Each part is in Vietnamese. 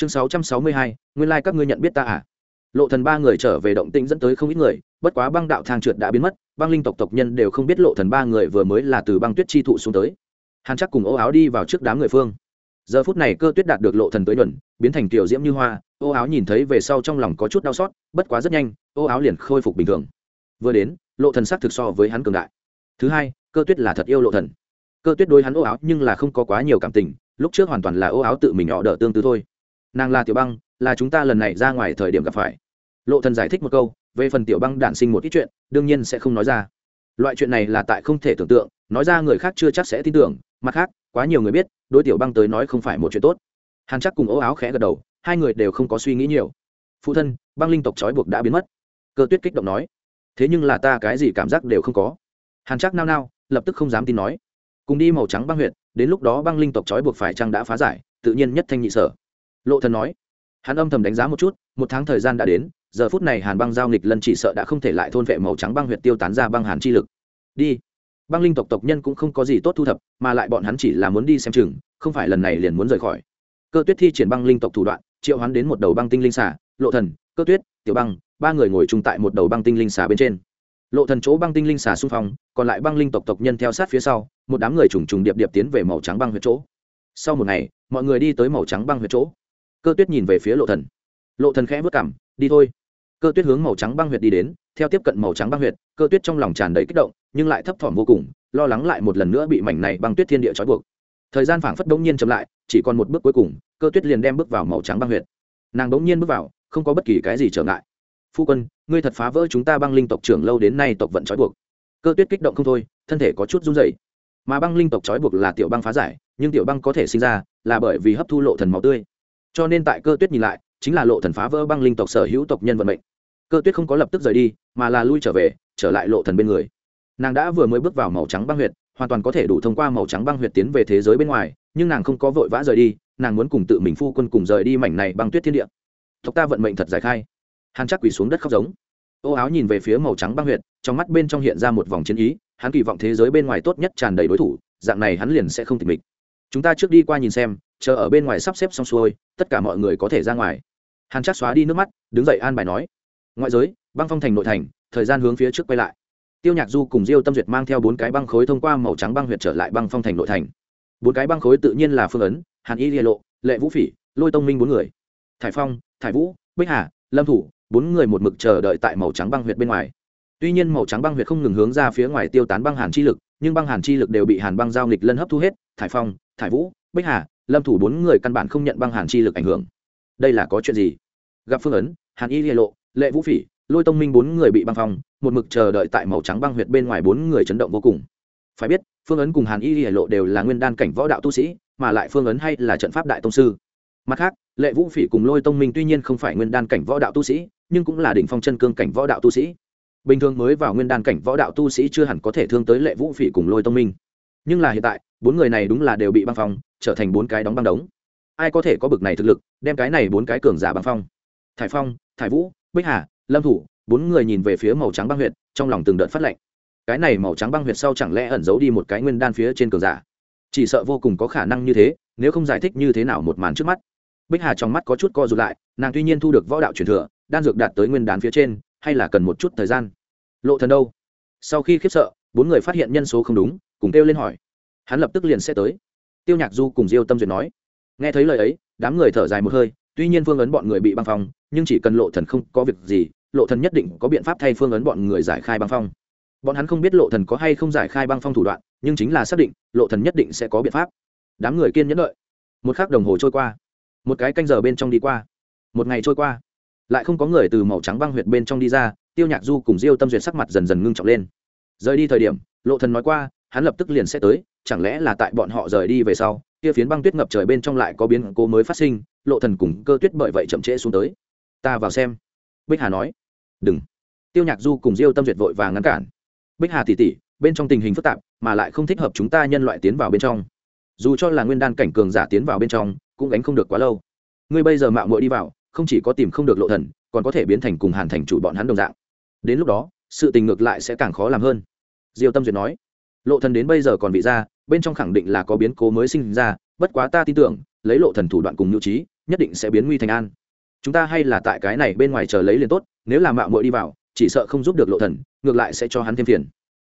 chương sáu trăm sáu mươi hai, nguyên lai、like、các ngươi nhận biết ta à? Lộ thần ba người trở về động tĩnh dẫn tới không ít người, bất quá băng đạo thang trượt đã biến mất, băng linh tộc tộc nhân đều không biết lộ thần ba người vừa mới là từ băng tuyết chi thụ xuống tới. Hàn chắc cùng ô áo đi vào trước đám người phương. Giờ phút này cơ tuyết đạt được lộ thần tới nhuận, biến thành tiểu diễm như hoa, ô áo nhìn thấy về sau trong lòng có chút đau xót, bất quá rất nhanh, ô áo liền khôi phục bình thường. Vừa đến, lộ thần sắc thực so với hắn cường đại. Thứ hai, cơ tuyết là thật yêu lộ thần. Cơ tuyết đối hắn ô áo nhưng là không có quá nhiều cảm tình, lúc trước hoàn toàn là ô áo tự mình họ đỡ tương tư thôi nàng là tiểu băng, là chúng ta lần này ra ngoài thời điểm gặp phải. Lộ thần giải thích một câu, về phần tiểu băng đản sinh một ít chuyện, đương nhiên sẽ không nói ra. Loại chuyện này là tại không thể tưởng tượng, nói ra người khác chưa chắc sẽ tin tưởng, mặt khác, quá nhiều người biết, đối tiểu băng tới nói không phải một chuyện tốt. Hàn chắc cùng ố áo khẽ gật đầu, hai người đều không có suy nghĩ nhiều. Phụ thân, băng linh tộc trói buộc đã biến mất. Cơ tuyết kích động nói, thế nhưng là ta cái gì cảm giác đều không có. Hàn chắc nao nao, lập tức không dám tin nói, cùng đi màu trắng băng huyện đến lúc đó băng linh tộc trói buộc phải chăng đã phá giải, tự nhiên nhất thanh nhị sở lộ thần nói. Hắn âm thầm đánh giá một chút, một tháng thời gian đã đến, giờ phút này hàn băng giao nghịch lần chỉ sợ đã không thể lại thôn vệ màu trắng băng huyệt tiêu tán ra băng hàn chi lực. Đi. Băng linh tộc tộc nhân cũng không có gì tốt thu thập, mà lại bọn hắn chỉ là muốn đi xem chừng, không phải lần này liền muốn rời khỏi. Cơ tuyết thi triển băng linh tộc thủ đoạn, triệu hắn đến một đầu băng tinh linh xà. Lộ thần, cơ tuyết, tiểu băng, ba người ngồi chung tại một đầu băng tinh linh xà bên trên. Lộ thần chỗ băng tinh linh xà xung phong, còn lại băng linh tộc tộc nhân theo sát phía sau, một đám người trùng trùng điệp điệp tiến về màu trắng băng huyệt chỗ. Sau một ngày, mọi người đi tới màu trắng băng huyệt chỗ cơ tuyết nhìn về phía lộ thần. Lộ thần khẽ vất cảm đi thôi. Cơ tuyết hướng màu trắng băng huyệt đi đến, theo tiếp cận màu trắng băng huyệt, cơ tuyết trong lòng tràn đầy kích động, nhưng lại thấp thỏm vô cùng, lo lắng lại một lần nữa bị mảnh này băng tuyết thiên địa trói buộc. Thời gian phảng phất đống nhiên chậm lại, chỉ còn một bước cuối cùng, cơ tuyết liền đem bước vào màu trắng băng huyệt. Nàng đống nhiên bước vào, không có bất kỳ cái gì trở ngại. Phu quân, ngươi thật phá vỡ chúng ta băng linh tộc trưởng lâu đến nay tộc vận trói buộc. Cơ tuyết kích động không thôi, thân thể có chút run rẩy. Mà băng linh tộc trói buộc là tiểu băng phá giải, nhưng tiểu băng có thể sinh ra là bởi vì hấp thu lộ thần máu tươi cho nên tại cơ tuyết nhìn lại, chính là lộ thần phá vỡ băng linh tộc sở hữu tộc nhân vận mệnh. Cơ tuyết không có lập tức rời đi, mà là lui trở về, trở lại lộ thần bên người. Nàng đã vừa mới bước vào màu trắng băng huyệt, hoàn toàn có thể đủ thông qua màu trắng băng huyệt tiến về thế giới bên ngoài, nhưng nàng không có vội vã rời đi, nàng muốn cùng tự mình phu quân cùng rời đi mảnh này băng tuyết thiên địa. Tộc ta vận mệnh thật giải khai. Hắn chắc quỳ xuống đất khóc giống. Ô áo nhìn về phía màu trắng băng huyệt, trong mắt bên trong hiện ra một vòng chiến ý, hắn kỳ vọng thế giới bên ngoài tốt nhất tràn đầy đối thủ, dạng này hắn liền sẽ không tịch mịch chúng ta trước đi qua nhìn xem, chờ ở bên ngoài sắp xếp xong xuôi, tất cả mọi người có thể ra ngoài. Hàn chắc xóa đi nước mắt, đứng dậy an bài nói. Ngoại giới, băng phong thành nội thành, thời gian hướng phía trước quay lại. Tiêu nhạc du cùng diêu tâm duyệt mang theo bốn cái băng khối thông qua màu trắng băng huyệt trở lại băng phong thành nội thành. Bốn cái băng khối tự nhiên là phương ấn, hàn y địa lộ, lệ vũ phỉ, lôi tông minh bốn người. Thải phong, thải vũ, bích hà, lâm thủ, bốn người một mực chờ đợi tại màu trắng băng huyệt bên ngoài. Tuy nhiên màu trắng băng huyệt không ngừng hướng ra phía ngoài tiêu tán băng hàn chi lực, nhưng băng hàn chi lực đều bị hàn băng giao nghịch lân hấp thu hết. Thải phong thải vũ, bích hà, lâm thủ bốn người căn bản không nhận băng hàn chi lực ảnh hưởng. Đây là có chuyện gì? Gặp phương ấn, hàn y lìa lộ, lệ vũ phỉ, lôi tông minh bốn người bị băng phong, một mực chờ đợi tại màu trắng băng huyệt bên ngoài bốn người chấn động vô cùng. Phải biết, phương ấn cùng hàn y lìa lộ đều là nguyên đan cảnh võ đạo tu sĩ, mà lại phương ấn hay là trận pháp đại tông sư. Mặt khác, lệ vũ phỉ cùng lôi tông minh tuy nhiên không phải nguyên đan cảnh võ đạo tu sĩ, nhưng cũng là đỉnh phong chân cương cảnh võ đạo tu sĩ. Bình thường mới vào nguyên đan cảnh võ đạo tu sĩ chưa hẳn có thể thương tới lệ vũ phỉ cùng lôi tông minh. Nhưng là hiện tại bốn người này đúng là đều bị băng phong, trở thành bốn cái đóng băng đống. Ai có thể có bực này thực lực, đem cái này bốn cái cường giả băng phong? Thải phong, thải vũ, bích hà, lâm thủ, bốn người nhìn về phía màu trắng băng huyệt, trong lòng từng đợt phát lạnh cái này màu trắng băng huyệt sau chẳng lẽ ẩn giấu đi một cái nguyên đan phía trên cường giả? Chỉ sợ vô cùng có khả năng như thế, nếu không giải thích như thế nào một màn trước mắt. Bích hà trong mắt có chút co rụt lại, nàng tuy nhiên thu được võ đạo truyền thừa, đan dược đạt tới nguyên đán phía trên, hay là cần một chút thời gian? Lộ thần đâu? Sau khi khiếp sợ, bốn người phát hiện nhân số không đúng, cùng kêu lên hỏi hắn lập tức liền sẽ tới. Tiêu nhạc du cùng diêu tâm duyệt nói, nghe thấy lời ấy, đám người thở dài một hơi, tuy nhiên phương ấn bọn người bị băng phong, nhưng chỉ cần lộ thần không có việc gì, lộ thần nhất định có biện pháp thay phương ấn bọn người giải khai băng phong. Bọn hắn không biết lộ thần có hay không giải khai băng phong thủ đoạn, nhưng chính là xác định, lộ thần nhất định sẽ có biện pháp. Đám người kiên nhẫn đợi. Một khắc đồng hồ trôi qua. Một cái canh giờ bên trong đi qua. Một ngày trôi qua. Lại không có người từ màu trắng băng huyệt bên trong đi ra, tiêu nhạc du cùng diêu tâm duyệt sắc mặt dần dần ngưng trọng lên. Rời đi thời điểm, lộ thần nói qua hắn lập tức liền sẽ tới, chẳng lẽ là tại bọn họ rời đi về sau, kia phiến băng tuyết ngập trời bên trong lại có biến cố mới phát sinh, lộ thần cùng cơ tuyết bởi vậy chậm trễ xuống tới. Ta vào xem. Bích hà nói. Đừng. Tiêu nhạc du cùng diêu tâm duyệt vội vàng ngăn cản. Bích hà tỉ tỉ, bên trong tình hình phức tạp, mà lại không thích hợp chúng ta nhân loại tiến vào bên trong. Dù cho là nguyên đan cảnh cường giả tiến vào bên trong, cũng gánh không được quá lâu. Ngươi bây giờ mạo muội đi vào, không chỉ có tìm không được lộ thần, còn có thể biến thành cùng hàn thành chủ bọn hắn đồng dạng. Đến lúc đó, sự tình ngược lại sẽ càng khó làm hơn. Diêu tâm duyệt nói lộ thần đến bây giờ còn vị ra bên trong khẳng định là có biến cố mới sinh ra, bất quá ta tin tưởng, lấy lộ thần thủ đoạn cùng nhu trí, nhất định sẽ biến nguy thành an. Chúng ta hay là tại cái này bên ngoài chờ lấy liền tốt, nếu là mạo muội đi vào, chỉ sợ không giúp được lộ thần, ngược lại sẽ cho hắn thêm phiền.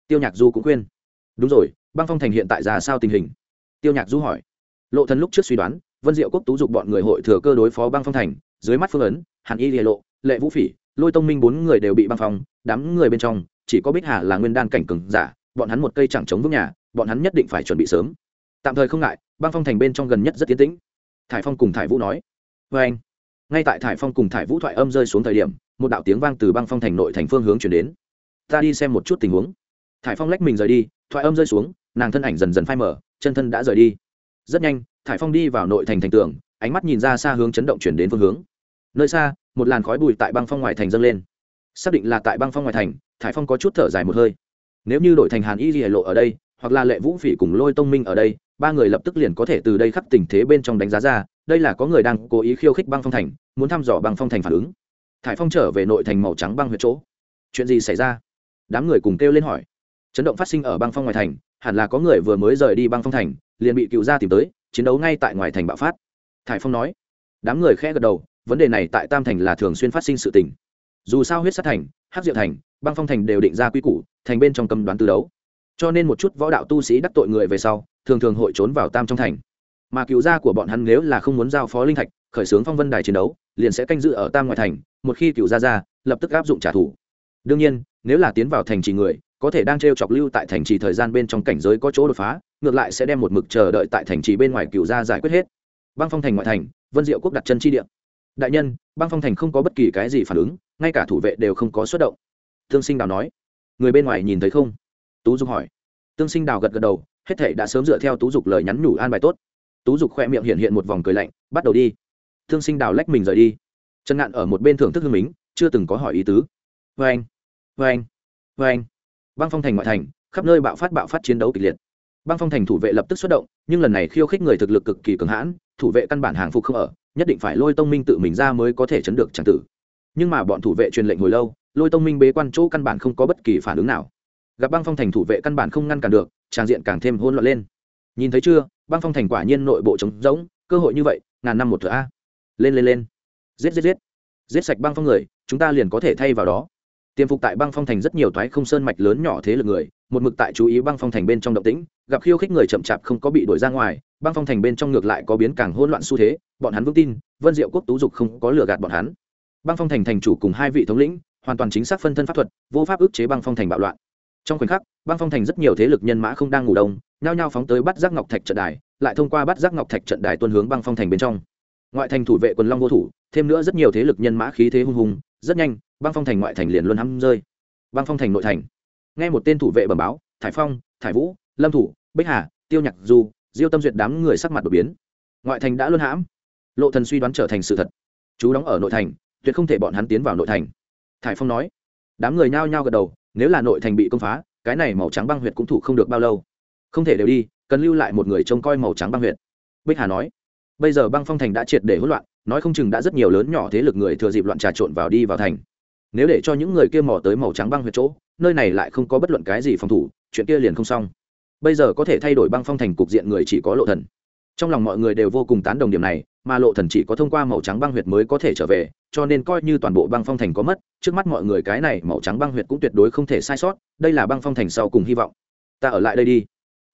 Tiêu nhạc du cũng khuyên. Đúng rồi, băng phong thành hiện tại ra sao tình hình? Tiêu nhạc du hỏi. Lộ thần lúc trước suy đoán, vân diệu quốc tú dục bọn người hội thừa cơ đối phó băng phong thành, dưới mắt phương ấn, hàn y lìa lộ, lệ vũ phỉ, lôi tông minh bốn người đều bị băng phong, đám người bên trong, chỉ có bích hà là nguyên đan cảnh cường giả bọn hắn một cây chẳng chống vững nhà, bọn hắn nhất định phải chuẩn bị sớm. Tạm thời không ngại, băng phong thành bên trong gần nhất rất tiến tĩnh. Thải phong cùng thải vũ nói. Vê anh, ngay tại thải phong cùng thải vũ thoại âm rơi xuống thời điểm, một đạo tiếng vang từ băng phong thành nội thành phương hướng chuyển đến. Ta đi xem một chút tình huống. Thải phong lách mình rời đi, thoại âm rơi xuống, nàng thân ảnh dần dần phai mở chân thân đã rời đi. Rất nhanh, thải phong đi vào nội thành thành tường, ánh mắt nhìn ra xa hướng chấn động chuyển đến phương hướng. Nơi xa, một làn khói bụi tại băng phong ngoài thành dâng lên. Xác định là tại băng phong ngoài thành, thải phong có chút thở dài một hơi nếu như đổi thành hàn y lìa lộ ở đây, hoặc là lệ vũ phỉ cùng lôi tông minh ở đây, ba người lập tức liền có thể từ đây khắc tình thế bên trong đánh giá ra, đây là có người đang cố ý khiêu khích băng phong thành, muốn thăm dò băng phong thành phản ứng. Thải phong trở về nội thành màu trắng băng huyệt chỗ. Chuyện gì xảy ra? Đám người cùng kêu lên hỏi. Chấn động phát sinh ở băng phong ngoài thành, hẳn là có người vừa mới rời đi băng phong thành, liền bị cựu gia tìm tới, chiến đấu ngay tại ngoài thành bạo phát. Thải phong nói. Đám người khẽ gật đầu, vấn đề này tại tam thành là thường xuyên phát sinh sự tình dù sao huyết sát thành hát diệu thành, băng phong thành đều định ra quy củ, thành bên trong cầm đoán tư đấu. Cho nên một chút võ đạo tu sĩ đắc tội người về sau, thường thường hội trốn vào tam trong thành. Mà cựu gia của bọn hắn nếu là không muốn giao phó linh thạch, khởi xướng phong vân đài chiến đấu, liền sẽ canh giữ ở tam ngoại thành, một khi cựu gia ra, lập tức áp dụng trả thù. Đương nhiên, nếu là tiến vào thành trì người, có thể đang t r e o chọc lưu tại thành trì thời gian bên trong cảnh giới có chỗ đột phá, ngược lại sẽ đem một mực chờ đợi tại thành trì bên ngoài cựu gia giải quyết hết. Băng phong thành ngoại thành, vân diệu quốc đặt chân chi điện đại nhân, băng phong thành không có bất kỳ cái gì phản ứng, ngay cả thủ vệ đều không có xuất động. Thương sinh đào nói. Người bên ngoài nhìn thấy không? Tú dục hỏi. Tương sinh đào gật gật đầu, hết thể đã sớm dựa theo tú dục lời nhắn nhủ an bài tốt. Tú dục khoe miệng hiện hiện một vòng cười lạnh, bắt đầu đi. Thương sinh đào lách mình rời đi. Trần ngạn ở một bên thưởng thức hương mính, chưa từng có hỏi ý tứ. Vê anh vê anh vê anh băng phong thành ngoại thành, khắp nơi bạo phát bạo phát chiến đấu kịch liệt. Băng phong thành thủ vệ lập tức xuất động, nhưng lần này khiêu khích người thực lực cực kỳ cường hãn, thủ vệ căn bản hàng phục không ở nhất định phải lôi tông minh tự mình ra mới có thể chấn được tràng tử. Nhưng mà bọn thủ vệ truyền lệnh hồi lâu, lôi tông minh bế quan chỗ căn bản không có bất kỳ phản ứng nào. Gặp băng phong thành thủ vệ căn bản không ngăn cản được, tràng diện càng thêm hỗn loạn lên. Nhìn thấy chưa, băng phong thành quả nhiên nội bộ trống rỗng, cơ hội như vậy, ngàn năm một thửa a. Lên lên lên. Giết giết giết. Giết sạch băng phong người, chúng ta liền có thể thay vào đó. Tiềm phục tại băng phong thành rất nhiều thoái không sơn mạch lớn nhỏ thế lực người, một mực tại chú ý băng phong thành bên trong động tĩnh, gặp khiêu khích người chậm chạp không có bị đuổi ra ngoài băng phong thành bên trong ngược lại có biến càng hỗn loạn xu thế, bọn hắn vững tin, vân diệu quốc tú dục không có lừa gạt bọn hắn. Băng phong thành thành chủ cùng hai vị thống lĩnh, hoàn toàn chính xác phân thân pháp thuật, vô pháp ức chế băng phong thành bạo loạn. Trong khoảnh khắc, băng phong thành rất nhiều thế lực nhân mã không đang ngủ đông, nhao nhao phóng tới bắt giác ngọc thạch trận đài, lại thông qua bắt giác ngọc thạch trận đài tuân hướng băng phong thành bên trong. Ngoại thành thủ vệ quần long vô thủ, thêm nữa rất nhiều thế lực nhân mã khí thế hung hùng, rất nhanh, băng phong thành ngoại thành liền luôn hăm rơi. Băng phong thành nội thành. Nghe một tên thủ vệ bẩm báo, thải phong, thải vũ, lâm thủ, bích hà, tiêu nhạc du diêu tâm duyệt đám người sắc mặt đột biến. Ngoại thành đã luân hãm. Lộ thần suy đoán trở thành sự thật. Chú đóng ở nội thành, tuyệt không thể bọn hắn tiến vào nội thành. Thải phong nói. Đám người nhao nhao gật đầu, nếu là nội thành bị công phá, cái này màu trắng băng huyệt cũng thủ không được bao lâu. Không thể đều đi, cần lưu lại một người trông coi màu trắng băng huyệt. Bích hà nói. Bây giờ băng phong thành đã triệt để hỗn loạn, nói không chừng đã rất nhiều lớn nhỏ thế lực người thừa dịp loạn trà trộn vào đi vào thành. Nếu để cho những người kia mò tới màu trắng băng huyệt chỗ, nơi này lại không có bất luận cái gì phòng thủ, chuyện kia liền không xong bây giờ có thể thay đổi băng phong thành cục diện người chỉ có lộ thần. Trong lòng mọi người đều vô cùng tán đồng điểm này, mà lộ thần chỉ có thông qua màu trắng băng huyệt mới có thể trở về, cho nên coi như toàn bộ băng phong thành có mất, trước mắt mọi người cái này màu trắng băng huyệt cũng tuyệt đối không thể sai sót, đây là băng phong thành sau cùng hy vọng. Ta ở lại đây đi.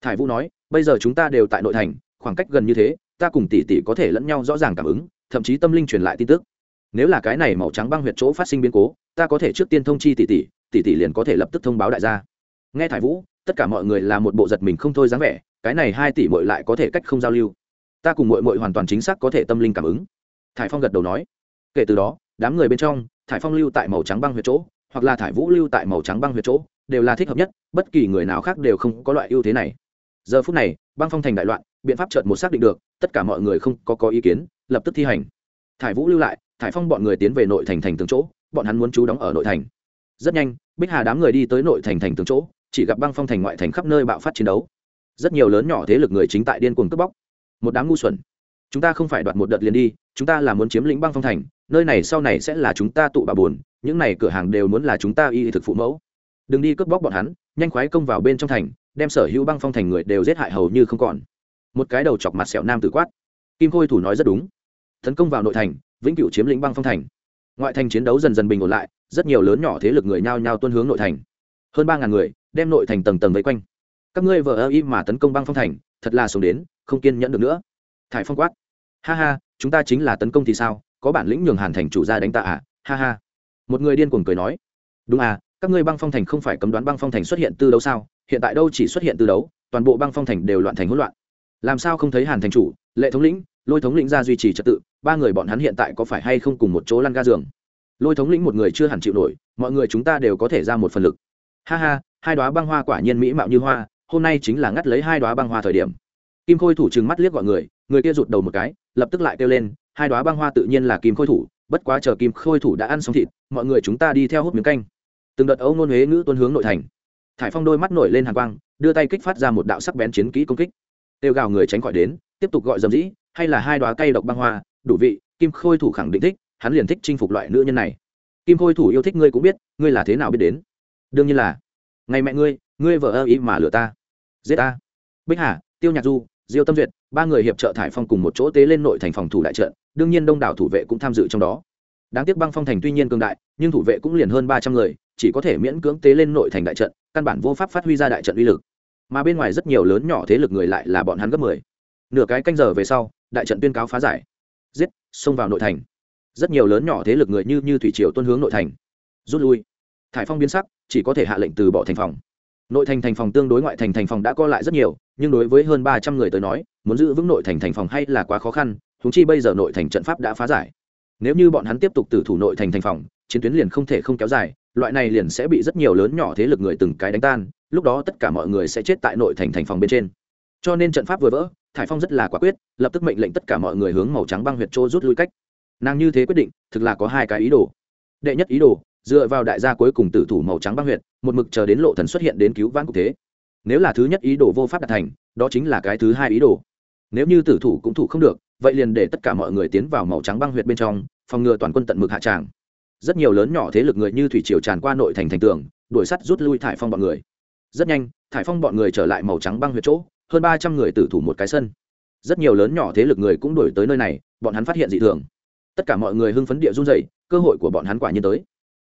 Thải vũ nói, bây giờ chúng ta đều tại nội thành, khoảng cách gần như thế, ta cùng tỷ tỷ có thể lẫn nhau rõ ràng cảm ứng, thậm chí tâm linh truyền lại tin tức. Nếu là cái này màu trắng băng huyệt chỗ phát sinh biến cố, ta có thể trước tiên thông chi tỷ tỷ tỷ tỷ liền có thể lập tức thông báo đại gia. Nghe thải vũ tất cả mọi người là một bộ giật mình không thôi dáng vẻ, cái này hai tỷ mội lại có thể cách không giao lưu. Ta cùng mội mội hoàn toàn chính xác có thể tâm linh cảm ứng. Thải phong gật đầu nói. Kể từ đó, đám người bên trong, thải phong lưu tại màu trắng băng huyệt chỗ, hoặc là thải vũ lưu tại màu trắng băng huyệt chỗ, đều là thích hợp nhất, bất kỳ người nào khác đều không có loại ưu thế này. Giờ phút này, băng phong thành đại loạn, biện pháp chợt một xác định được, tất cả mọi người không có có ý kiến, lập tức thi hành. Thải vũ lưu lại, thải phong bọn người tiến về nội thành thành từng chỗ, bọn hắn muốn trú đóng ở nội thành. Rất nhanh, bích hà đám người đi tới nội thành thành từng chỗ chỉ gặp băng phong thành ngoại thành khắp nơi bạo phát chiến đấu. Rất nhiều lớn nhỏ thế lực người chính tại điên cuồng cướp bóc. Một đám ngu xuẩn. Chúng ta không phải đoạt một đợt liền đi, chúng ta là muốn chiếm lĩnh băng phong thành, nơi này sau này sẽ là chúng ta tụ bà buồn, những này cửa hàng đều muốn là chúng ta y thực phụ mẫu. Đừng đi cướp bóc bọn hắn, nhanh khoái công vào bên trong thành, đem sở hữu băng phong thành người đều giết hại hầu như không còn. Một cái đầu chọc mặt sẹo nam tử quát. Kim khôi thủ nói rất đúng. Tấn công vào nội thành, vĩnh cửu chiếm lĩnh băng phong thành. Ngoại thành chiến đấu dần dần bình ổn lại, rất nhiều lớn nhỏ thế lực người nhao nhao tuân hướng nội thành. Hơn ba ngàn người đem nội thành tầng tầng vây quanh. Các ngươi vờ ơ im mà tấn công băng phong thành, thật là sống đến, không kiên nhẫn được nữa. Thải phong quát. Ha ha, chúng ta chính là tấn công thì sao? Có bản lĩnh nhường hàn thành chủ ra đánh ta à? Ha ha. Một người điên cuồng cười nói. Đúng à các ngươi băng phong thành không phải cấm đoán băng phong thành xuất hiện tư đấu sao? Hiện tại đâu chỉ xuất hiện tư đấu, toàn bộ băng phong thành đều loạn thành hỗn loạn. Làm sao không thấy hàn thành chủ, lệ thống lĩnh, lôi thống lĩnh ra duy trì trật tự, ba người bọn hắn hiện tại có phải hay không cùng một chỗ lăn ga giường? Lôi thống lĩnh một người chưa hẳn chịu nổi, mọi người chúng ta đều có thể ra một phần lực. Ha ha hai đoá băng hoa quả nhiên mỹ mạo như hoa, hôm nay chính là ngắt lấy hai đoá băng hoa thời điểm. Kim khôi thủ trừng mắt liếc gọi người người kia rụt đầu một cái, lập tức lại kêu lên, hai đoá băng hoa tự nhiên là kim khôi thủ, bất quá chờ kim khôi thủ đã ăn xong thịt, mọi người chúng ta đi theo hút miếng canh. Từng đợt âu nôn huế ngữ tuân hướng nội thành. Thải phong đôi mắt nổi lên hàng quang, đưa tay kích phát ra một đạo sắc bén chiến kỹ công kích. Kêu gào người tránh khỏi đến, tiếp tục gọi dầm dĩ, hay là hai đoá cây độc băng hoa, đủ vị, kim khôi thủ khẳng định thích, hắn liền thích chinh phục loại nữ nhân này. Kim khôi thủ yêu thích ngươi cũng biết, ngươi là thế nào biết đến? Đương nhiên là ngày mẹ ngươi ngươi vợ ơ ý mà lừa ta. Giết ta. Bích hà, tiêu nhạc du, diêu tâm duyệt, ba người hiệp trợ thải phong cùng một chỗ tế lên nội thành phòng thủ đại trận, đương nhiên đông đảo thủ vệ cũng tham dự trong đó. Đáng tiếc băng phong thành tuy nhiên cường đại, nhưng thủ vệ cũng liền hơn ba trăm người, chỉ có thể miễn cưỡng tế lên nội thành đại trận, căn bản vô pháp phát huy ra đại trận uy lực. Mà bên ngoài rất nhiều lớn nhỏ thế lực người lại là bọn hắn gấp mười. Nửa cái canh giờ về sau, đại trận tuyên cáo phá giải. Giết, xông vào nội thành. Rất nhiều lớn nhỏ thế lực người như như thủy triều tuân hướng nội thành. Rút lui thải phong biến sắc, chỉ có thể hạ lệnh từ bỏ thành phòng. Nội thành thành phòng tương đối ngoại thành thành phòng đã co lại rất nhiều, nhưng đối với hơn ba trăm người tới nói, muốn giữ vững nội thành thành phòng hay là quá khó khăn húng chi bây giờ nội thành trận pháp đã phá giải. Nếu như bọn hắn tiếp tục từ thủ nội thành thành phòng, chiến tuyến liền không thể không kéo dài, loại này liền sẽ bị rất nhiều lớn nhỏ thế lực người từng cái đánh tan, lúc đó tất cả mọi người sẽ chết tại nội thành thành phòng bên trên. Cho nên trận pháp vừa vỡ, thải phong rất là quả quyết, lập tức mệnh lệnh tất cả mọi người hướng màu trắng băng huyệt trô rút lui cách. Nàng như thế quyết định, thực là có hai cái ý đồ. Đệ nhất ý đồ dựa vào đại gia cuối cùng tử thủ màu trắng băng huyệt, một mực chờ đến lộ thần xuất hiện đến cứu vãn cục thế. Nếu là thứ nhất ý đồ vô pháp đạt thành, đó chính là cái thứ hai ý đồ. Nếu như tử thủ cũng thủ không được, vậy liền để tất cả mọi người tiến vào màu trắng băng huyệt bên trong, phòng ngừa toàn quân tận mực hạ tràng. Rất nhiều lớn nhỏ thế lực người như thủy triều tràn qua nội thành thành tường, đuổi sắt rút lui thải phong bọn người. Rất nhanh, thải phong bọn người trở lại màu trắng băng huyệt chỗ, hơn ba trăm người tử thủ một cái sân. Rất nhiều lớn nhỏ thế lực người cũng đuổi tới nơi này, bọn hắn phát hiện dị thường. Tất cả mọi người hưng phấn địa run dậy cơ hội của bọn hắn quả nhiên tới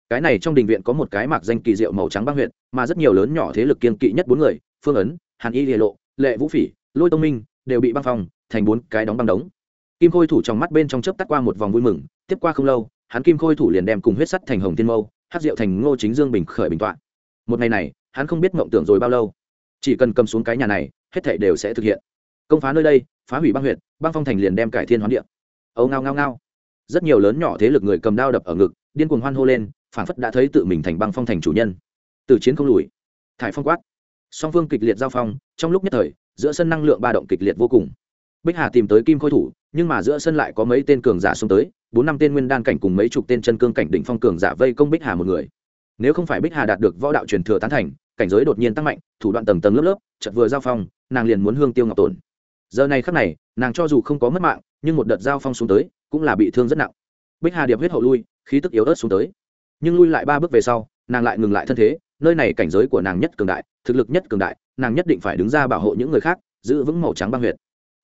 cái này trong đình viện có một cái mạc danh kỳ diệu màu trắng băng huyện mà rất nhiều lớn nhỏ thế lực kiên kỵ nhất bốn người, phương ấn, hàn y lìa lộ, lệ vũ phỉ, lôi tông minh, đều bị băng phong thành bốn cái đóng băng đống. Kim khôi thủ trong mắt bên trong chớp tắt qua một vòng vui mừng, tiếp qua không lâu, hắn kim khôi thủ liền đem cùng huyết sắt thành hồng thiên mâu hát rượu thành ngô chính dương bình khởi bình tọa. Một ngày này, hắn không biết mộng tưởng rồi bao lâu. Chỉ cần cầm xuống cái nhà này, hết thảy đều sẽ thực hiện. Công phá nơi đây, phá hủy băng huyện băng phong thành liền đem cải thiên hoán địa. Âu ngao ngao ngao. Rất nhiều lớn nhỏ thế lực người cầm đao đập ở ngực, điên cuồng hoan hô lên phản phất đã thấy tự mình thành băng phong thành chủ nhân. Từ chiến không lùi, thải phong quát. Song phương kịch liệt giao phong, trong lúc nhất thời, giữa sân năng lượng ba động kịch liệt vô cùng. Bích hà tìm tới kim khôi thủ, nhưng mà giữa sân lại có mấy tên cường giả xuống tới, bốn năm tên nguyên đan cảnh cùng mấy chục tên chân cương cảnh đỉnh phong cường giả vây công bích hà một người. Nếu không phải bích hà đạt được võ đạo truyền thừa tán thành, cảnh giới đột nhiên tăng mạnh, thủ đoạn tầng tầng lớp lớp chật vừa giao phong, nàng liền muốn hương tiêu ngọc tổn. Giờ này khắc này, nàng cho dù không có mất mạng, nhưng một đợt giao phong xuống tới, cũng là bị thương rất nặng. Bích hà điệp huyết hậu lui, khí tức yếu ớt xuống tới nhưng lui lại ba bước về sau, nàng lại ngừng lại thân thế, nơi này cảnh giới của nàng nhất cường đại, thực lực nhất cường đại, nàng nhất định phải đứng ra bảo hộ những người khác, giữ vững màu trắng băng huyệt.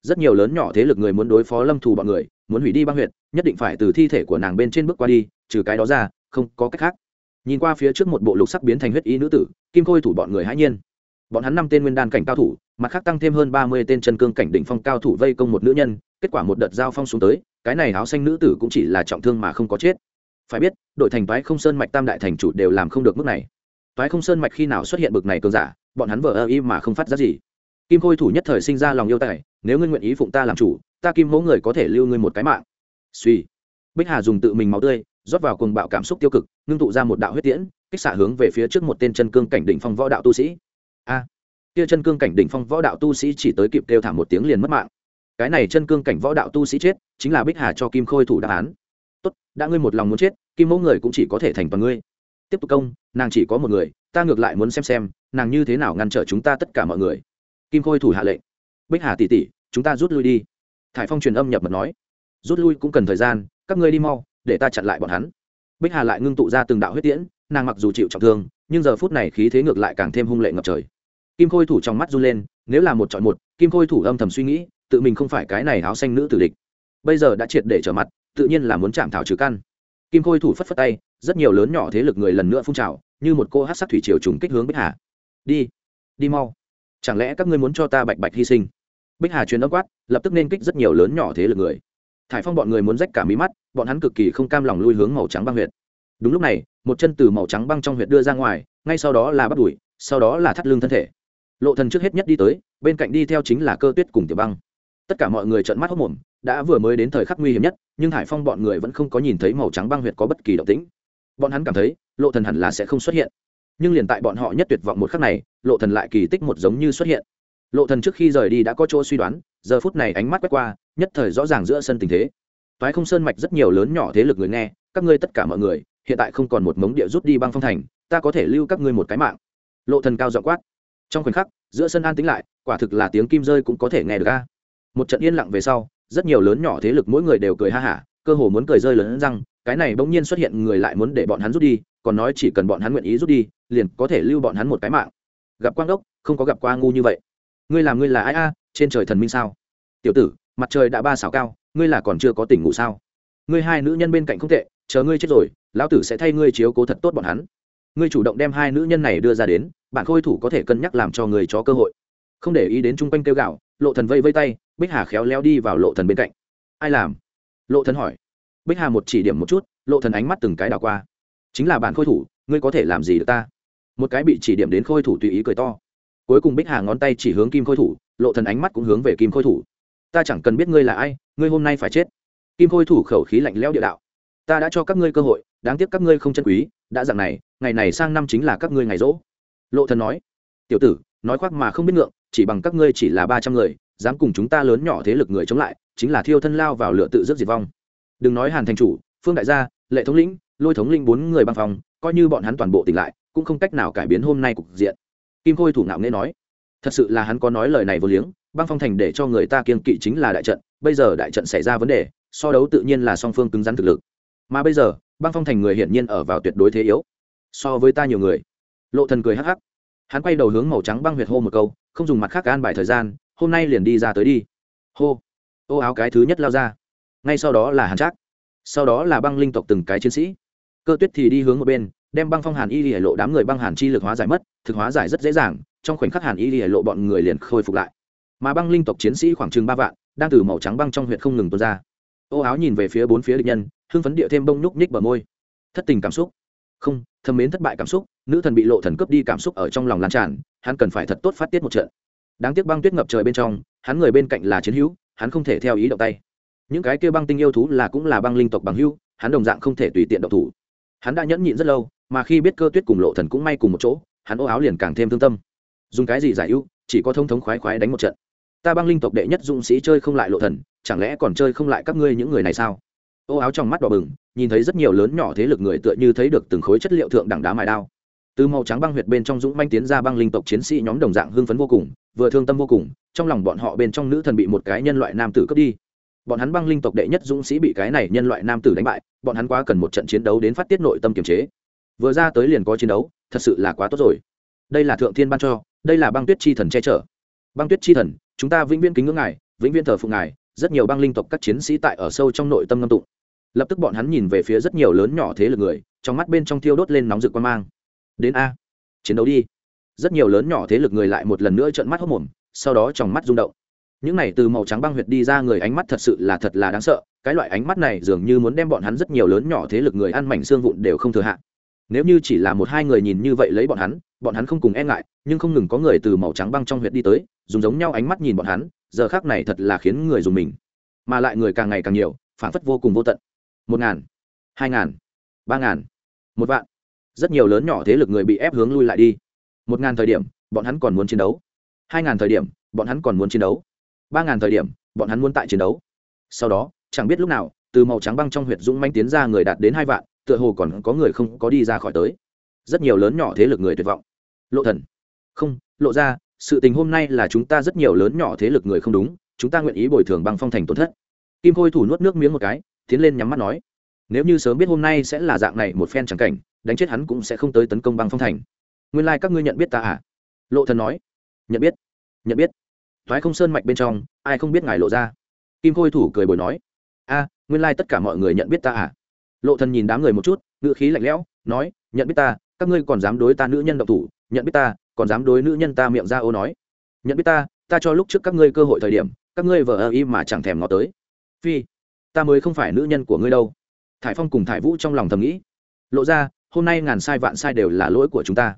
Rất nhiều lớn nhỏ thế lực người muốn đối phó lâm thù bọn người, muốn hủy đi băng huyệt, nhất định phải từ thi thể của nàng bên trên bước qua đi, trừ cái đó ra, không có cách khác. Nhìn qua phía trước một bộ lục sắc biến thành huyết y nữ tử, kim khôi thủ bọn người hãy nhiên. Bọn hắn năm tên nguyên đan cảnh cao thủ, mặt khác tăng thêm hơn ba mươi tên chân cương cảnh đỉnh phong cao thủ vây công một nữ nhân, kết quả một đợt giao phong xuống tới, cái này áo xanh nữ tử cũng chỉ là trọng thương mà không có chết phải biết, đội thành toái không sơn mạch tam đại thành chủ đều làm không được mức này. Toái không sơn mạch khi nào xuất hiện bực này cường giả, bọn hắn vờ ơ y mà không phát ra gì. Kim khôi thủ nhất thời sinh ra lòng yêu tài, nếu ngươi nguyện ý phụng ta làm chủ, ta kim mẫu người có thể lưu ngươi một cái mạng. Suy. Bích hà dùng tự mình máu tươi, rót vào cùng bạo cảm xúc tiêu cực, ngưng tụ ra một đạo huyết tiễn, kích xạ hướng về phía trước một tên chân cương cảnh đỉnh phong võ đạo tu sĩ. A. Kia chân cương cảnh đỉnh phong võ đạo tu sĩ chỉ tới kịp kêu thảm một tiếng liền mất mạng. Cái này chân cương cảnh võ đạo tu sĩ chết, chính là bích hà cho kim khôi thủ đáp án tốt, đã ngươi một lòng muốn chết, kim mẫu người cũng chỉ có thể thành toàn ngươi. Tiếp tục công, nàng chỉ có một người, ta ngược lại muốn xem xem, nàng như thế nào ngăn trở chúng ta tất cả mọi người. Kim khôi thủ hạ lệnh. Bích hà tỉ tỉ chúng ta rút lui đi. Thải phong truyền âm nhập mật nói. Rút lui cũng cần thời gian, các ngươi đi mau, để ta chặn lại bọn hắn. Bích hà lại ngưng tụ ra từng đạo huyết tiễn, nàng mặc dù chịu trọng thương, nhưng giờ phút này khí thế ngược lại càng thêm hung lệ ngập trời. Kim khôi thủ trong mắt run lên, nếu là một chọn một, kim khôi thủ âm thầm suy nghĩ, tự mình không phải cái này áo xanh nữ tử địch. Bây giờ đã triệt để trở mặt tự nhiên là muốn chạm thảo trừ căn. Kim khôi thủ phất phất tay, rất nhiều lớn nhỏ thế lực người lần nữa phun trào, như một cô hát sắc thủy triều trùng kích hướng bích hà. Đi đi mau. Chẳng lẽ các ngươi muốn cho ta bạch bạch hy sinh? Bích hà truyền âm quát, lập tức nên kích rất nhiều lớn nhỏ thế lực người. Thải phong bọn người muốn rách cả mí mắt, bọn hắn cực kỳ không cam lòng lui hướng màu trắng băng huyệt. Đúng lúc này, một chân từ màu trắng băng trong huyệt đưa ra ngoài, ngay sau đó là bắt đùi sau đó là thắt lưng thân thể. Lộ thần trước hết nhất đi tới, bên cạnh đi theo chính là cơ tuyết cùng tiểu băng. Tất cả mọi người trợn mắt hốc mồm đã vừa mới đến thời khắc nguy hiểm nhất, nhưng hải phong bọn người vẫn không có nhìn thấy màu trắng băng huyệt có bất kỳ động tĩnh. Bọn hắn cảm thấy, lộ thần hẳn là sẽ không xuất hiện. Nhưng liền tại bọn họ nhất tuyệt vọng một khắc này, lộ thần lại kỳ tích một giống như xuất hiện. Lộ thần trước khi rời đi đã có chỗ suy đoán, giờ phút này ánh mắt quét qua, nhất thời rõ ràng giữa sân tình thế. Toái không sơn mạch rất nhiều lớn nhỏ thế lực người nghe, các ngươi tất cả mọi người, hiện tại không còn một mống địa rút đi băng phong thành, ta có thể lưu các ngươi một cái mạng. Lộ thần cao giọng quát. Trong khoảnh khắc, giữa sân an tĩnh lại, quả thực là tiếng kim rơi cũng có thể nghe được a. Một trận yên lặng về sau rất nhiều lớn nhỏ thế lực mỗi người đều cười ha hả, cơ hồ muốn cười rơi lớn răng, cái này bỗng nhiên xuất hiện người lại muốn để bọn hắn rút đi, còn nói chỉ cần bọn hắn nguyện ý rút đi, liền có thể lưu bọn hắn một cái mạng. Gặp quang đốc, không có gặp qua ngu như vậy. Ngươi làm ngươi là ai a, trên trời thần minh sao? Tiểu tử, mặt trời đã ba xảo cao, ngươi là còn chưa có tỉnh ngủ sao? Ngươi hai nữ nhân bên cạnh không tệ, chờ ngươi chết rồi, lão tử sẽ thay ngươi chiếu cố thật tốt bọn hắn. Ngươi chủ động đem hai nữ nhân này đưa ra đến, bạn khôi thủ có thể cân nhắc làm cho người cho cơ hội. Không để ý đến chung quanh kêu gạo, lộ thần vây vây tay bích hà khéo léo đi vào lộ thần bên cạnh. Ai làm? Lộ thần hỏi. Bích hà một chỉ điểm một chút, lộ thần ánh mắt từng cái đảo qua. Chính là bản khôi thủ, ngươi có thể làm gì được ta? Một cái bị chỉ điểm đến khôi thủ tùy ý cười to. Cuối cùng bích hà ngón tay chỉ hướng kim khôi thủ, lộ thần ánh mắt cũng hướng về kim khôi thủ. Ta chẳng cần biết ngươi là ai, ngươi hôm nay phải chết. Kim khôi thủ khẩu khí lạnh lẽo địa đạo. Ta đã cho các ngươi cơ hội, đáng tiếc các ngươi không chân quý, đã dạng này, ngày này sang năm chính là các ngươi ngày rỗ. Lộ thần nói. Tiểu tử, nói khoác mà không biết ngượng, chỉ bằng các ngươi chỉ là ba trăm người dám cùng chúng ta lớn nhỏ thế lực người chống lại, chính là thiêu thân lao vào lửa tự rước diệt vong. Đừng nói hàn thành chủ, phương đại gia, lệ thống lĩnh, lôi thống linh bốn người băng phòng, coi như bọn hắn toàn bộ tỉnh lại, cũng không cách nào cải biến hôm nay cục diện. Kim khôi thủ ngạo nghễ nói, thật sự là hắn có nói lời này vô liếng, băng phong thành để cho người ta kiên kỵ chính là đại trận, bây giờ đại trận xảy ra vấn đề, so đấu tự nhiên là song phương cứng rắn thực lực. Mà bây giờ, băng phong thành người hiển nhiên ở vào tuyệt đối thế yếu. So với ta nhiều người. Lộ thần cười hắc hắc. Hắn quay đầu hướng màu trắng băng huyệt hô một câu, không dùng mặt khác an bài thời gian hôm nay liền đi ra tới đi. Hô. Ô áo cái thứ nhất lao ra. Ngay sau đó là hàn trác. Sau đó là băng linh tộc từng cái chiến sĩ. Cơ tuyết thì đi hướng một bên, đem băng phong hàn y lìa lộ đám người băng hàn chi lực hóa giải mất, thực hóa giải rất dễ dàng, trong khoảnh khắc hàn y lìa lộ bọn người liền khôi phục lại. Mà băng linh tộc chiến sĩ khoảng chừng ba vạn, đang từ màu trắng băng trong huyện không ngừng tuôn ra. Ô áo nhìn về phía bốn phía địch nhân, hưng phấn địa thêm bông nhúc nhích bờ môi. Thất tình cảm xúc. Không, thâm mến thất bại cảm xúc, nữ thần bị lộ thần cướp đi cảm xúc ở trong lòng lan tràn, hắn cần phải thật tốt phát tiết một trận đáng tiếc băng tuyết ngập trời bên trong, hắn người bên cạnh là chiến hữu, hắn không thể theo ý động tay. Những cái kia băng tinh yêu thú là cũng là băng linh tộc bằng hữu, hắn đồng dạng không thể tùy tiện động thủ. Hắn đã nhẫn nhịn rất lâu, mà khi biết cơ tuyết cùng lộ thần cũng may cùng một chỗ, hắn ô áo liền càng thêm thương tâm. Dùng cái gì giải ưu, chỉ có thông thống khoái khoái đánh một trận. Ta băng linh tộc đệ nhất dũng sĩ chơi không lại lộ thần, chẳng lẽ còn chơi không lại các ngươi những người này sao? Ô áo trong mắt đỏ bừng, nhìn thấy rất nhiều lớn nhỏ thế lực người tựa như thấy được từng khối chất liệu thượng đẳng đá mài đao. Từ màu trắng băng huyệt bên trong dũng manh tiến ra băng linh tộc chiến sĩ nhóm đồng dạng hưng phấn vô cùng vừa thương tâm vô cùng, trong lòng bọn họ bên trong nữ thần bị một cái nhân loại nam tử cướp đi. Bọn hắn băng linh tộc đệ nhất dũng sĩ bị cái này nhân loại nam tử đánh bại, bọn hắn quá cần một trận chiến đấu đến phát tiết nội tâm kiềm chế. Vừa ra tới liền có chiến đấu, thật sự là quá tốt rồi. Đây là thượng thiên ban cho, đây là băng tuyết chi thần che chở. Băng tuyết chi thần, chúng ta vĩnh viễn kính ngưỡng ngài, vĩnh viễn thờ phụng ngài, rất nhiều băng linh tộc các chiến sĩ tại ở sâu trong nội tâm ngâm tụng. Lập tức bọn hắn nhìn về phía rất nhiều lớn nhỏ thế lực người, trong mắt bên trong thiêu đốt lên nóng rực quan mang. Đến a. Chiến đấu đi rất nhiều lớn nhỏ thế lực người lại một lần nữa trợn mắt hốc mồm, sau đó trong mắt rung động. Những này từ màu trắng băng huyệt đi ra người ánh mắt thật sự là thật là đáng sợ, cái loại ánh mắt này dường như muốn đem bọn hắn rất nhiều lớn nhỏ thế lực người ăn mảnh xương vụn đều không thừa hạn nếu như chỉ là một hai người nhìn như vậy lấy bọn hắn bọn hắn không cùng e ngại, nhưng không ngừng có người từ màu trắng băng trong huyệt đi tới, dùng giống nhau ánh mắt nhìn bọn hắn, giờ khác này thật là khiến người dùng mình. Mà lại người càng ngày càng nhiều, phản phất vô cùng vô tận. Một ngàn, hai ngàn, ba ngàn, một vạn. Rất nhiều lớn nhỏ thế lực người bị ép hướng lui lại đi một ngàn thời điểm, bọn hắn còn muốn chiến đấu. Hai ngàn thời điểm, bọn hắn còn muốn chiến đấu. Ba ngàn thời điểm, bọn hắn muốn tại chiến đấu. Sau đó, chẳng biết lúc nào, từ màu trắng băng trong huyệt dũng manh tiến ra người đạt đến hai vạn, tựa hồ còn có người không có đi ra khỏi tới. Rất nhiều lớn nhỏ thế lực người tuyệt vọng. Lộ thần. Không, lộ ra, sự tình hôm nay là chúng ta rất nhiều lớn nhỏ thế lực người không đúng, chúng ta nguyện ý bồi thường băng phong thành tổn thất. Kim khôi thủ nuốt nước miếng một cái, tiến lên nhắm mắt nói, nếu như sớm biết hôm nay sẽ là dạng này một phen chẳng cảnh, đánh chết hắn cũng sẽ không tới tấn công băng phong thành nguyên lai các ngươi nhận biết ta à? Lộ thần nói. Nhận biết. Nhận biết. Thoái không sơn mạch bên trong, ai không biết ngài lộ ra? Kim khôi thủ cười bồi nói. A, nguyên lai tất cả mọi người nhận biết ta à? Lộ thần nhìn đám người một chút, ngữ khí lạnh lẽo, nói, nhận biết ta, các ngươi còn dám đối ta nữ nhân độc thủ? Nhận biết ta, còn dám đối nữ nhân ta miệng ra ô nói? Nhận biết ta ta cho lúc trước các ngươi cơ hội thời điểm, các ngươi vợ ơ im mà chẳng thèm ngó tới. Phi, ta mới không phải nữ nhân của ngươi đâu. Thải phong cùng thải vũ trong lòng thầm nghĩ. Lộ ra, hôm nay ngàn sai vạn sai đều là lỗi của chúng ta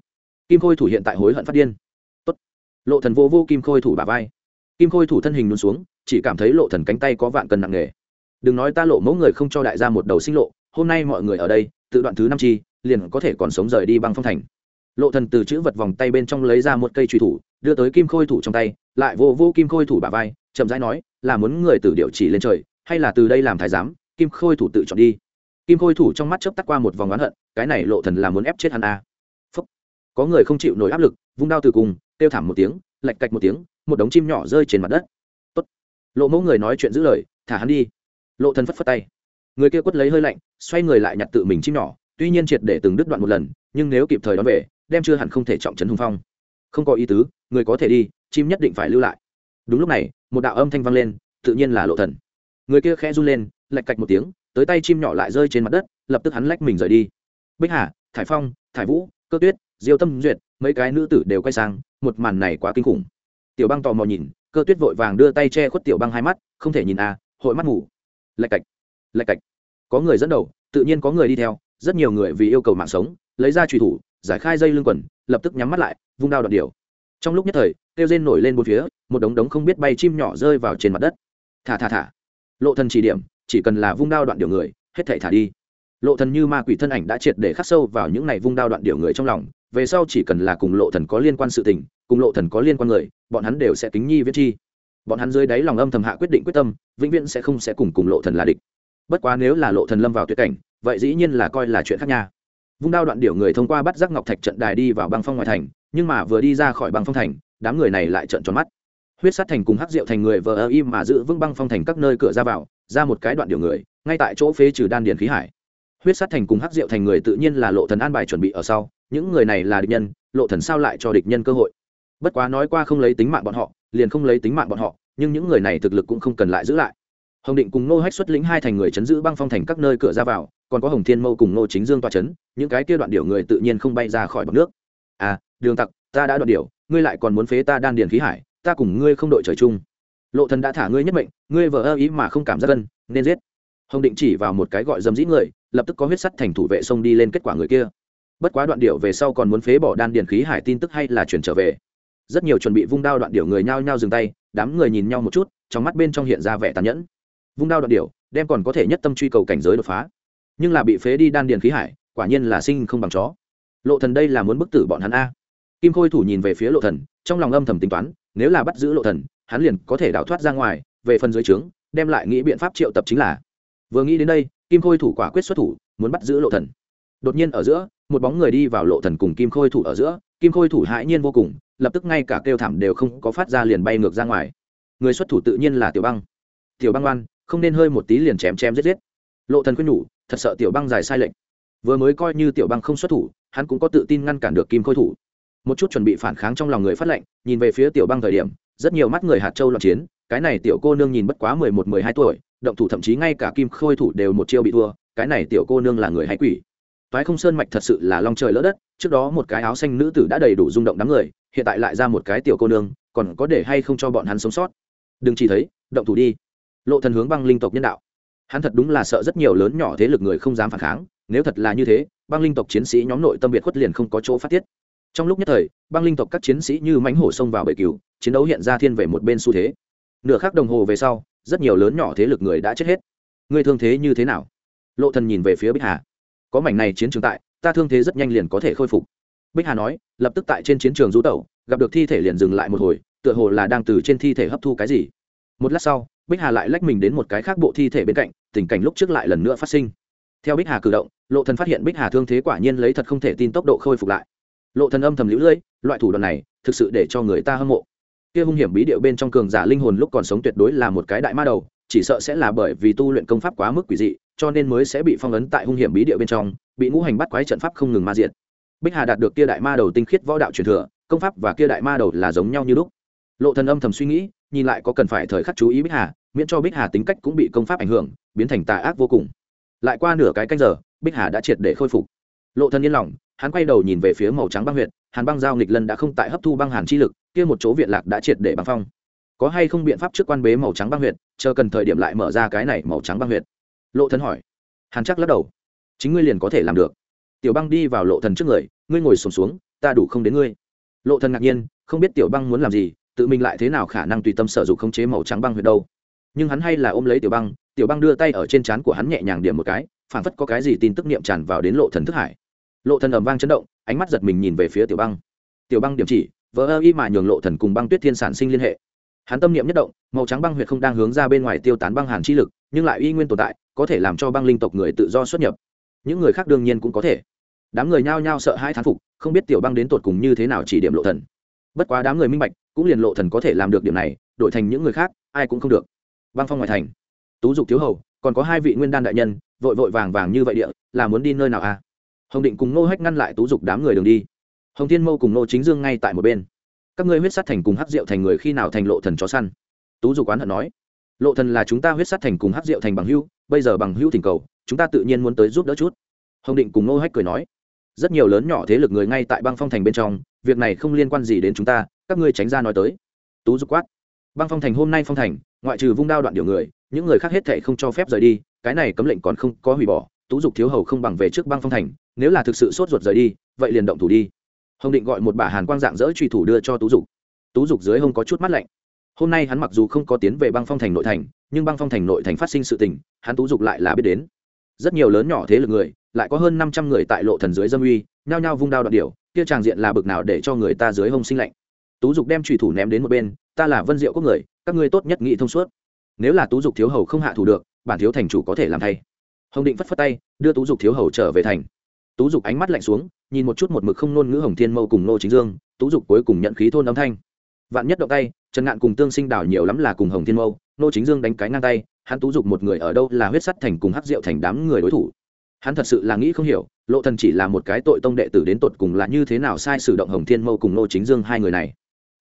kim khôi thủ hiện tại hối hận phát điên. Tốt. lộ thần vô vô kim khôi thủ bà vai. Kim khôi thủ thân hình luôn xuống, chỉ cảm thấy lộ thần cánh tay có vạn cân nặng nề. Đừng nói ta lộ mẫu người không cho đại gia một đầu sinh lộ, hôm nay mọi người ở đây, tự đoạn thứ năm chi, liền có thể còn sống rời đi băng phong thành. Lộ thần từ chữ vật vòng tay bên trong lấy ra một cây truy thủ, đưa tới kim khôi thủ trong tay, lại vô vô kim khôi thủ bả vai, chậm rãi nói, là muốn người từ điều chỉ lên trời, hay là từ đây làm thái giám, kim khôi thủ tự chọn đi. Kim khôi thủ trong mắt chớp tắt qua một vòng oán hận, cái này lộ thần là muốn ép chết hắn à. Có người không chịu nổi áp lực, vung đao từ cùng tiêu thảm một tiếng, lạch cạch một tiếng, một đống chim nhỏ rơi trên mặt đất. Tốt. lộ mẫu người nói chuyện giữ lời, thả hắn đi. Lộ thần phất phất tay. Người kia quất lấy hơi lạnh, xoay người lại nhặt tự mình chim nhỏ, tuy nhiên triệt để từng đứt đoạn một lần, nhưng nếu kịp thời đón về, đem chưa hẳn không thể trọng trấn hùng phong. Không có ý tứ, người có thể đi, chim nhất định phải lưu lại. Đúng lúc này, một đạo âm thanh vang lên, tự nhiên là lộ thần. Người kia khẽ run lên, lạch cạch một tiếng, tới tay chim nhỏ lại rơi trên mặt đất, lập tức hắn lách mình rời đi. Bích hà, thải phong, thải vũ, cơ tuyết diêu tâm duyệt, mấy cái nữ tử đều quay sang, một màn này quá kinh khủng. Tiểu băng tò mò nhìn, cơ tuyết vội vàng đưa tay che khuất tiểu băng hai mắt, không thể nhìn à hội mắt ngủ. Lạch cạch lạch cạch. Có người dẫn đầu, tự nhiên có người đi theo, rất nhiều người vì yêu cầu mạng sống, lấy ra trùy thủ, giải khai dây lưng quần, lập tức nhắm mắt lại, vung đao đoạn điều trong lúc nhất thời, kêu rên nổi lên bốn phía, một đống đống không biết bay chim nhỏ rơi vào trên mặt đất. Thả thả thả. Lộ thần chỉ điểm, chỉ cần là vung đao đoạn điều người, hết thảy thả đi. Lộ thần như ma quỷ thân ảnh đã triệt để khắc sâu vào những này vung đao đoạn điều người trong lòng về sau chỉ cần là cùng lộ thần có liên quan sự tình, cùng lộ thần có liên quan người, bọn hắn đều sẽ kính nhi viết chi. Bọn hắn dưới đáy lòng âm thầm hạ quyết định quyết tâm, vĩnh viễn sẽ không sẽ cùng cùng lộ thần là địch. Bất quá nếu là lộ thần lâm vào tuyệt cảnh, vậy dĩ nhiên là coi là chuyện khác nha. Vung đao đoạn điểu người thông qua bắt giác ngọc thạch trận đài đi vào băng phong ngoại thành, nhưng mà vừa đi ra khỏi băng phong thành, đám người này lại trợn tròn mắt. Huyết sát thành cùng hắc diệu thành người vờ ơ im mà giữ vững băng phong thành các nơi cửa ra vào, ra một cái đoạn điều người, ngay tại chỗ phế trừ đan điền khí hải. Huyết sát thành cùng hắc diệu thành người tự nhiên là lộ thần an bài chuẩn bị ở sau những người này là địch nhân lộ thần sao lại cho địch nhân cơ hội? Bất quá nói qua không lấy tính mạng bọn họ liền không lấy tính mạng bọn họ nhưng những người này thực lực cũng không cần lại giữ lại. Hồng định cùng ngô hách xuất lĩnh hai thành người chấn giữ băng phong thành các nơi cửa ra vào còn có hồng thiên mâu cùng ngô chính dương toa chấn những cái kia đoạn điều người tự nhiên không bay ra khỏi bọc nước. À đường tặc ta đã đoạn điều, ngươi lại còn muốn phế ta đan điền khí hải ta cùng ngươi không đội trời chung. Lộ thần đã thả ngươi nhất mệnh ngươi vờ ơ ý mà không cảm giác cân nên giết. Hồng định chỉ vào một cái gọi dâm dĩ người lập tức có huyết sắt thành thủ vệ xông đi lên kết quả người kia bất quá đoạn điệu về sau còn muốn phế bỏ đan điền khí hải tin tức hay là chuyển trở về. Rất nhiều chuẩn bị vung đao đoạn điệu người nhao nhao dừng tay, đám người nhìn nhau một chút, trong mắt bên trong hiện ra vẻ tàn nhẫn. Vung đao đoạn điệu đem còn có thể nhất tâm truy cầu cảnh giới đột phá. Nhưng là bị phế đi đan điền khí hải, quả nhiên là sinh không bằng chó. Lộ thần đây là muốn bức tử bọn hắn a. Kim khôi thủ nhìn về phía lộ thần, trong lòng âm thầm tính toán, nếu là bắt giữ lộ thần, hắn liền có thể đào thoát ra ngoài, về phần dưới trướng, đem lại nghĩ biện pháp triệu tập chính là. Vừa nghĩ đến đây, kim khôi thủ quả quyết xuất thủ, muốn bắt giữ lộ thần đột nhiên ở giữa, một bóng người đi vào lộ thần cùng kim khôi thủ ở giữa. Kim khôi thủ hãi nhiên vô cùng, lập tức ngay cả kêu thảm đều không có phát ra liền bay ngược ra ngoài. Người xuất thủ tự nhiên là tiểu băng. Tiểu băng oan, không nên hơi một tí liền chém chém giết giết. Lộ thần khuyên nhủ, thật sợ tiểu băng dài sai lệnh vừa mới coi như tiểu băng không xuất thủ, hắn cũng có tự tin ngăn cản được kim khôi thủ. Một chút chuẩn bị phản kháng trong lòng người phát lệnh, nhìn về phía tiểu băng thời điểm, rất nhiều mắt người hạt châu loạn chiến, cái này tiểu cô nương nhìn bất quá mười một, mười hai tuổi, động thủ thậm chí ngay cả kim khôi thủ đều một chiêu bị thua, cái này tiểu cô nương là người hay quỷ? Toái không sơn mạch thật sự là long trời lỡ đất, trước đó một cái áo xanh nữ tử đã đầy đủ rung động đám người, hiện tại lại ra một cái tiểu cô nương, còn có để hay không cho bọn hắn sống sót. Đừng chỉ thấy, động thủ đi. Lộ thần hướng băng linh tộc nhân đạo. Hắn thật đúng là sợ rất nhiều lớn nhỏ thế lực người không dám phản kháng, nếu thật là như thế, băng linh tộc chiến sĩ nhóm nội tâm biệt khuất liền không có chỗ phát tiết. Trong lúc nhất thời, băng linh tộc các chiến sĩ như mánh hổ xông vào bể cứu chiến đấu hiện ra thiên về một bên xu thế. Nửa khắc đồng hồ về sau, rất nhiều lớn nhỏ thế lực người đã chết hết. Ngươi thương thế như thế nào? Lộ thần nhìn về phía bích hà có mảnh này chiến trường tại, ta thương thế rất nhanh liền có thể khôi phục. Bích hà nói, lập tức tại trên chiến trường rú tẩu, gặp được thi thể liền dừng lại một hồi, tựa hồ là đang từ trên thi thể hấp thu cái gì. Một lát sau, bích hà lại lách mình đến một cái khác bộ thi thể bên cạnh, tình cảnh lúc trước lại lần nữa phát sinh. Theo bích hà cử động, lộ thần phát hiện bích hà thương thế quả nhiên lấy thật không thể tin tốc độ khôi phục lại. Lộ thần âm thầm lũ lưỡi loại thủ đoạn này, thực sự để cho người ta hâm mộ. Kia hung hiểm bí điệu bên trong cường giả linh hồn lúc còn sống tuyệt đối là một cái đại ma đầu, chỉ sợ sẽ là bởi vì tu luyện công pháp quá mức quỷ dị cho nên mới sẽ bị phong ấn tại hung hiểm bí địa bên trong bị ngũ hành bắt quái trận pháp không ngừng ma diệt. Bích hà đạt được kia đại ma đầu tinh khiết võ đạo truyền thừa công pháp và kia đại ma đầu là giống nhau như lúc. Lộ thần âm thầm suy nghĩ nhìn lại có cần phải thời khắc chú ý bích hà miễn cho bích hà tính cách cũng bị công pháp ảnh hưởng biến thành tà ác vô cùng. Lại qua nửa cái canh giờ bích hà đã triệt để khôi phục. Lộ thần yên lòng hắn quay đầu nhìn về phía màu trắng băng huyệt, hàn băng giao nghịch lân đã không tại hấp thu băng hàn chi lực kia một chỗ viện lạc đã triệt để băng phong. Có hay không biện pháp trước quan bế màu trắng băng huyệt, chờ cần thời điểm lại mở ra cái này màu trắng băng huyệt lộ thần hỏi. Hàn chắc lắc đầu. Chính ngươi liền có thể làm được. Tiểu băng đi vào lộ thần trước người ngươi ngồi sồn xuống, xuống ta đủ không đến ngươi. Lộ thần ngạc nhiên không biết tiểu băng muốn làm gì tự mình lại thế nào khả năng tùy tâm sở dụng khống chế màu trắng băng huyệt đâu. Nhưng hắn hay là ôm lấy tiểu băng tiểu băng đưa tay ở trên trán của hắn nhẹ nhàng điểm một cái phản phất có cái gì tin tức niệm tràn vào đến lộ thần thức hải. Lộ thần ầm vang chấn động ánh mắt giật mình nhìn về phía tiểu băng. Tiểu băng điểm chỉ vỡ ơ y mà nhường lộ thần cùng băng tuyết thiên sản sinh liên hệ. Hắn tâm niệm nhất động màu trắng băng huyệt không đang hướng ra bên ngoài tiêu tán băng hàn chi lực nhưng lại uy nguyên tồn tại có thể làm cho băng linh tộc người tự do xuất nhập. Những người khác đương nhiên cũng có thể. Đám người nhao nhao sợ hai thán phục, không biết tiểu băng đến tột cùng như thế nào chỉ điểm lộ thần. Bất quá đám người minh bạch, cũng liền lộ thần có thể làm được điểm này, đổi thành những người khác, ai cũng không được. Băng phong ngoài thành. Tú dục thiếu hầu, còn có hai vị nguyên đan đại nhân, vội vội vàng vàng như vậy địa, là muốn đi nơi nào à? Hồng định cùng nô hách ngăn lại tú dục đám người đường đi. Hồng thiên mâu cùng nô chính dương ngay tại một bên. Các ngươi huyết sát thành cùng hắc diệu thành người khi nào thành lộ thần chó săn? Tú dục oán hận nói lộ thần là chúng ta huyết sát thành cùng hắc diệu thành bằng hữu, bây giờ bằng hữu thỉnh cầu, chúng ta tự nhiên muốn tới giúp đỡ chút. Hồng định cùng nô hách cười nói. Rất nhiều lớn nhỏ thế lực người ngay tại băng phong thành bên trong, việc này không liên quan gì đến chúng ta, các ngươi tránh ra nói tới. Tú dục quát. Băng phong thành hôm nay phong thành, ngoại trừ vung đao đoạn điều người, những người khác hết thệ không cho phép rời đi, cái này cấm lệnh còn không có hủy bỏ, tú dục thiếu hầu không bằng về trước băng phong thành, nếu là thực sự sốt ruột rời đi, vậy liền động thủ đi. Hồng định gọi một bả hàn quang dạng dỡ truy thủ đưa cho tú dục. Tú dục dưới hông có chút mắt lạnh hôm nay hắn mặc dù không có tiến về băng phong thành nội thành, nhưng băng phong thành nội thành phát sinh sự tình, hắn tú dục lại là biết đến. Rất nhiều lớn nhỏ thế lực người, lại có hơn năm trăm người tại lộ thần dưới dâm uy, nhao nhao vung đao đoạn điều kia tràng diện là bực nào để cho người ta dưới hông sinh lạnh. Tú dục đem trùy thủ ném đến một bên, ta là vân diệu quốc người, các ngươi tốt nhất nghĩ thông suốt. Nếu là tú dục thiếu hầu không hạ thủ được, bản thiếu thành chủ có thể làm thay. Hồng định phất phất tay, đưa tú dục thiếu hầu trở về thành. Tú dục ánh mắt lạnh xuống, nhìn một chút một mực không nôn ngữ hồng thiên mâu cùng nô chính dương, tú dục cuối cùng nhận khí thôn âm thanh. Vạn nhất động tay trần ngạn cùng tương sinh đảo nhiều lắm là cùng hồng thiên mâu, nô chính dương đánh cái ngang tay, hắn tú dục một người ở đâu là huyết sắt thành cùng hắc diệu thành đám người đối thủ. Hắn thật sự là nghĩ không hiểu, lộ thần chỉ là một cái tội tông đệ tử đến tột cùng là như thế nào sai sử động hồng thiên mâu cùng nô chính dương hai người này.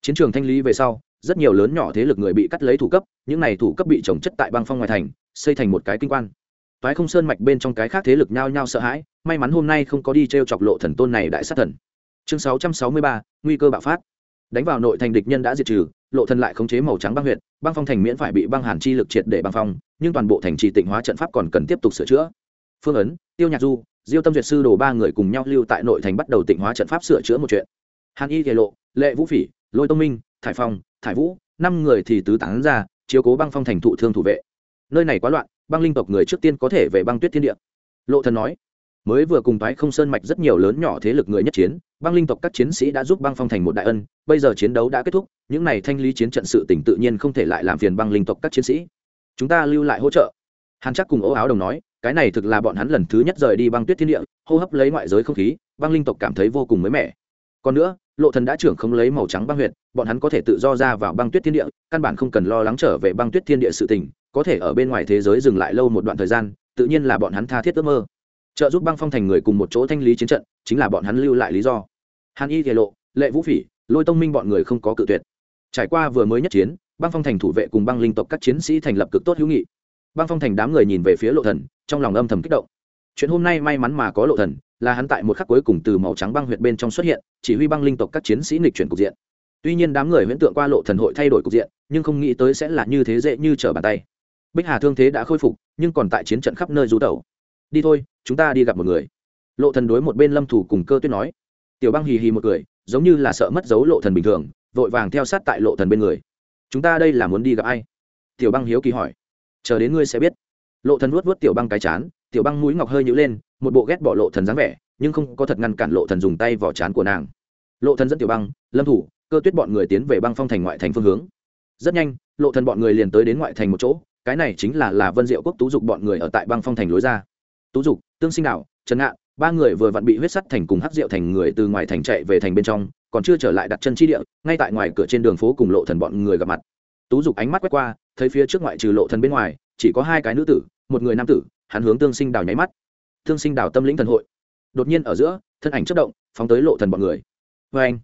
Chiến trường thanh lý về sau, rất nhiều lớn nhỏ thế lực người bị cắt lấy thủ cấp, những này thủ cấp bị trồng chất tại băng phong ngoài thành, xây thành một cái kinh quan. Toái không sơn mạch bên trong cái khác thế lực nhao nhao sợ hãi, may mắn hôm nay không có đi t r e o chọc lộ thần tôn này đại sát thần. Chương sáu trăm sáu mươi ba, nguy cơ bạo phát. Đánh vào nội thành địch nhân đã diệt trừ lộ thần lại khống chế màu trắng băng huyện băng phong thành miễn phải bị băng hàn chi lực triệt để băng phong, nhưng toàn bộ thành trì tịnh hóa trận pháp còn cần tiếp tục sửa chữa. Phương ấn, tiêu nhạc du, diêu tâm duyệt sư đồ ba người cùng nhau lưu tại nội thành bắt đầu tịnh hóa trận pháp sửa chữa một chuyện. Hàn y thể lộ, lệ vũ phỉ, lôi tông minh, thải phong, thải vũ, năm người thì tứ tán ra, chiếu cố băng phong thành thụ thương thủ vệ. Nơi này quá loạn, băng linh tộc người trước tiên có thể về băng tuyết thiên địa. Lộ thần nói mới vừa cùng thái không sơn mạch rất nhiều lớn nhỏ thế lực người nhất chiến, băng linh tộc các chiến sĩ đã giúp băng phong thành một đại ân, bây giờ chiến đấu đã kết thúc, những này thanh lý chiến trận sự tỉnh tự nhiên không thể lại làm phiền băng linh tộc các chiến sĩ. Chúng ta lưu lại hỗ trợ. Hàn chắc cùng ố áo đồng nói, cái này thực là bọn hắn lần thứ nhất rời đi băng tuyết thiên địa, hô hấp lấy ngoại giới không khí, băng linh tộc cảm thấy vô cùng mới mẻ. Còn nữa, lộ thần đã trưởng không lấy màu trắng băng huyệt, bọn hắn có thể tự do ra vào băng tuyết thiên địa, căn bản không cần lo lắng trở về băng tuyết thiên địa sự tình, có thể ở bên ngoài thế giới dừng lại lâu một đoạn thời gian, tự nhiên là bọn hắn tha thiết ước mơ trợ giúp băng phong thành người cùng một chỗ thanh lý chiến trận, chính là bọn hắn lưu lại lý do. Hàn y thể lộ, lệ vũ phỉ, lôi tông minh bọn người không có cự tuyệt. Trải qua vừa mới nhất chiến, băng phong thành thủ vệ cùng băng linh tộc các chiến sĩ thành lập cực tốt hữu nghị. Băng phong thành đám người nhìn về phía lộ thần, trong lòng âm thầm kích động. Chuyện hôm nay may mắn mà có lộ thần, là hắn tại một khắc cuối cùng từ màu trắng băng huyệt bên trong xuất hiện, chỉ huy băng linh tộc các chiến sĩ nghịch chuyển cục diện. Tuy nhiên đám người huyễn tượng qua lộ thần hội thay đổi cục diện, nhưng không nghĩ tới sẽ là như thế dễ như trở bàn tay. Bích hà thương thế đã khôi phục, nhưng còn tại chiến trận khắp nơi rú tẩu đi thôi chúng ta đi gặp một người. Lộ thần đối một bên lâm thủ cùng cơ tuyết nói. Tiểu băng hì hì một cười, giống như là sợ mất dấu lộ thần bình thường, vội vàng theo sát tại lộ thần bên người. Chúng ta đây là muốn đi gặp ai? Tiểu băng hiếu kỳ hỏi. Chờ đến ngươi sẽ biết. Lộ thần vuốt vuốt tiểu băng cái chán, tiểu băng mũi ngọc hơi nhũ lên, một bộ ghét bỏ lộ thần dáng vẻ, nhưng không có thật ngăn cản lộ thần dùng tay vỏ chán của nàng. Lộ thần dẫn tiểu băng, lâm thủ, cơ tuyết bọn người tiến về băng phong thành ngoại thành phương hướng. Rất nhanh, lộ thần bọn người liền tới đến ngoại thành một chỗ, cái này chính là là vân diệu quốc tú dục bọn người ở tại băng phong thành lối ra. Tú dục tương sinh đạo trần ngạn, ba người vừa vặn bị huyết sắt thành cùng hắc rượu thành người từ ngoài thành chạy về thành bên trong, còn chưa trở lại đặt chân chi địa, ngay tại ngoài cửa trên đường phố cùng lộ thần bọn người gặp mặt. Tú dục ánh mắt quét qua, thấy phía trước ngoại trừ lộ thần bên ngoài, chỉ có hai cái nữ tử, một người nam tử, hắn hướng tương sinh đào nháy mắt. Tương sinh đào tâm lĩnh thần hội. Đột nhiên ở giữa, thân ảnh chất động, phóng tới lộ thần bọn người. Vê anh,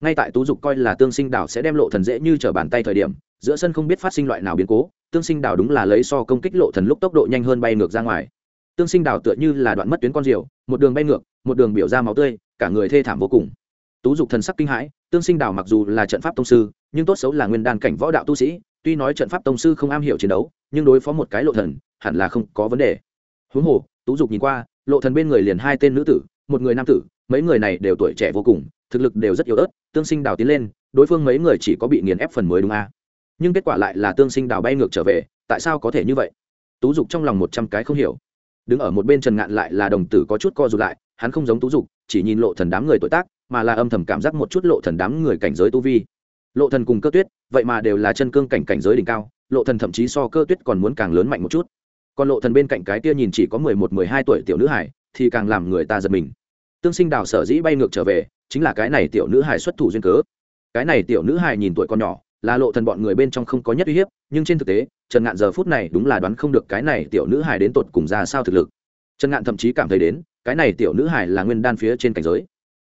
ngay tại tú dục coi là tương sinh đào sẽ đem lộ thần dễ như trở bàn tay thời điểm, giữa sân không biết phát sinh loại nào biến cố, tương sinh đào đúng là lấy so công kích lộ thần lúc tốc độ nhanh hơn bay ngược ra ngoài tương sinh đào tựa như là đoạn mất tuyến con diều, một đường bay ngược, một đường biểu ra máu tươi, cả người thê thảm vô cùng. Tú dục thần sắc kinh hãi, tương sinh đào mặc dù là trận pháp tông sư, nhưng tốt xấu là nguyên đan cảnh võ đạo tu sĩ, tuy nói trận pháp tông sư không am hiểu chiến đấu, nhưng đối phó một cái lộ thần, hẳn là không có vấn đề. Huống hồ, tú dục nhìn qua, lộ thần bên người liền hai tên nữ tử, một người nam tử, mấy người này đều tuổi trẻ vô cùng, thực lực đều rất yếu ớt, tương sinh đào tiến lên, đối phương mấy người chỉ có bị nghiền ép phần mới đúng a. À? nhưng kết quả lại là tương sinh đào bay ngược trở về, tại sao có thể như vậy? Tú dục trong lòng một trăm cái không hiểu đứng ở một bên trần ngạn lại là đồng tử có chút co rụt lại, hắn không giống tú dục, chỉ nhìn lộ thần đám người tuổi tác, mà là âm thầm cảm giác một chút lộ thần đám người cảnh giới tu vi. Lộ thần cùng cơ tuyết, vậy mà đều là chân cương cảnh cảnh giới đỉnh cao, lộ thần thậm chí so cơ tuyết còn muốn càng lớn mạnh một chút. Còn lộ thần bên cạnh cái kia nhìn chỉ có mười một, mười hai tuổi tiểu nữ hải, thì càng làm người ta giật mình. Tương sinh đào sở dĩ bay ngược trở về, chính là cái này tiểu nữ hải xuất thủ duyên cớ. Cái này tiểu nữ hải nhìn tuổi còn nhỏ là lộ thần bọn người bên trong không có nhất uy hiếp, nhưng trên thực tế, trần ngạn giờ phút này đúng là đoán không được cái này tiểu nữ hài đến tột cùng ra sao thực lực. Trần ngạn thậm chí cảm thấy đến, cái này tiểu nữ hài là nguyên đan phía trên cảnh giới.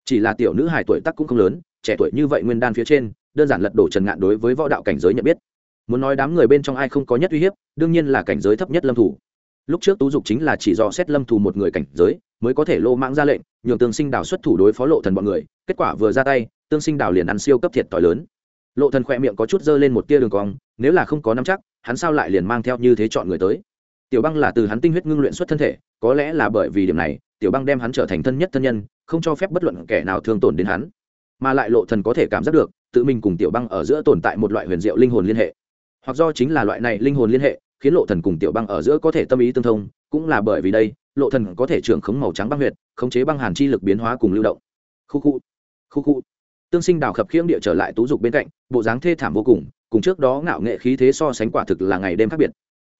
Chỉ là tiểu nữ hài tuổi tác cũng không lớn, trẻ tuổi như vậy nguyên đan phía trên, đơn giản lật đổ trần ngạn đối với võ đạo cảnh giới nhận biết. Muốn nói đám người bên trong ai không có nhất uy hiếp, đương nhiên là cảnh giới thấp nhất lâm thủ. Lúc trước tú dục chính là chỉ do xét lâm thủ một người cảnh giới, mới có thể lô mãng ra lệnh, nhường tương sinh đào xuất thủ đối phó lộ thần bọn người, kết quả vừa ra tay, tương sinh đào liền ăn siêu cấp thiệt t lớn lộ thần khỏe miệng có chút dơ lên một tia đường cong, nếu là không có nắm chắc, hắn sao lại liền mang theo như thế chọn người tới? Tiểu băng là từ hắn tinh huyết ngưng luyện xuất thân thể, có lẽ là bởi vì điểm này, tiểu băng đem hắn trở thành thân nhất thân nhân, không cho phép bất luận kẻ nào thương tổn đến hắn. Mà lại lộ thần có thể cảm giác được, tự mình cùng tiểu băng ở giữa tồn tại một loại huyền diệu linh hồn liên hệ. Hoặc do chính là loại này linh hồn liên hệ, khiến lộ thần cùng tiểu băng ở giữa có thể tâm ý tương thông, cũng là bởi vì đây, lộ thần có thể trưởng khống màu trắng băng huyệt, khống chế băng hàn chi lực biến hóa cùng lưu động. Khu khu. Khu khu tương sinh đào khập khiễng địa trở lại tú dục bên cạnh, bộ dáng thê thảm vô cùng cùng trước đó ngạo nghệ khí thế so sánh quả thực là ngày đêm khác biệt.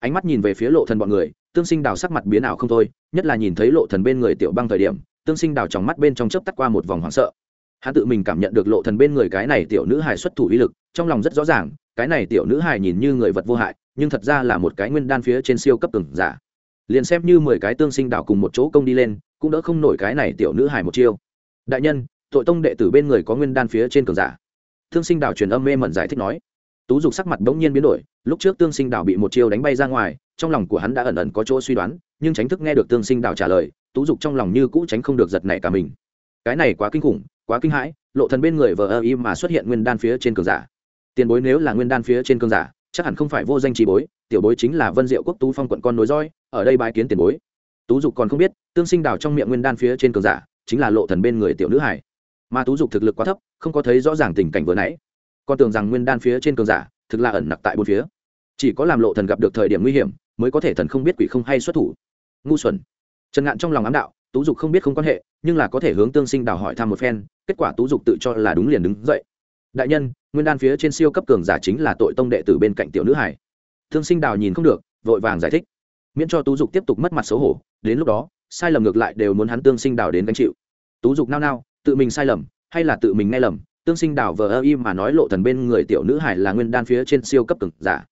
Ánh mắt nhìn về phía lộ thần bọn người, tương sinh đào sắc mặt biến ảo không thôi, nhất là nhìn thấy lộ thần bên người tiểu băng thời điểm, tương sinh đào trong mắt bên trong chớp tắt qua một vòng hoảng sợ. Hắn tự mình cảm nhận được lộ thần bên người cái này tiểu nữ hài xuất thủ uy lực, trong lòng rất rõ ràng, cái này tiểu nữ hài nhìn như người vật vô hại, nhưng thật ra là một cái nguyên đan phía trên siêu cấp từng giả. Liền xem như mười cái tương sinh đảo cùng một chỗ công đi lên, cũng đỡ không nổi cái này tiểu nữ hài một chiêu. Đại nhân tội tông đệ tử bên người có nguyên đan phía trên cường giả. Thương sinh đảo truyền âm mê mẩn giải thích nói. Tú dục sắc mặt bỗng nhiên biến đổi, lúc trước tương sinh đảo bị một chiêu đánh bay ra ngoài, trong lòng của hắn đã ẩn ẩn có chỗ suy đoán, nhưng tránh thức nghe được tương sinh đảo trả lời, tú dục trong lòng như cũ tránh không được giật nảy cả mình. Cái này quá kinh khủng, quá kinh hãi, lộ thần bên người vờ ơ y mà xuất hiện nguyên đan phía trên cường giả. Tiền bối nếu là nguyên đan phía trên cường giả, chắc hẳn không phải vô danh trí bối, tiểu bối chính là vân diệu quốc tú phong quận con nối roi ở đây bái kiến tiền bối. Tú dục còn không biết, tương sinh đào trong miệng nguyên đan phía trên cường giả, chính là lộ thần bên người tiểu nữ hải mà tú dục thực lực quá thấp, không có thấy rõ ràng tình cảnh vừa nãy. Con tưởng rằng nguyên đan phía trên cường giả thực là ẩn nặc tại bốn phía. Chỉ có làm lộ thần gặp được thời điểm nguy hiểm mới có thể thần không biết quỷ không hay xuất thủ. Ngu xuẩn. Trần ngạn trong lòng ám đạo, tú dục không biết không quan hệ, nhưng là có thể hướng tương sinh đào hỏi thăm một phen, kết quả tú dục tự cho là đúng liền đứng dậy. Đại nhân, nguyên đan phía trên siêu cấp cường giả chính là tội tông đệ tử bên cạnh tiểu nữ hải. Tương sinh đào nhìn không được, vội vàng giải thích. Miễn cho tú dục tiếp tục mất mặt xấu hổ, đến lúc đó, sai lầm ngược lại đều muốn hắn tương sinh đào đến gánh chịu. Tú dục nao nao tự mình sai lầm, hay là tự mình nghe lầm, tương sinh đào vờ ơ im mà nói lộ thần bên người tiểu nữ hải là nguyên đan phía trên siêu cấp cường giả.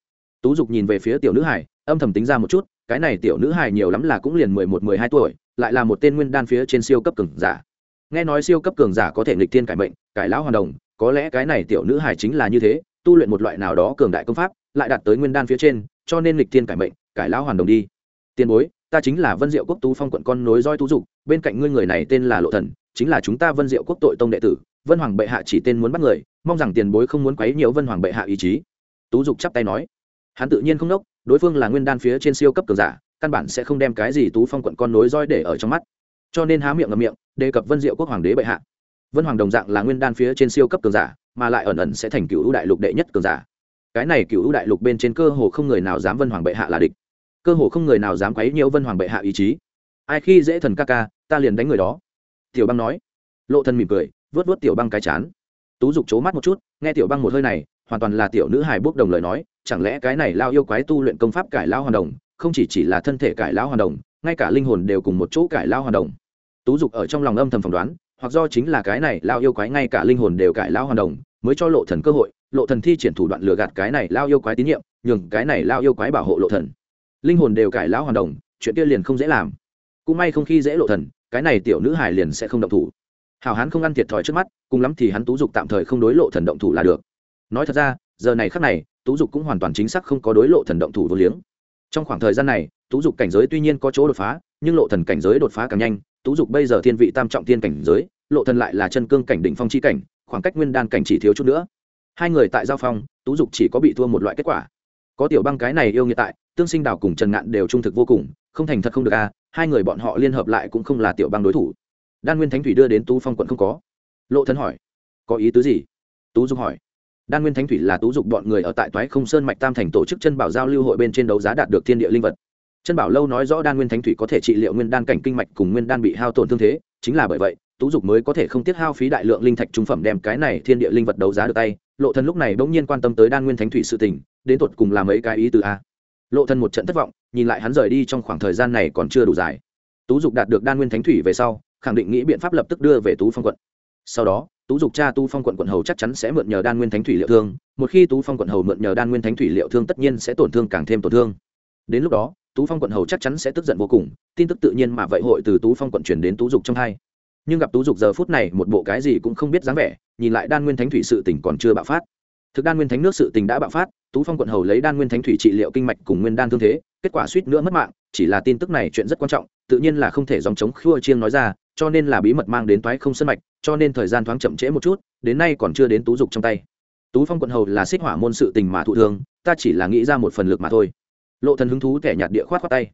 Tú dục nhìn về phía tiểu nữ hải, âm thầm tính ra một chút, cái này tiểu nữ hải nhiều lắm là cũng liền mười một, mười hai tuổi, lại là một tên nguyên đan phía trên siêu cấp cường giả. Nghe nói siêu cấp cường giả có thể nghịch thiên cải mệnh, cải lão hoàn đồng, có lẽ cái này tiểu nữ hải chính là như thế, tu luyện một loại nào đó cường đại công pháp, lại đạt tới nguyên đan phía trên, cho nên lịch thiên cải mệnh, cải lão hoàn đồng đi. Tiền bối, ta chính là vân diệu quốc tú phong quận con nối roi tú dục, bên cạnh ngươi người này tên là lộ thần chính là chúng ta vân diệu quốc tội tông đệ tử, vân hoàng bệ hạ chỉ tên muốn bắt người, mong rằng tiền bối không muốn quấy nhiễu vân hoàng bệ hạ ý chí. Tú dục chắp tay nói. Hắn tự nhiên không đốc, đối phương là nguyên đan phía trên siêu cấp cường giả, căn bản sẽ không đem cái gì tú phong quận con nối roi để ở trong mắt. Cho nên há miệng ngậm miệng, đề cập vân diệu quốc hoàng đế bệ hạ. Vân hoàng đồng dạng là nguyên đan phía trên siêu cấp cường giả, mà lại ẩn ẩn sẽ thành cựu đại lục đệ nhất cường giả. Cái này cựu đại lục bên trên cơ hồ không người nào dám vân hoàng bệ hạ là địch. Cơ hồ không người nào dám quấy nhiễu vân hoàng bệ hạ ý chí. Ai khi dễ thần ca ca, ta liền đánh người đó tiểu băng nói. Lộ thần mỉm cười vớt vớt tiểu băng cái chán. Tú dục c mắt một chút, nghe tiểu băng một hơi này, hoàn toàn là tiểu nữ hài bốc đồng lời nói, chẳng lẽ cái này lao yêu quái tu luyện công pháp cải lao hoàn đồng, không chỉ chỉ là thân thể cải lao hoàn đồng, ngay cả linh hồn đều cùng một chỗ cải lao hoàn đồng. Tú dục ở trong lòng âm thầm phỏng đoán, hoặc do chính là cái này lao yêu quái ngay cả linh hồn đều cải lao hoàn đồng, mới cho lộ thần cơ hội, lộ thần thi triển thủ đoạn lừa gạt cái này lao yêu quái tín nhiệm, nhường cái này lao yêu quái bảo hộ lộ thần. Linh hồn đều cải lao hoàn đồng, chuyện kia liền không dễ làm. Cũng may không khi dễ lộ thần cái này tiểu nữ hải liền sẽ không động thủ. Hảo hán không ăn thiệt thòi trước mắt, cùng lắm thì hắn tú dục tạm thời không đối lộ thần động thủ là được. Nói thật ra, giờ này khắc này, tú dục cũng hoàn toàn chính xác không có đối lộ thần động thủ vô liếng. Trong khoảng thời gian này, tú dục cảnh giới tuy nhiên có chỗ đột phá, nhưng lộ thần cảnh giới đột phá càng nhanh. Tú dục bây giờ thiên vị tam trọng thiên cảnh giới, lộ thần lại là chân cương cảnh đỉnh phong chi cảnh, khoảng cách nguyên đan cảnh chỉ thiếu chút nữa. Hai người tại giao phong, tú dục chỉ có bị thua một loại kết quả. Có tiểu băng cái này yêu nghiệt tại, tương sinh đào cùng trần ngạn đều trung thực vô cùng, không thành thật không được a hai người bọn họ liên hợp lại cũng không là tiểu bang đối thủ. Đan nguyên thánh thủy đưa đến tú phong quận không có. Lộ Thân hỏi, có ý tứ gì? Tú dục hỏi, đan nguyên thánh thủy là tú dục bọn người ở tại toái không sơn mạch tam thành tổ chức chân bảo giao lưu hội bên trên đấu giá đạt được thiên địa linh vật. Chân bảo lâu nói rõ đan nguyên thánh thủy có thể trị liệu nguyên đan cảnh kinh mạch cùng nguyên đan bị hao tổn thương thế, chính là bởi vậy, tú dục mới có thể không tiết hao phí đại lượng linh thạch trung phẩm đem cái này thiên địa linh vật đấu giá được tay. Lộ thần lúc này bỗng nhiên quan tâm tới đan nguyên thánh thủy sự tình, đến tột cùng làm ấy cái ý từ a? Lộ thần một trận thất vọng, nhìn lại hắn rời đi trong khoảng thời gian này còn chưa đủ dài. Tú dục đạt được đan nguyên thánh thủy về sau, khẳng định nghĩ biện pháp lập tức đưa về tú phong quận. Sau đó, tú dục cha tu phong quận quận hầu chắc chắn sẽ mượn nhờ đan nguyên thánh thủy liệu thương, một khi tú phong quận hầu mượn nhờ đan nguyên thánh thủy liệu thương tất nhiên sẽ tổn thương càng thêm tổn thương. Đến lúc đó, tú phong quận hầu chắc chắn sẽ tức giận vô cùng, tin tức tự nhiên mà vậy hội từ tú phong quận chuyển đến tú dục trong hai. Nhưng gặp tú dục giờ phút này một bộ cái gì cũng không biết dáng vẻ, nhìn lại đan nguyên thánh thủy sự tình còn chưa bạo phát. Thực đan nguyên thánh nước sự tình đã bạo phát tú phong quận hầu lấy đan nguyên thánh thủy trị liệu kinh mạch cùng nguyên đan thương thế, kết quả suýt nữa mất mạng, chỉ là tin tức này chuyện rất quan trọng, tự nhiên là không thể dòng chống khua chiêng nói ra, cho nên là bí mật mang đến toái không sân mạch, cho nên thời gian thoáng chậm trễ một chút, đến nay còn chưa đến tú dục trong tay. Tú phong quận hầu là xích hỏa môn sự tình mà thụ thương ta chỉ là nghĩ ra một phần lực mà thôi. Lộ thần hứng thú kẻ nhạt địa khoát khoát tay.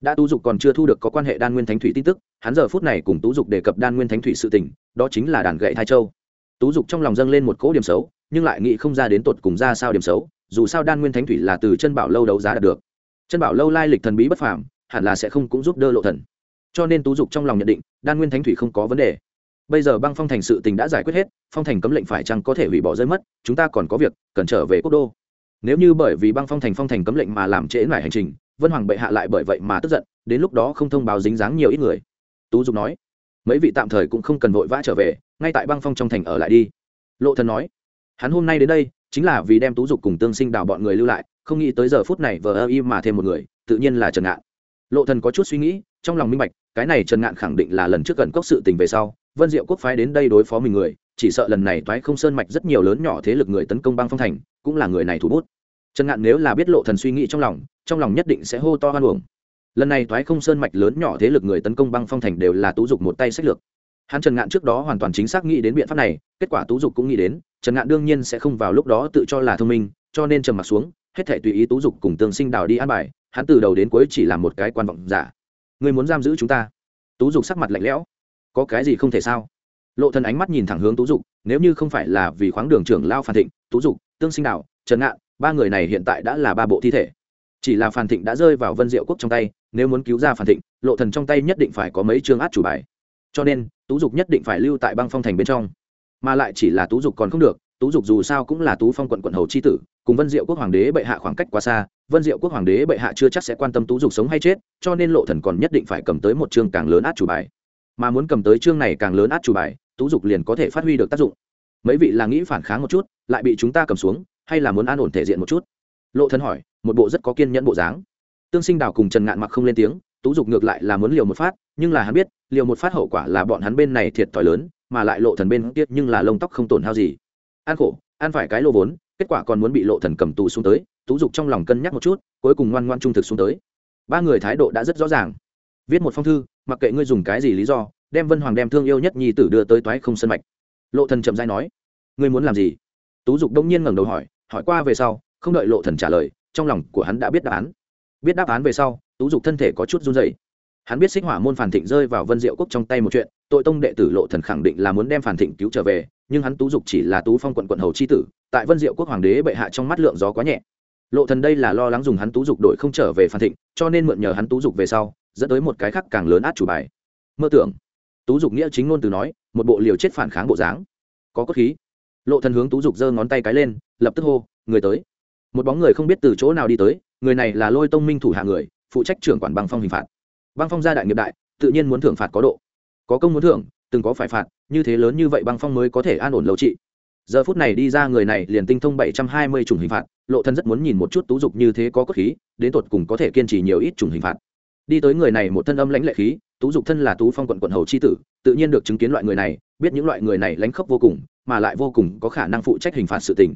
Đã tú dục còn chưa thu được có quan hệ đan nguyên thánh thủy tin tức, hắn giờ phút này cùng tú dục đề cập đan nguyên thánh thủy sự tình, đó chính là đàn gậy thai châu. Tú dục trong lòng dâng lên một cỗ điểm xấu, nhưng lại nghĩ không ra đến tột cùng ra sao điểm xấu dù sao đan nguyên thánh thủy là từ chân bảo lâu đấu giá đạt được. Chân bảo lâu lai lịch thần bí bất phàm, hẳn là sẽ không cũng giúp đỡ lộ thần. Cho nên tú dục trong lòng nhận định, đan nguyên thánh thủy không có vấn đề. Bây giờ băng phong thành sự tình đã giải quyết hết, phong thành cấm lệnh phải chăng có thể hủy bỏ rơi mất, chúng ta còn có việc, cần trở về quốc đô. Nếu như bởi vì băng phong thành phong thành cấm lệnh mà làm trễ lại hành trình, vân hoàng bệ hạ lại bởi vậy mà tức giận, đến lúc đó không thông báo dính dáng nhiều ít người. Tú dục nói, mấy vị tạm thời cũng không cần vội vã trở về, ngay tại băng phong trong thành ở lại đi. Lộ thần nói, hắn hôm nay đến đây chính là vì đem tú dục cùng tương sinh đào bọn người lưu lại, không nghĩ tới giờ phút này vờ ơ y mà thêm một người, tự nhiên là trần ngạn. Lộ thần có chút suy nghĩ, trong lòng minh bạch, cái này trần ngạn khẳng định là lần trước gần cốc sự tình về sau, vân diệu quốc phái đến đây đối phó mình người, chỉ sợ lần này toái không sơn mạch rất nhiều lớn nhỏ thế lực người tấn công băng phong thành, cũng là người này thủ bút. Trần ngạn nếu là biết lộ thần suy nghĩ trong lòng trong lòng nhất định sẽ hô to hoan uổng. Lần này toái không sơn mạch lớn nhỏ thế lực người tấn công băng phong thành đều là tú dục một tay sách lược hắn trần ngạn trước đó hoàn toàn chính xác nghĩ đến biện pháp này, kết quả tú dục cũng nghĩ đến, trần ngạn đương nhiên sẽ không vào lúc đó tự cho là thông minh, cho nên trầm mặt xuống, hết thể tùy ý tú dục cùng tương sinh đào đi an bài, hắn từ đầu đến cuối chỉ là một cái quan vọng giả. Ngươi muốn giam giữ chúng ta? Tú dục sắc mặt lạnh lẽo. Có cái gì không thể sao? Lộ thần ánh mắt nhìn thẳng hướng tú dục, nếu như không phải là vì khoáng đường trưởng lao phản thịnh, tú dục, tương sinh đào, trần ngạn, ba người này hiện tại đã là ba bộ thi thể. Chỉ là phản thịnh đã rơi vào vân diệu quốc trong tay, nếu muốn cứu ra phản thịnh, lộ thần trong tay nhất định phải có mấy chương át chủ bài cho nên, tú dục nhất định phải lưu tại băng phong thành bên trong. Mà lại chỉ là tú dục còn không được, tú dục dù sao cũng là tú phong quận quận hầu c h i tử, cùng vân diệu quốc hoàng đế bệ hạ khoảng cách quá xa, vân diệu quốc hoàng đế bệ hạ chưa chắc sẽ quan tâm tú dục sống hay chết, cho nên lộ thần còn nhất định phải cầm tới một chương càng lớn át chủ bài. Mà muốn cầm tới chương này càng lớn át chủ bài, tú dục liền có thể phát huy được tác dụng. Mấy vị là nghĩ phản kháng một chút, lại bị chúng ta cầm xuống, hay là muốn an ổn thể diện một chút? Lộ thần hỏi, một bộ rất có kiên nhẫn bộ dáng. Tương sinh đào cùng trần ngạn mặc không lên tiếng tú dục ngược lại là muốn liều một phát, nhưng là hắn biết, liều một phát hậu quả là bọn hắn bên này thiệt thòi lớn, mà lại lộ thần bên tiếc nhưng là lông tóc không tổn hao gì. Ăn khổ ăn phải cái lô vốn, kết quả còn muốn bị lộ thần cầm tù xuống tới, tú dục trong lòng cân nhắc một chút, cuối cùng ngoan ngoan trung thực xuống tới. Ba người thái độ đã rất rõ ràng. Viết một phong thư, mặc kệ ngươi dùng cái gì lý do, đem vân hoàng đem thương yêu nhất nhi tử đưa tới toái không sân mạch. Lộ thần chậm rãi nói, ngươi muốn làm gì? Tú dục đông nhiên ngẩng đầu hỏi hỏi qua về sau, không đợi lộ thần trả lời, trong lòng của hắn đã biết đáp án biết đáp án về sau, tú dục thân thể có chút run rẩy. Hắn biết xích hỏa môn phản thịnh rơi vào vân diệu quốc trong tay một chuyện, tội tông đệ tử lộ thần khẳng định là muốn đem phản thịnh cứu trở về, nhưng hắn tú dục chỉ là tú phong quận quận hầu c h i tử, tại vân diệu quốc hoàng đế bệ hạ trong mắt lượng gió quá nhẹ. Lộ thần đây là lo lắng dùng hắn tú dục đổi không trở về phản thịnh, cho nên mượn nhờ hắn tú dục về sau, dẫn tới một cái khác càng lớn át chủ bài. Mơ tưởng. Tú dục nghĩa chính ngôn từ nói, một bộ liều chết phản kháng bộ dáng. Có cốt khí. Lộ thần hướng tú dục giơ ngón tay cái lên, lập tức hô, người tới. Một bóng người không biết từ chỗ nào đi tới người này là lôi tông minh thủ hạ người, phụ trách trưởng quản băng phong hình phạt. Băng phong gia đại nghiệp đại, tự nhiên muốn thưởng phạt có độ. Có công muốn thưởng, từng có phải phạt, như thế lớn như vậy băng phong mới có thể an ổn lâu trị. Giờ phút này đi ra người này liền tinh thông bảy trăm hai mươi chủng hình phạt, lộ thân rất muốn nhìn một chút tú dục như thế có cốt khí, đến tột cùng có thể kiên trì nhiều ít chủng hình phạt. Đi tới người này một thân âm lãnh lệ khí, tú dục thân là tú phong quận quận hầu c h i tử, tự nhiên được chứng kiến loại người này, biết những loại người này lánh khóc vô cùng, mà lại vô cùng có khả năng phụ trách hình phạt sự tình.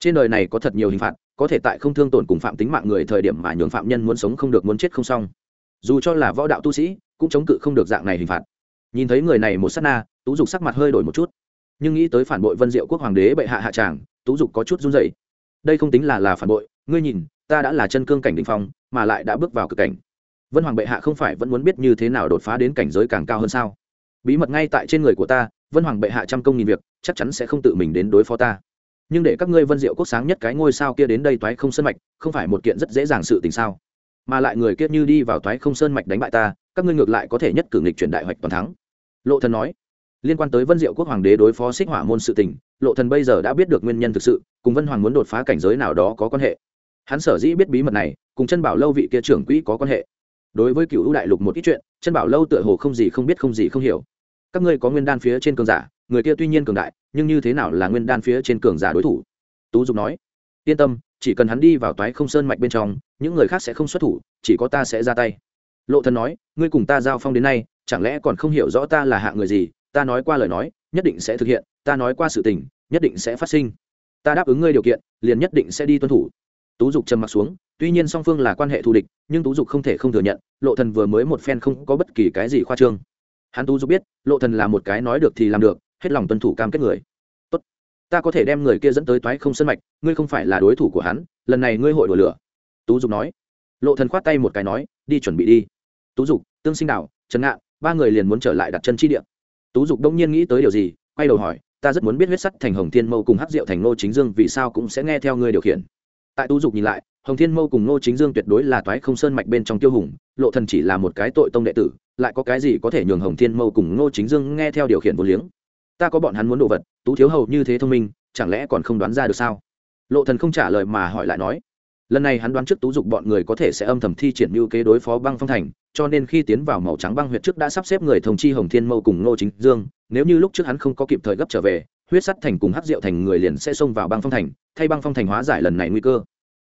Trên đời này có thật nhiều hình phạt có thể tại không thương tổn cùng phạm tính mạng người thời điểm mà nhường phạm nhân muốn sống không được muốn chết không xong. Dù cho là võ đạo tu sĩ, cũng chống cự không được dạng này hình phạt. Nhìn thấy người này một s á t na, tú dục sắc mặt hơi đổi một chút. Nhưng nghĩ tới phản bội vân diệu quốc hoàng đế bệ hạ hạ tràng, tú dục có chút run dậy đây không tính là là phản bội, ngươi nhìn, ta đã là chân cương cảnh đình phong, mà lại đã bước vào cực cảnh. Vân hoàng bệ hạ không phải vẫn muốn biết như thế nào đột phá đến cảnh giới càng cao hơn sao? Bí mật ngay tại trên người của ta, vân hoàng bệ hạ trăm công nghìn việc, chắc chắn sẽ không tự mình đến đối phó ta nhưng để các ngươi vân diệu quốc sáng nhất cái ngôi sao kia đến đây toái không sơn mạch, không phải một kiện rất dễ dàng sự tình sao? Mà lại người kia như đi vào toái không sơn mạch đánh bại ta, các ngươi ngược lại có thể nhất cử nghịch chuyển đại hoạch toàn thắng. Lộ thần nói. Liên quan tới vân diệu quốc hoàng đế đối phó xích hỏa môn sự tình, lộ thần bây giờ đã biết được nguyên nhân thực sự, cùng vân hoàng muốn đột phá cảnh giới nào đó có quan hệ. Hắn sở dĩ biết bí mật này, cùng chân bảo lâu vị kia trưởng quỹ có quan hệ. Đối với cựu đại lục một ít chuyện, chân bảo lâu tựa hồ không gì không biết không gì không hiểu. Các ngươi có nguyên đan phía trên cường giả, người kia tuy nhiên cường đại nhưng như thế nào là nguyên đan phía trên cường giả đối thủ? Tú dục nói, yên tâm, chỉ cần hắn đi vào toái không sơn mạch bên trong, những người khác sẽ không xuất thủ, chỉ có ta sẽ ra tay. Lộ thần nói, ngươi cùng ta giao phong đến nay, chẳng lẽ còn không hiểu rõ ta là hạng người gì? Ta nói qua lời nói, nhất định sẽ thực hiện, ta nói qua sự tình, nhất định sẽ phát sinh. Ta đáp ứng ngươi điều kiện, liền nhất định sẽ đi tuân thủ. Tú dục trầm mặc xuống, tuy nhiên song phương là quan hệ thù địch, nhưng tú dục không thể không thừa nhận, lộ thần vừa mới một phen không có bất kỳ cái gì khoa trương. Hắn tú dục biết, lộ thần là một cái nói được thì làm được hết lòng tuân thủ cam kết người. Tốt. Ta có thể đem người kia dẫn tới toái không sân mạch, ngươi không phải là đối thủ của hắn, lần này ngươi hội đổ lửa. Tú dục nói. Lộ thần khoát tay một cái nói, đi chuẩn bị đi. Tú dục, tương sinh đảo, trần ngạn ba người liền muốn trở lại đặt chân chi địa. Tú dục đông nhiên nghĩ tới điều gì, quay đầu hỏi, ta rất muốn biết huyết sắt thành hồng thiên mâu cùng hắc diệu thành nô chính dương vì sao cũng sẽ nghe theo ngươi điều khiển. Tại tú dục nhìn lại, hồng thiên mâu cùng nô chính dương tuyệt đối là toái không sơn mạch bên trong tiêu hùng, lộ thần chỉ là một cái tội tông đệ tử, lại có cái gì có thể nhường hồng thiên mâu cùng nô chính dương nghe theo điều khiển vô liếng? Ta có bọn hắn muốn đồ vật, tú thiếu hầu như thế thông minh, chẳng lẽ còn không đoán ra được sao? Lộ thần không trả lời mà hỏi lại nói, lần này hắn đoán trước tú dục bọn người có thể sẽ âm thầm thi triển mưu kế đối phó băng phong thành, cho nên khi tiến vào màu trắng băng huyệt trước đã sắp xếp người thông chi hồng thiên mâu cùng ngô chính dương, nếu như lúc trước hắn không có kịp thời gấp trở về, huyết sắt thành cùng hắc diệu thành người liền sẽ xông vào băng phong thành, thay băng phong thành hóa giải lần này nguy cơ.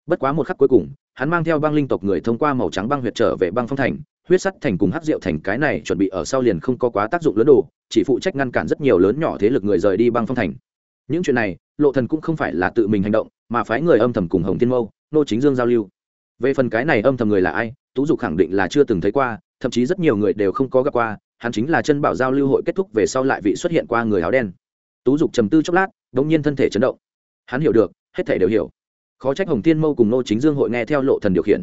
Bất quá một khắc cuối cùng, hắn mang theo băng linh tộc người thông qua màu trắng băng huyệt trở về băng phong thành, huyết sắt thành cùng hắc diệu thành cái này chuẩn bị ở sau liền không có quá tác dụng lớn đồ chỉ phụ trách ngăn cản rất nhiều lớn nhỏ thế lực người rời đi băng phong thành. Những chuyện này, lộ thần cũng không phải là tự mình hành động, mà phái người âm thầm cùng hồng thiên mâu, nô chính dương giao lưu. Về phần cái này âm thầm người là ai, tú dục khẳng định là chưa từng thấy qua, thậm chí rất nhiều người đều không có gặp qua, hắn chính là chân bảo giao lưu hội kết thúc về sau lại vị xuất hiện qua người áo đen. Tú dục trầm tư chốc lát, đống nhiên thân thể chấn động. Hắn hiểu được, hết thể đều hiểu. Khó trách hồng thiên mâu cùng nô chính dương hội nghe theo lộ thần điều khiển.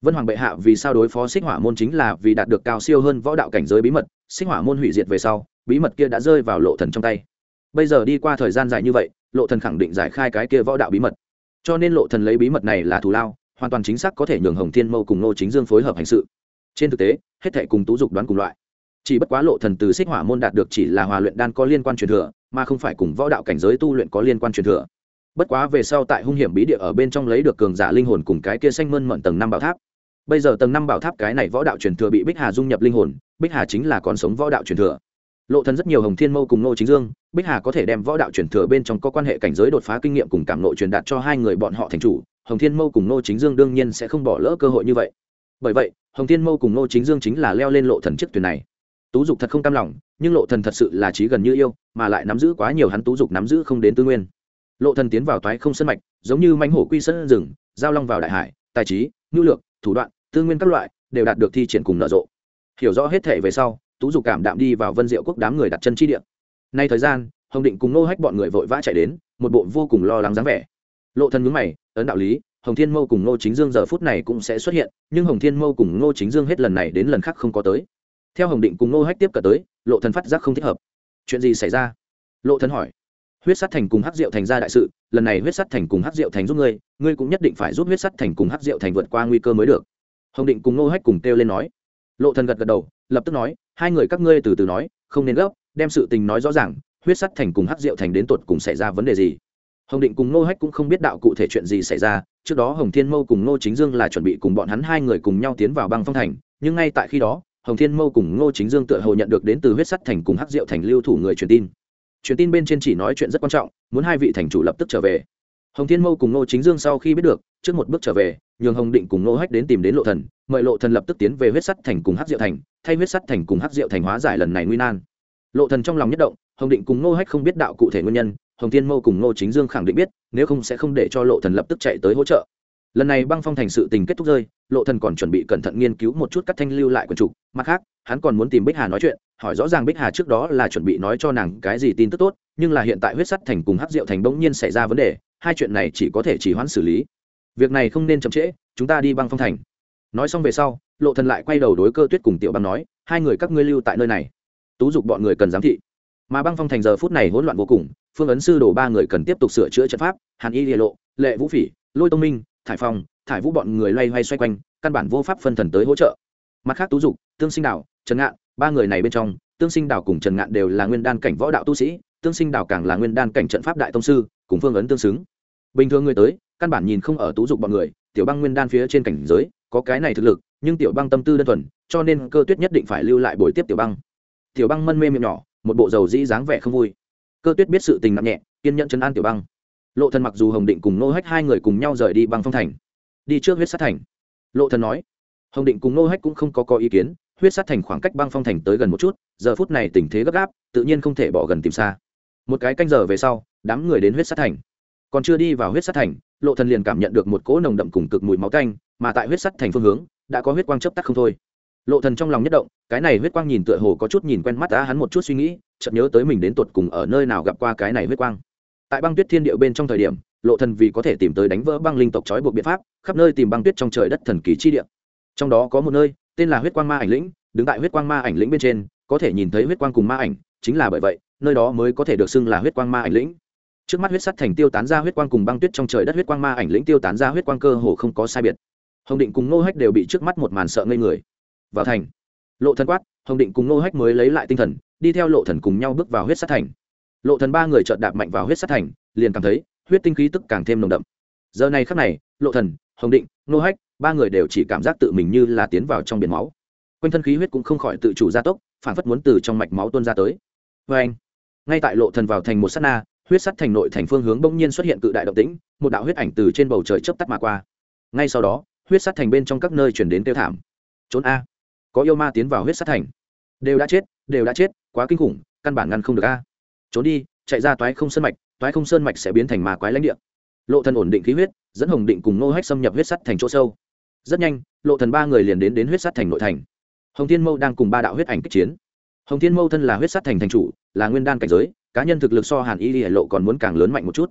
Vân hoàng bệ hạ vì sao đối phó xích hỏa môn chính là vì đạt được cao siêu hơn võ đạo cảnh giới bí mật, xích hỏa môn hủy diệt về sau bí mật kia đã rơi vào lộ thần trong tay. Bây giờ đi qua thời gian dài như vậy, lộ thần khẳng định giải khai cái kia võ đạo bí mật. Cho nên lộ thần lấy bí mật này là thù lao, hoàn toàn chính xác có thể nhường hồng thiên mâu cùng nô chính dương phối hợp hành sự. Trên thực tế, hết thể cùng tú dục đoán cùng loại. Chỉ bất quá lộ thần từ xích hỏa môn đạt được chỉ là hòa luyện đan có liên quan truyền thừa, mà không phải cùng võ đạo cảnh giới tu luyện có liên quan truyền thừa. Bất quá về sau tại hung hiểm bí địa ở bên trong lấy được cường giả linh hồn cùng cái kia xanh mơn mận tầng năm bảo tháp. Bây giờ tầng năm bảo tháp cái này võ đạo truyền thừa bị bích hà dung nhập linh hồn, bích hà chính là còn sống võ đạo truyền thừa lộ thần rất nhiều hồng thiên mâu cùng nô chính dương, bích hà có thể đem võ đạo truyền thừa bên trong có quan hệ cảnh giới đột phá kinh nghiệm cùng cảm nội truyền đạt cho hai người bọn họ thành chủ, hồng thiên mâu cùng nô chính dương đương nhiên sẽ không bỏ lỡ cơ hội như vậy. Bởi vậy, hồng thiên mâu cùng nô chính dương chính là leo lên lộ thần chiếc thuyền này. Tú dục thật không cam lòng, nhưng lộ thần thật sự là trí gần như yêu, mà lại nắm giữ quá nhiều hắn tú dục nắm giữ không đến tư nguyên. Lộ thần tiến vào toái không sân mạch, giống như mãnh hổ quy sân rừng, giao long vào đại hải, tài trí, nhu lược, thủ đoạn, tư nguyên các loại, đều đạt được thi triển cùng nở rộ. Hiểu rõ hết thể về sau tú dục cảm đạm đi vào vân diệu quốc đám người đặt chân chi địa. Nay thời gian, hồng định cùng nô hách bọn người vội vã chạy đến, một bộ vô cùng lo lắng dáng vẻ. Lộ thần nhướng mày, ấn đạo lý, hồng thiên mâu cùng Nô chính dương giờ phút này cũng sẽ xuất hiện, nhưng hồng thiên mâu cùng Nô chính dương hết lần này đến lần khác không có tới. Theo hồng định cùng Nô hách tiếp cận tới, lộ thần phát giác không thích hợp. Chuyện gì xảy ra? Lộ thần hỏi. Huyết sắt thành cùng hắc diệu thành ra đại sự, lần này huyết sắt thành cùng hắc diệu thành giúp ngươi ngươi cũng nhất định phải giúp huyết sắt thành cùng hắc diệu thành vượt qua nguy cơ mới được. Hồng định cùng Nô hách cùng kêu lên nói. Lộ thần gật gật đầu lập tức nói, hai người các ngươi từ từ nói, không nên gấp, đem sự tình nói rõ ràng, huyết sắt thành cùng hắc diệu thành đến tột cùng xảy ra vấn đề gì. Hồng định cùng ngô hách cũng không biết đạo cụ thể chuyện gì xảy ra, trước đó hồng thiên mâu cùng ngô chính dương là chuẩn bị cùng bọn hắn hai người cùng nhau tiến vào băng phong thành, nhưng ngay tại khi đó, hồng thiên mâu cùng ngô chính dương tựa hồ nhận được đến từ huyết sắt thành cùng hắc diệu thành lưu thủ người truyền tin. Truyền tin bên trên chỉ nói chuyện rất quan trọng, muốn hai vị thành chủ lập tức trở về hồng thiên mâu cùng ngô chính dương sau khi biết được, trước một bước trở về, nhường hồng định cùng ngô hách đến tìm đến lộ thần, mời lộ thần lập tức tiến về huyết sắt thành cùng hắc diệu thành, thay huyết sắt thành cùng hắc diệu thành hóa giải lần này nguy nan. Lộ thần trong lòng nhất động, hồng định cùng ngô hách không biết đạo cụ thể nguyên nhân, hồng thiên mâu cùng ngô chính dương khẳng định biết, nếu không sẽ không để cho lộ thần lập tức chạy tới hỗ trợ. Lần này băng phong thành sự tình kết thúc rơi, lộ thần còn chuẩn bị cẩn thận nghiên cứu một chút các thanh lưu lại quần trục, mặt khác, hắn còn muốn tìm bích hà nói chuyện, hỏi rõ ràng bích hà trước đó là chuẩn bị nói cho nàng cái gì tin tức tốt, nhưng là hiện tại huyết sắt thành cùng hắc diệu thành bỗng nhiên xảy ra vấn đề hai chuyện này chỉ có thể chỉ hoãn xử lý. Việc này không nên chậm trễ, chúng ta đi băng phong thành. Nói xong về sau, lộ thần lại quay đầu đối cơ tuyết cùng tiểu băng nói, hai người các ngươi lưu tại nơi này. Tú dục bọn người cần giám thị. Mà băng phong thành giờ phút này hỗn loạn vô cùng, phương ấn sư đổ ba người cần tiếp tục sửa chữa trận pháp, hàn y địa lộ, lệ vũ phỉ, lôi tông minh, thải phong, thải vũ bọn người loay hoay xoay quanh, căn bản vô pháp phân thần tới hỗ trợ. Mặt khác tú dục, tương sinh đảo, trần ngạn, ba người này bên trong, tương sinh đảo cùng trần ngạn đều là nguyên đan cảnh võ đạo tu sĩ tương sinh đảo càng là nguyên đan cảnh trận pháp đại tông sư, cùng phương ấn tương xứng. Bình thường người tới, căn bản nhìn không ở tú dục bọn người, tiểu băng nguyên đan phía trên cảnh giới, có cái này thực lực, nhưng tiểu băng tâm tư đơn thuần, cho nên cơ tuyết nhất định phải lưu lại buổi tiếp tiểu băng. Tiểu băng mân mê miệng nhỏ, một bộ dầu dĩ dáng vẻ không vui. Cơ tuyết biết sự tình nặng nhẹ, kiên nhẫn chấn an tiểu băng. Lộ thần mặc dù hồng định cùng nô hách hai người cùng nhau rời đi băng phong thành, đi trước huyết sát thành. Lộ thần nói, hồng định cùng nô hách cũng không có có ý kiến, huyết sát thành khoảng cách băng phong thành tới gần một chút, giờ phút này tình thế gấp gáp, tự nhiên không thể bỏ gần tìm xa một cái canh giờ về sau, đám người đến huyết sát thành. Còn chưa đi vào huyết sát thành, lộ thần liền cảm nhận được một cỗ nồng đậm cùng cực mùi máu canh, mà tại huyết sắt thành phương hướng, đã có huyết quang chớp tắt không thôi. Lộ thần trong lòng nhất động, cái này huyết quang nhìn tựa hồ có chút nhìn quen mắt đã hắn một chút suy nghĩ, chợt nhớ tới mình đến tuột cùng ở nơi nào gặp qua cái này huyết quang. Tại băng tuyết thiên địa bên trong thời điểm, lộ thần vì có thể tìm tới đánh vỡ băng linh tộc trói buộc biện pháp, khắp nơi tìm băng tuyết trong trời đất thần kỳ chi địa. Trong đó có một nơi, tên là huyết quang ma ảnh lĩnh, đứng tại huyết quang ma ảnh lĩnh bên trên, có thể nhìn thấy huyết quang cùng ma ảnh, chính là bởi vậy nơi đó mới có thể được xưng là huyết quang ma ảnh lĩnh. Trước mắt huyết sắt thành tiêu tán ra huyết quang cùng băng tuyết trong trời đất huyết quang ma ảnh lĩnh tiêu tán ra huyết quang cơ hồ không có sai biệt. Hồng định cùng nô hách đều bị trước mắt một màn sợ ngây người. Vào thành. Lộ thần quát, hồng định cùng nô hách mới lấy lại tinh thần, đi theo lộ thần cùng nhau bước vào huyết sát thành. Lộ thần ba người chợt đạp mạnh vào huyết sát thành, liền cảm thấy huyết tinh khí tức càng thêm nồng đậm. Giờ này khắc này, lộ thần, hồng định nô hách, ba người đều chỉ cảm giác tự mình như là tiến vào trong biển máu. Quanh thân khí huyết cũng không khỏi tự chủ gia tốc, phản phất muốn từ trong mạch máu tuôn ra tới. Với anh ngay tại lộ thần vào thành một sát na, huyết sắt thành nội thành phương hướng bỗng nhiên xuất hiện cự đại động tĩnh, một đạo huyết ảnh từ trên bầu trời chớp tắt mà qua. Ngay sau đó, huyết sắt thành bên trong các nơi chuyển đến tiêu thảm. Trốn a. Có yêu ma tiến vào huyết sắt thành. Đều đã chết, đều đã chết, quá kinh khủng, căn bản ngăn không được a. Trốn đi, chạy ra toái không sơn mạch, toái không sơn mạch sẽ biến thành ma quái lãnh địa. Lộ thần ổn định khí huyết, dẫn hồng định cùng nô hách xâm nhập huyết sắt thành chỗ sâu. Rất nhanh, lộ thần ba người liền đến đến huyết sắt thành nội thành. Hồng thiên mâu đang cùng ba đạo huyết ảnh kích chiến. Hồng thiên mâu thân là huyết sắt thành thành chủ là nguyên đan cảnh giới, cá nhân thực lực so hàn y lộ còn muốn càng lớn mạnh một chút.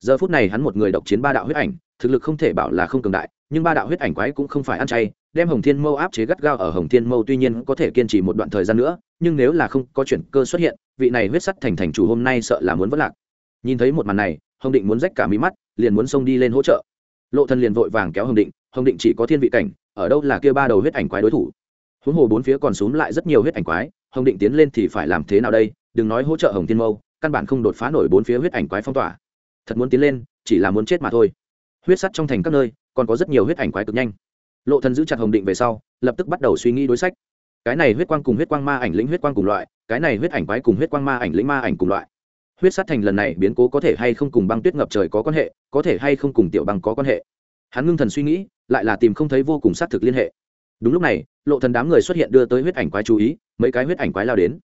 Giờ phút này hắn một người độc chiến ba đạo huyết ảnh, thực lực không thể bảo là không cường đại, nhưng ba đạo huyết ảnh quái cũng không phải ăn chay, đem hồng thiên mâu áp chế gắt gao ở hồng thiên mâu tuy nhiên có thể kiên trì một đoạn thời gian nữa, nhưng nếu là không có chuyển cơ xuất hiện, vị này huyết sắt thành thành chủ hôm nay sợ là muốn vất lạc. Nhìn thấy một màn này, hồng định muốn rách cả mí mắt, liền muốn xông đi lên hỗ trợ. Lộ thần liền vội vàng kéo hồng định hồng định chỉ có thiên vị cảnh, ở đâu là kia ba đầu huyết ảnh quái đối thủ? Huống hồ bốn phía còn xuống lại rất nhiều huyết ảnh quái, hồng định tiến lên thì phải làm thế nào đây? Đừng nói hỗ trợ hồng thiên mâu, căn bản không đột phá nổi bốn phía huyết ảnh quái phong tỏa. Thật muốn tiến lên, chỉ là muốn chết mà thôi. Huyết sắt trong thành các nơi, còn có rất nhiều huyết ảnh quái cực nhanh. Lộ thần giữ chặt hồng định về sau, lập tức bắt đầu suy nghĩ đối sách. Cái này huyết quang cùng huyết quang ma ảnh lĩnh huyết quang cùng loại, cái này huyết ảnh quái cùng huyết quang ma ảnh lĩnh ma ảnh cùng loại. Huyết sát thành lần này biến cố có thể hay không cùng băng tuyết ngập trời có quan hệ, có thể hay không cùng tiểu băng có quan hệ. Hắn ngưng thần suy nghĩ, lại là tìm không thấy vô cùng xác thực liên hệ. Đúng lúc này, lộ thần đám người xuất hiện đưa tới huyết ảnh quái chú ý, mấy cái huyết ảnh quái lao đến.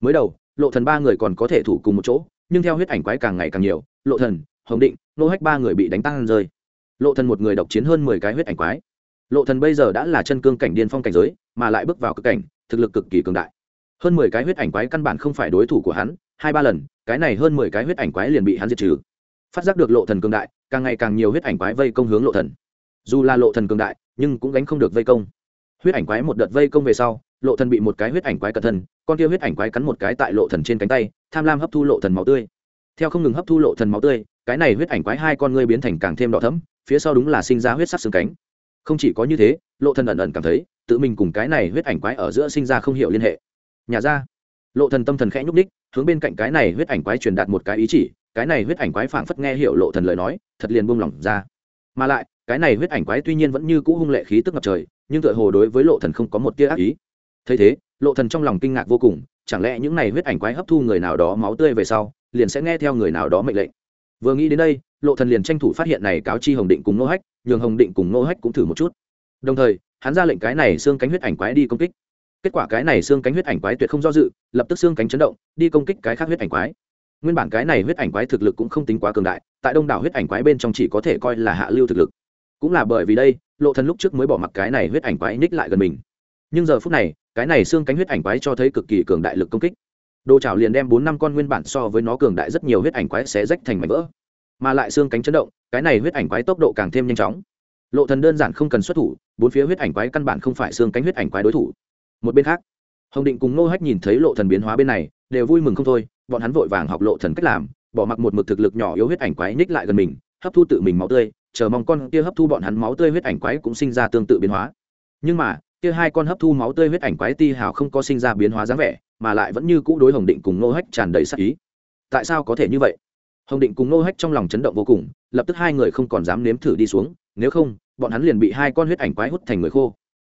Mới đầu lộ thần ba người còn có thể thủ cùng một chỗ, nhưng theo huyết ảnh quái càng ngày càng nhiều, lộ thần, hồng định, nô hách ba người bị đánh tăng rơi. Lộ thần một người độc chiến hơn mười cái huyết ảnh quái. Lộ thần bây giờ đã là chân cương cảnh điên phong cảnh giới, mà lại bước vào cực cảnh, thực lực cực kỳ cường đại. Hơn mười cái huyết ảnh quái căn bản không phải đối thủ của hắn, hai ba lần, cái này hơn mười cái huyết ảnh quái liền bị hắn diệt trừ. Phát giác được lộ thần cường đại, càng ngày càng nhiều huyết ảnh quái vây công hướng lộ thần. Dù là lộ thần cường đại, nhưng cũng gánh không được vây công. Huyết ảnh quái một đợt vây công về sau lộ thần bị một cái huyết ảnh quái cẩn thân con kia huyết ảnh quái cắn một cái tại lộ thần trên cánh tay, tham lam hấp thu lộ thần máu tươi. Theo không ngừng hấp thu lộ thần máu tươi, cái này huyết ảnh quái hai con ngươi biến thành càng thêm đỏ thẫm, phía sau đúng là sinh ra huyết sắc xương cánh. Không chỉ có như thế, lộ thần ẩn ẩn cảm thấy, tự mình cùng cái này huyết ảnh quái ở giữa sinh ra không hiểu liên hệ. Nhà ra, lộ thần tâm thần khẽ nhúc đích hướng bên cạnh cái này huyết ảnh quái truyền đạt một cái ý chỉ, cái này huyết ảnh quái phảng phất nghe hiểu lộ thần lời nói, thật liền buông lỏng ra. Mà lại, cái này huyết ảnh quái tuy nhiên vẫn như cũ hung lệ khí tức ngập trời, nhưng tựa hồ đối với lộ thần không có một tia ác ý thấy thế, lộ thần trong lòng kinh ngạc vô cùng, chẳng lẽ những này huyết ảnh quái hấp thu người nào đó máu tươi về sau, liền sẽ nghe theo người nào đó mệnh lệnh. Vừa nghĩ đến đây, lộ thần liền tranh thủ phát hiện này cáo chi hồng định cùng nô hách, nhường hồng định cùng nô hách cũng thử một chút. Đồng thời, hắn ra lệnh cái này xương cánh huyết ảnh quái đi công kích. Kết quả cái này xương cánh huyết ảnh quái tuyệt không do dự, lập tức xương cánh chấn động, đi công kích cái khác huyết ảnh quái. Nguyên bản cái này huyết ảnh quái thực lực cũng không tính quá cường đại, tại đông đảo huyết ảnh quái bên trong chỉ có thể coi là hạ lưu thực lực. Cũng là bởi vì đây, lộ thần lúc trước mới bỏ mặc cái này huyết ảnh quái ních lại gần mình. Nhưng giờ phút này cái này xương cánh huyết ảnh quái cho thấy cực kỳ cường đại lực công kích. Đồ chảo liền đem bốn năm con nguyên bản so với nó cường đại rất nhiều huyết ảnh quái sẽ rách thành mảnh vỡ. Mà lại xương cánh chấn động, cái này huyết ảnh quái tốc độ càng thêm nhanh chóng. Lộ thần đơn giản không cần xuất thủ, bốn phía huyết ảnh quái căn bản không phải xương cánh huyết ảnh quái đối thủ. Một bên khác, hồng định cùng nô hách nhìn thấy lộ thần biến hóa bên này, đều vui mừng không thôi, bọn hắn vội vàng học lộ thần cách làm, bỏ mặc một mực thực lực nhỏ yếu huyết ảnh quái ních lại gần mình, hấp thu tự mình máu tươi, chờ mong con kia hấp thu bọn hắn máu tươi huyết ảnh quái cũng sinh ra tương tự biến hóa. Nhưng mà kia hai con hấp thu máu tươi huyết ảnh quái ti hào không có sinh ra biến hóa dáng vẻ, mà lại vẫn như cũ đối hồng định cùng nô hách tràn đầy sắc ý. Tại sao có thể như vậy? Hồng định cùng nô hách trong lòng chấn động vô cùng, lập tức hai người không còn dám nếm thử đi xuống, nếu không, bọn hắn liền bị hai con huyết ảnh quái hút thành người khô.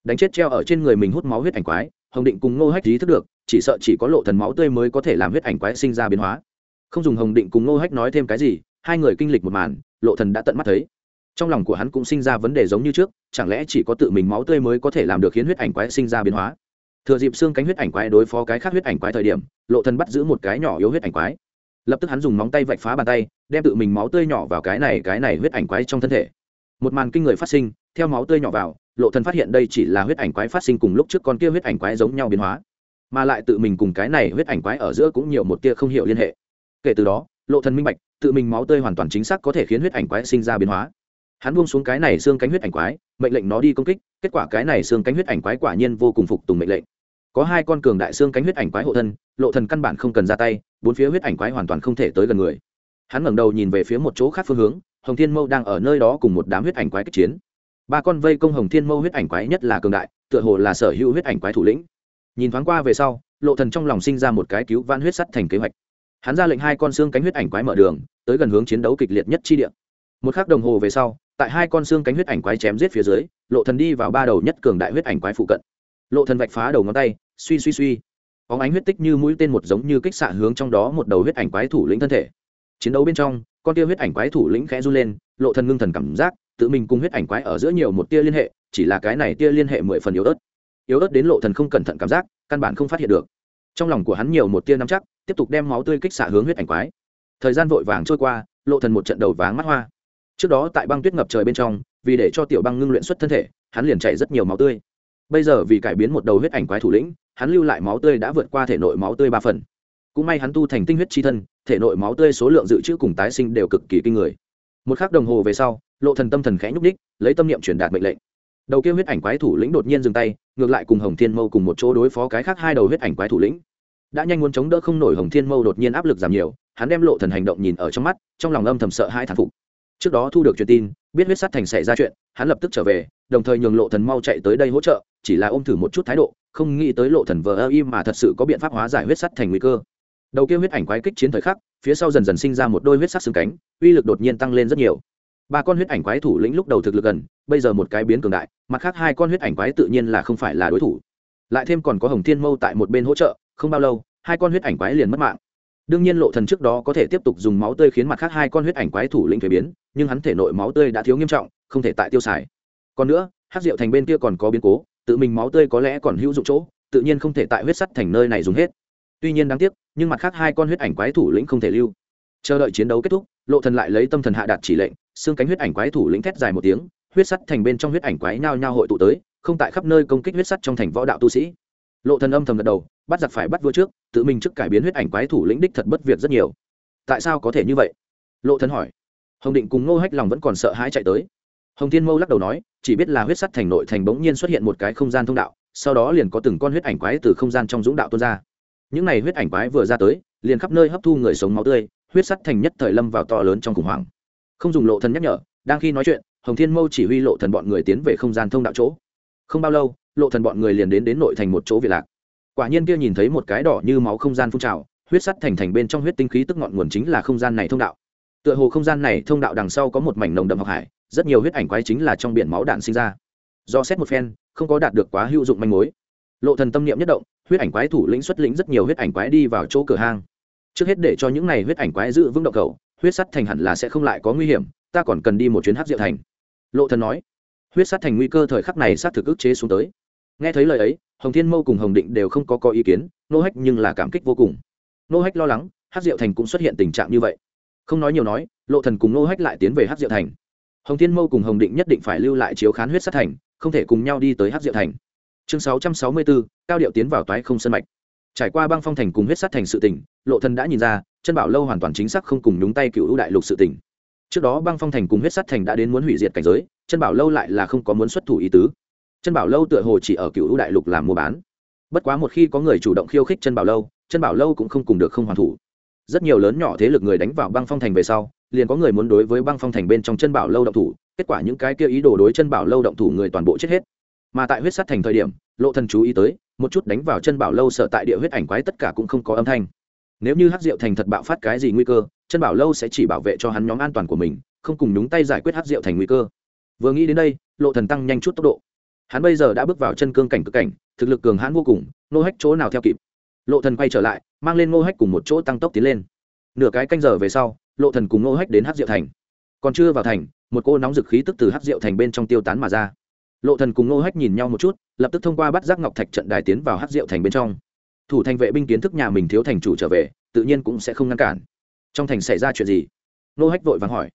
Đánh chết treo ở trên người mình hút máu huyết ảnh quái, hồng định cùng nô hách ý thức được, chỉ sợ chỉ có lộ thần máu tươi mới có thể làm huyết ảnh quái sinh ra biến hóa. Không dùng hồng định cùng nô hách nói thêm cái gì, hai người kinh lịch một màn, lộ thần đã tận mắt thấy trong lòng của hắn cũng sinh ra vấn đề giống như trước, chẳng lẽ chỉ có tự mình máu tươi mới có thể làm được khiến huyết ảnh quái sinh ra biến hóa? Thừa dịp xương cánh huyết ảnh quái đối phó cái khác huyết ảnh quái thời điểm, lộ thần bắt giữ một cái nhỏ yếu huyết ảnh quái. Lập tức hắn dùng móng tay vạch phá bàn tay, đem tự mình máu tươi nhỏ vào cái này cái này huyết ảnh quái trong thân thể. Một màn kinh người phát sinh, theo máu tươi nhỏ vào, lộ thần phát hiện đây chỉ là huyết ảnh quái phát sinh cùng lúc trước con kia huyết ảnh quái giống nhau biến hóa. Mà lại tự mình cùng cái này huyết ảnh quái ở giữa cũng nhiều một tia không hiểu liên hệ. Kể từ đó, lộ thần minh bạch, tự mình máu tươi hoàn toàn chính xác có thể khiến huyết ảnh quái sinh ra biến hóa hắn buông xuống cái này xương cánh huyết ảnh quái, mệnh lệnh nó đi công kích, kết quả cái này xương cánh huyết ảnh quái quả nhiên vô cùng phục tùng mệnh lệnh. Có hai con cường đại xương cánh huyết ảnh quái hộ thân, lộ thần căn bản không cần ra tay, bốn phía huyết ảnh quái hoàn toàn không thể tới gần người. Hắn ngẩng đầu nhìn về phía một chỗ khác phương hướng, hồng thiên mâu đang ở nơi đó cùng một đám huyết ảnh quái kích chiến. Ba con vây công hồng thiên mâu huyết ảnh quái nhất là cường đại, tựa hồ là sở hữu huyết ảnh quái thủ lĩnh. Nhìn thoáng qua về sau, lộ thần trong lòng sinh ra một cái cứu vãn huyết sắt thành kế hoạch. Hắn ra lệnh hai con xương cánh huyết ảnh quái mở đường, tới gần hướng chiến đấu kịch liệt nhất chi địa. Một khắc đồng hồ về sau tại hai con xương cánh huyết ảnh quái chém giết phía dưới, lộ thần đi vào ba đầu nhất cường đại huyết ảnh quái phụ cận. Lộ thần vạch phá đầu ngón tay, suy suy suy. Có ánh huyết tích như mũi tên một giống như kích xạ hướng trong đó một đầu huyết ảnh quái thủ lĩnh thân thể. Chiến đấu bên trong, con tia huyết ảnh quái thủ lĩnh khẽ run lên, lộ thần ngưng thần cảm giác, tự mình cùng huyết ảnh quái ở giữa nhiều một tia liên hệ, chỉ là cái này tia liên hệ mười phần yếu ớt. Yếu ớt đến lộ thần không cẩn thận cảm giác, căn bản không phát hiện được. Trong lòng của hắn nhiều một tia nắm chắc, tiếp tục đem máu tươi kích xạ hướng huyết ảnh quái. Thời gian vội vàng trôi qua, lộ thần một trận đầu váng mắt hoa trước đó tại băng tuyết ngập trời bên trong, vì để cho tiểu băng ngưng luyện xuất thân thể, hắn liền chảy rất nhiều máu tươi. Bây giờ vì cải biến một đầu huyết ảnh quái thủ lĩnh, hắn lưu lại máu tươi đã vượt qua thể nội máu tươi ba phần. Cũng may hắn tu thành tinh huyết c h i thân, thể nội máu tươi số lượng dự trữ cùng tái sinh đều cực kỳ kinh người. Một k h ắ c đồng hồ về sau, lộ thần tâm thần khẽ nhúc ních lấy tâm niệm truyền đạt mệnh lệnh. Đầu kia huyết ảnh quái thủ lĩnh đột nhiên dừng tay, ngược lại cùng hồng thiên mâu cùng một chỗ đối phó cái khác hai đầu huyết ảnh quái thủ lĩnh. Đã nhanh muốn chống đỡ không nổi hồng thiên mâu đột nhiên áp lực giảm nhiều, hắn đem lộ thần hành động nhìn ở trong mắt, trong lòng âm thầm sợ hai thản phục trước đó thu được truyền tin, biết huyết sắt thành xảy ra chuyện, hắn lập tức trở về, đồng thời nhường lộ thần mau chạy tới đây hỗ trợ, chỉ là ôm thử một chút thái độ, không nghĩ tới lộ thần vờ ơ im mà thật sự có biện pháp hóa giải huyết sắt thành nguy cơ. Đầu kia huyết ảnh quái kích chiến thời khắc, phía sau dần dần sinh ra một đôi huyết sắc xương cánh, uy lực đột nhiên tăng lên rất nhiều. Ba con huyết ảnh quái thủ lĩnh lúc đầu thực lực gần, bây giờ một cái biến cường đại, mặt khác hai con huyết ảnh quái tự nhiên là không phải là đối thủ. Lại thêm còn có hồng thiên mâu tại một bên hỗ trợ, không bao lâu, hai con huyết ảnh quái liền mất mạng đương nhiên lộ thần trước đó có thể tiếp tục dùng máu tươi khiến mặt khác hai con huyết ảnh quái thủ lĩnh thuế biến, nhưng hắn thể nội máu tươi đã thiếu nghiêm trọng, không thể tại tiêu xài. Còn nữa hát rượu thành bên kia còn có biến cố, tự mình máu tươi có lẽ còn hữu dụng chỗ, tự nhiên không thể tại huyết sắt thành nơi này dùng hết. Tuy nhiên đáng tiếc, nhưng mặt khác hai con huyết ảnh quái thủ lĩnh không thể lưu. Chờ đợi chiến đấu kết thúc, lộ thần lại lấy tâm thần hạ đạt chỉ lệnh, xương cánh huyết ảnh quái thủ lĩnh thét dài một tiếng, huyết sắt thành bên trong huyết ảnh quái nhao nhao hội tụ tới, không tại khắp nơi công kích huyết sắt trong thành võ đạo tu sĩ lộ thần âm thầm gật đầu, bắt giặc phải bắt vua trước, tự mình trước cải biến huyết ảnh quái thủ lĩnh đích thật bất việc rất nhiều. Tại sao có thể như vậy? Lộ thần hỏi. Hồng định cùng ngô hách lòng vẫn còn sợ hãi chạy tới. Hồng thiên mâu lắc đầu nói, chỉ biết là huyết sắt thành nội thành bỗng nhiên xuất hiện một cái không gian thông đạo, sau đó liền có từng con huyết ảnh quái từ không gian trong dũng đạo tuôn ra. Những này huyết ảnh quái vừa ra tới, liền khắp nơi hấp thu người sống máu tươi, huyết sắt thành nhất thời lâm vào to lớn trong khủng hoảng. Không dùng lộ thần nhắc nhở, đang khi nói chuyện, hồng thiên mâu chỉ huy lộ thần bọn người tiến về không gian thông đạo chỗ. Không bao lâu lộ thần bọn người liền đến đến nội thành một chỗ việt lạc. Quả nhiên kia nhìn thấy một cái đỏ như máu không gian phun trào, huyết sắt thành thành bên trong huyết tinh khí tức ngọn nguồn chính là không gian này thông đạo. Tựa hồ không gian này thông đạo đằng sau có một mảnh nồng đậm học hải, rất nhiều huyết ảnh quái chính là trong biển máu đạn sinh ra. Do xét một phen, không có đạt được quá hữu dụng manh mối. Lộ thần tâm niệm nhất động, huyết ảnh quái thủ lĩnh xuất lĩnh rất nhiều huyết ảnh quái đi vào chỗ cửa hang. Trước hết để cho những này huyết ảnh quái giữ vững động cầu, huyết sắt thành hẳn là sẽ không lại có nguy hiểm, ta còn cần đi một chuyến hắc diệu thành. Lộ thần nói, huyết sắt thành nguy cơ thời khắc này sát thực ức chế xuống tới nghe thấy lời ấy, hồng thiên mâu cùng hồng định đều không có có ý kiến, nô hách nhưng là cảm kích vô cùng. Nô hách lo lắng hát diệu thành cũng xuất hiện tình trạng như vậy. Không nói nhiều nói, lộ thần cùng nô hách lại tiến về hát diệu thành. Hồng thiên mâu cùng hồng định nhất định phải lưu lại chiếu khán huyết sát thành, không thể cùng nhau đi tới hát diệu thành. Chương sáu trăm sáu mươi bốn cao điệu tiến vào toái không sân mạch. Trải qua băng phong thành cùng huyết sát thành sự tỉnh lộ thần đã nhìn ra, chân bảo lâu hoàn toàn chính xác không cùng nhúng tay cựu ưu đại lục sự tỉnh trước đó băng phong thành cùng huyết sát thành đã đến muốn hủy diệt cảnh giới, chân bảo lâu lại là không có muốn xuất thủ ý tứ chân bảo lâu tựa hồ chỉ ở cựu ưu đại lục làm mua bán. Bất quá một khi có người chủ động khiêu khích chân bảo lâu chân bảo lâu cũng không cùng được không hoàn thủ. Rất nhiều lớn nhỏ thế lực người đánh vào băng phong thành về sau, liền có người muốn đối với băng phong thành bên trong chân bảo lâu động thủ, kết quả những cái kia ý đồ đối chân bảo lâu động thủ người toàn bộ chết hết. Mà tại huyết sát thành thời điểm, lộ thần chú ý tới, một chút đánh vào chân bảo lâu sợ tại địa huyết ảnh quái tất cả cũng không có âm thanh. Nếu như hắc diệu thành thật bạo phát cái gì nguy cơ chân bảo lâu sẽ chỉ bảo vệ cho hắn nhóm an toàn của mình, không cùng nhúng tay giải quyết hắc diệu thành nguy cơ. Vừa nghĩ đến đây, lộ thần tăng nhanh chút tốc độ hắn bây giờ đã bước vào chân cương cảnh cực cảnh, thực lực cường hãn vô cùng, nô hách chỗ nào theo kịp. Lộ thần quay trở lại, mang lên nô hách cùng một chỗ tăng tốc tiến lên. Nửa cái canh giờ về sau, lộ thần cùng nô hách đến hắc diệu thành. Còn chưa vào thành, một cô nóng dực khí tức từ hắc diệu thành bên trong tiêu tán mà ra. Lộ thần cùng nô hách nhìn nhau một chút, lập tức thông qua bắt giác ngọc thạch trận đài tiến vào hắc diệu thành bên trong. Thủ thành vệ binh kiến thức nhà mình thiếu thành chủ trở về, tự nhiên cũng sẽ không ngăn cản. Trong thành xảy ra chuyện gì? Nô hách vội vàng hỏi.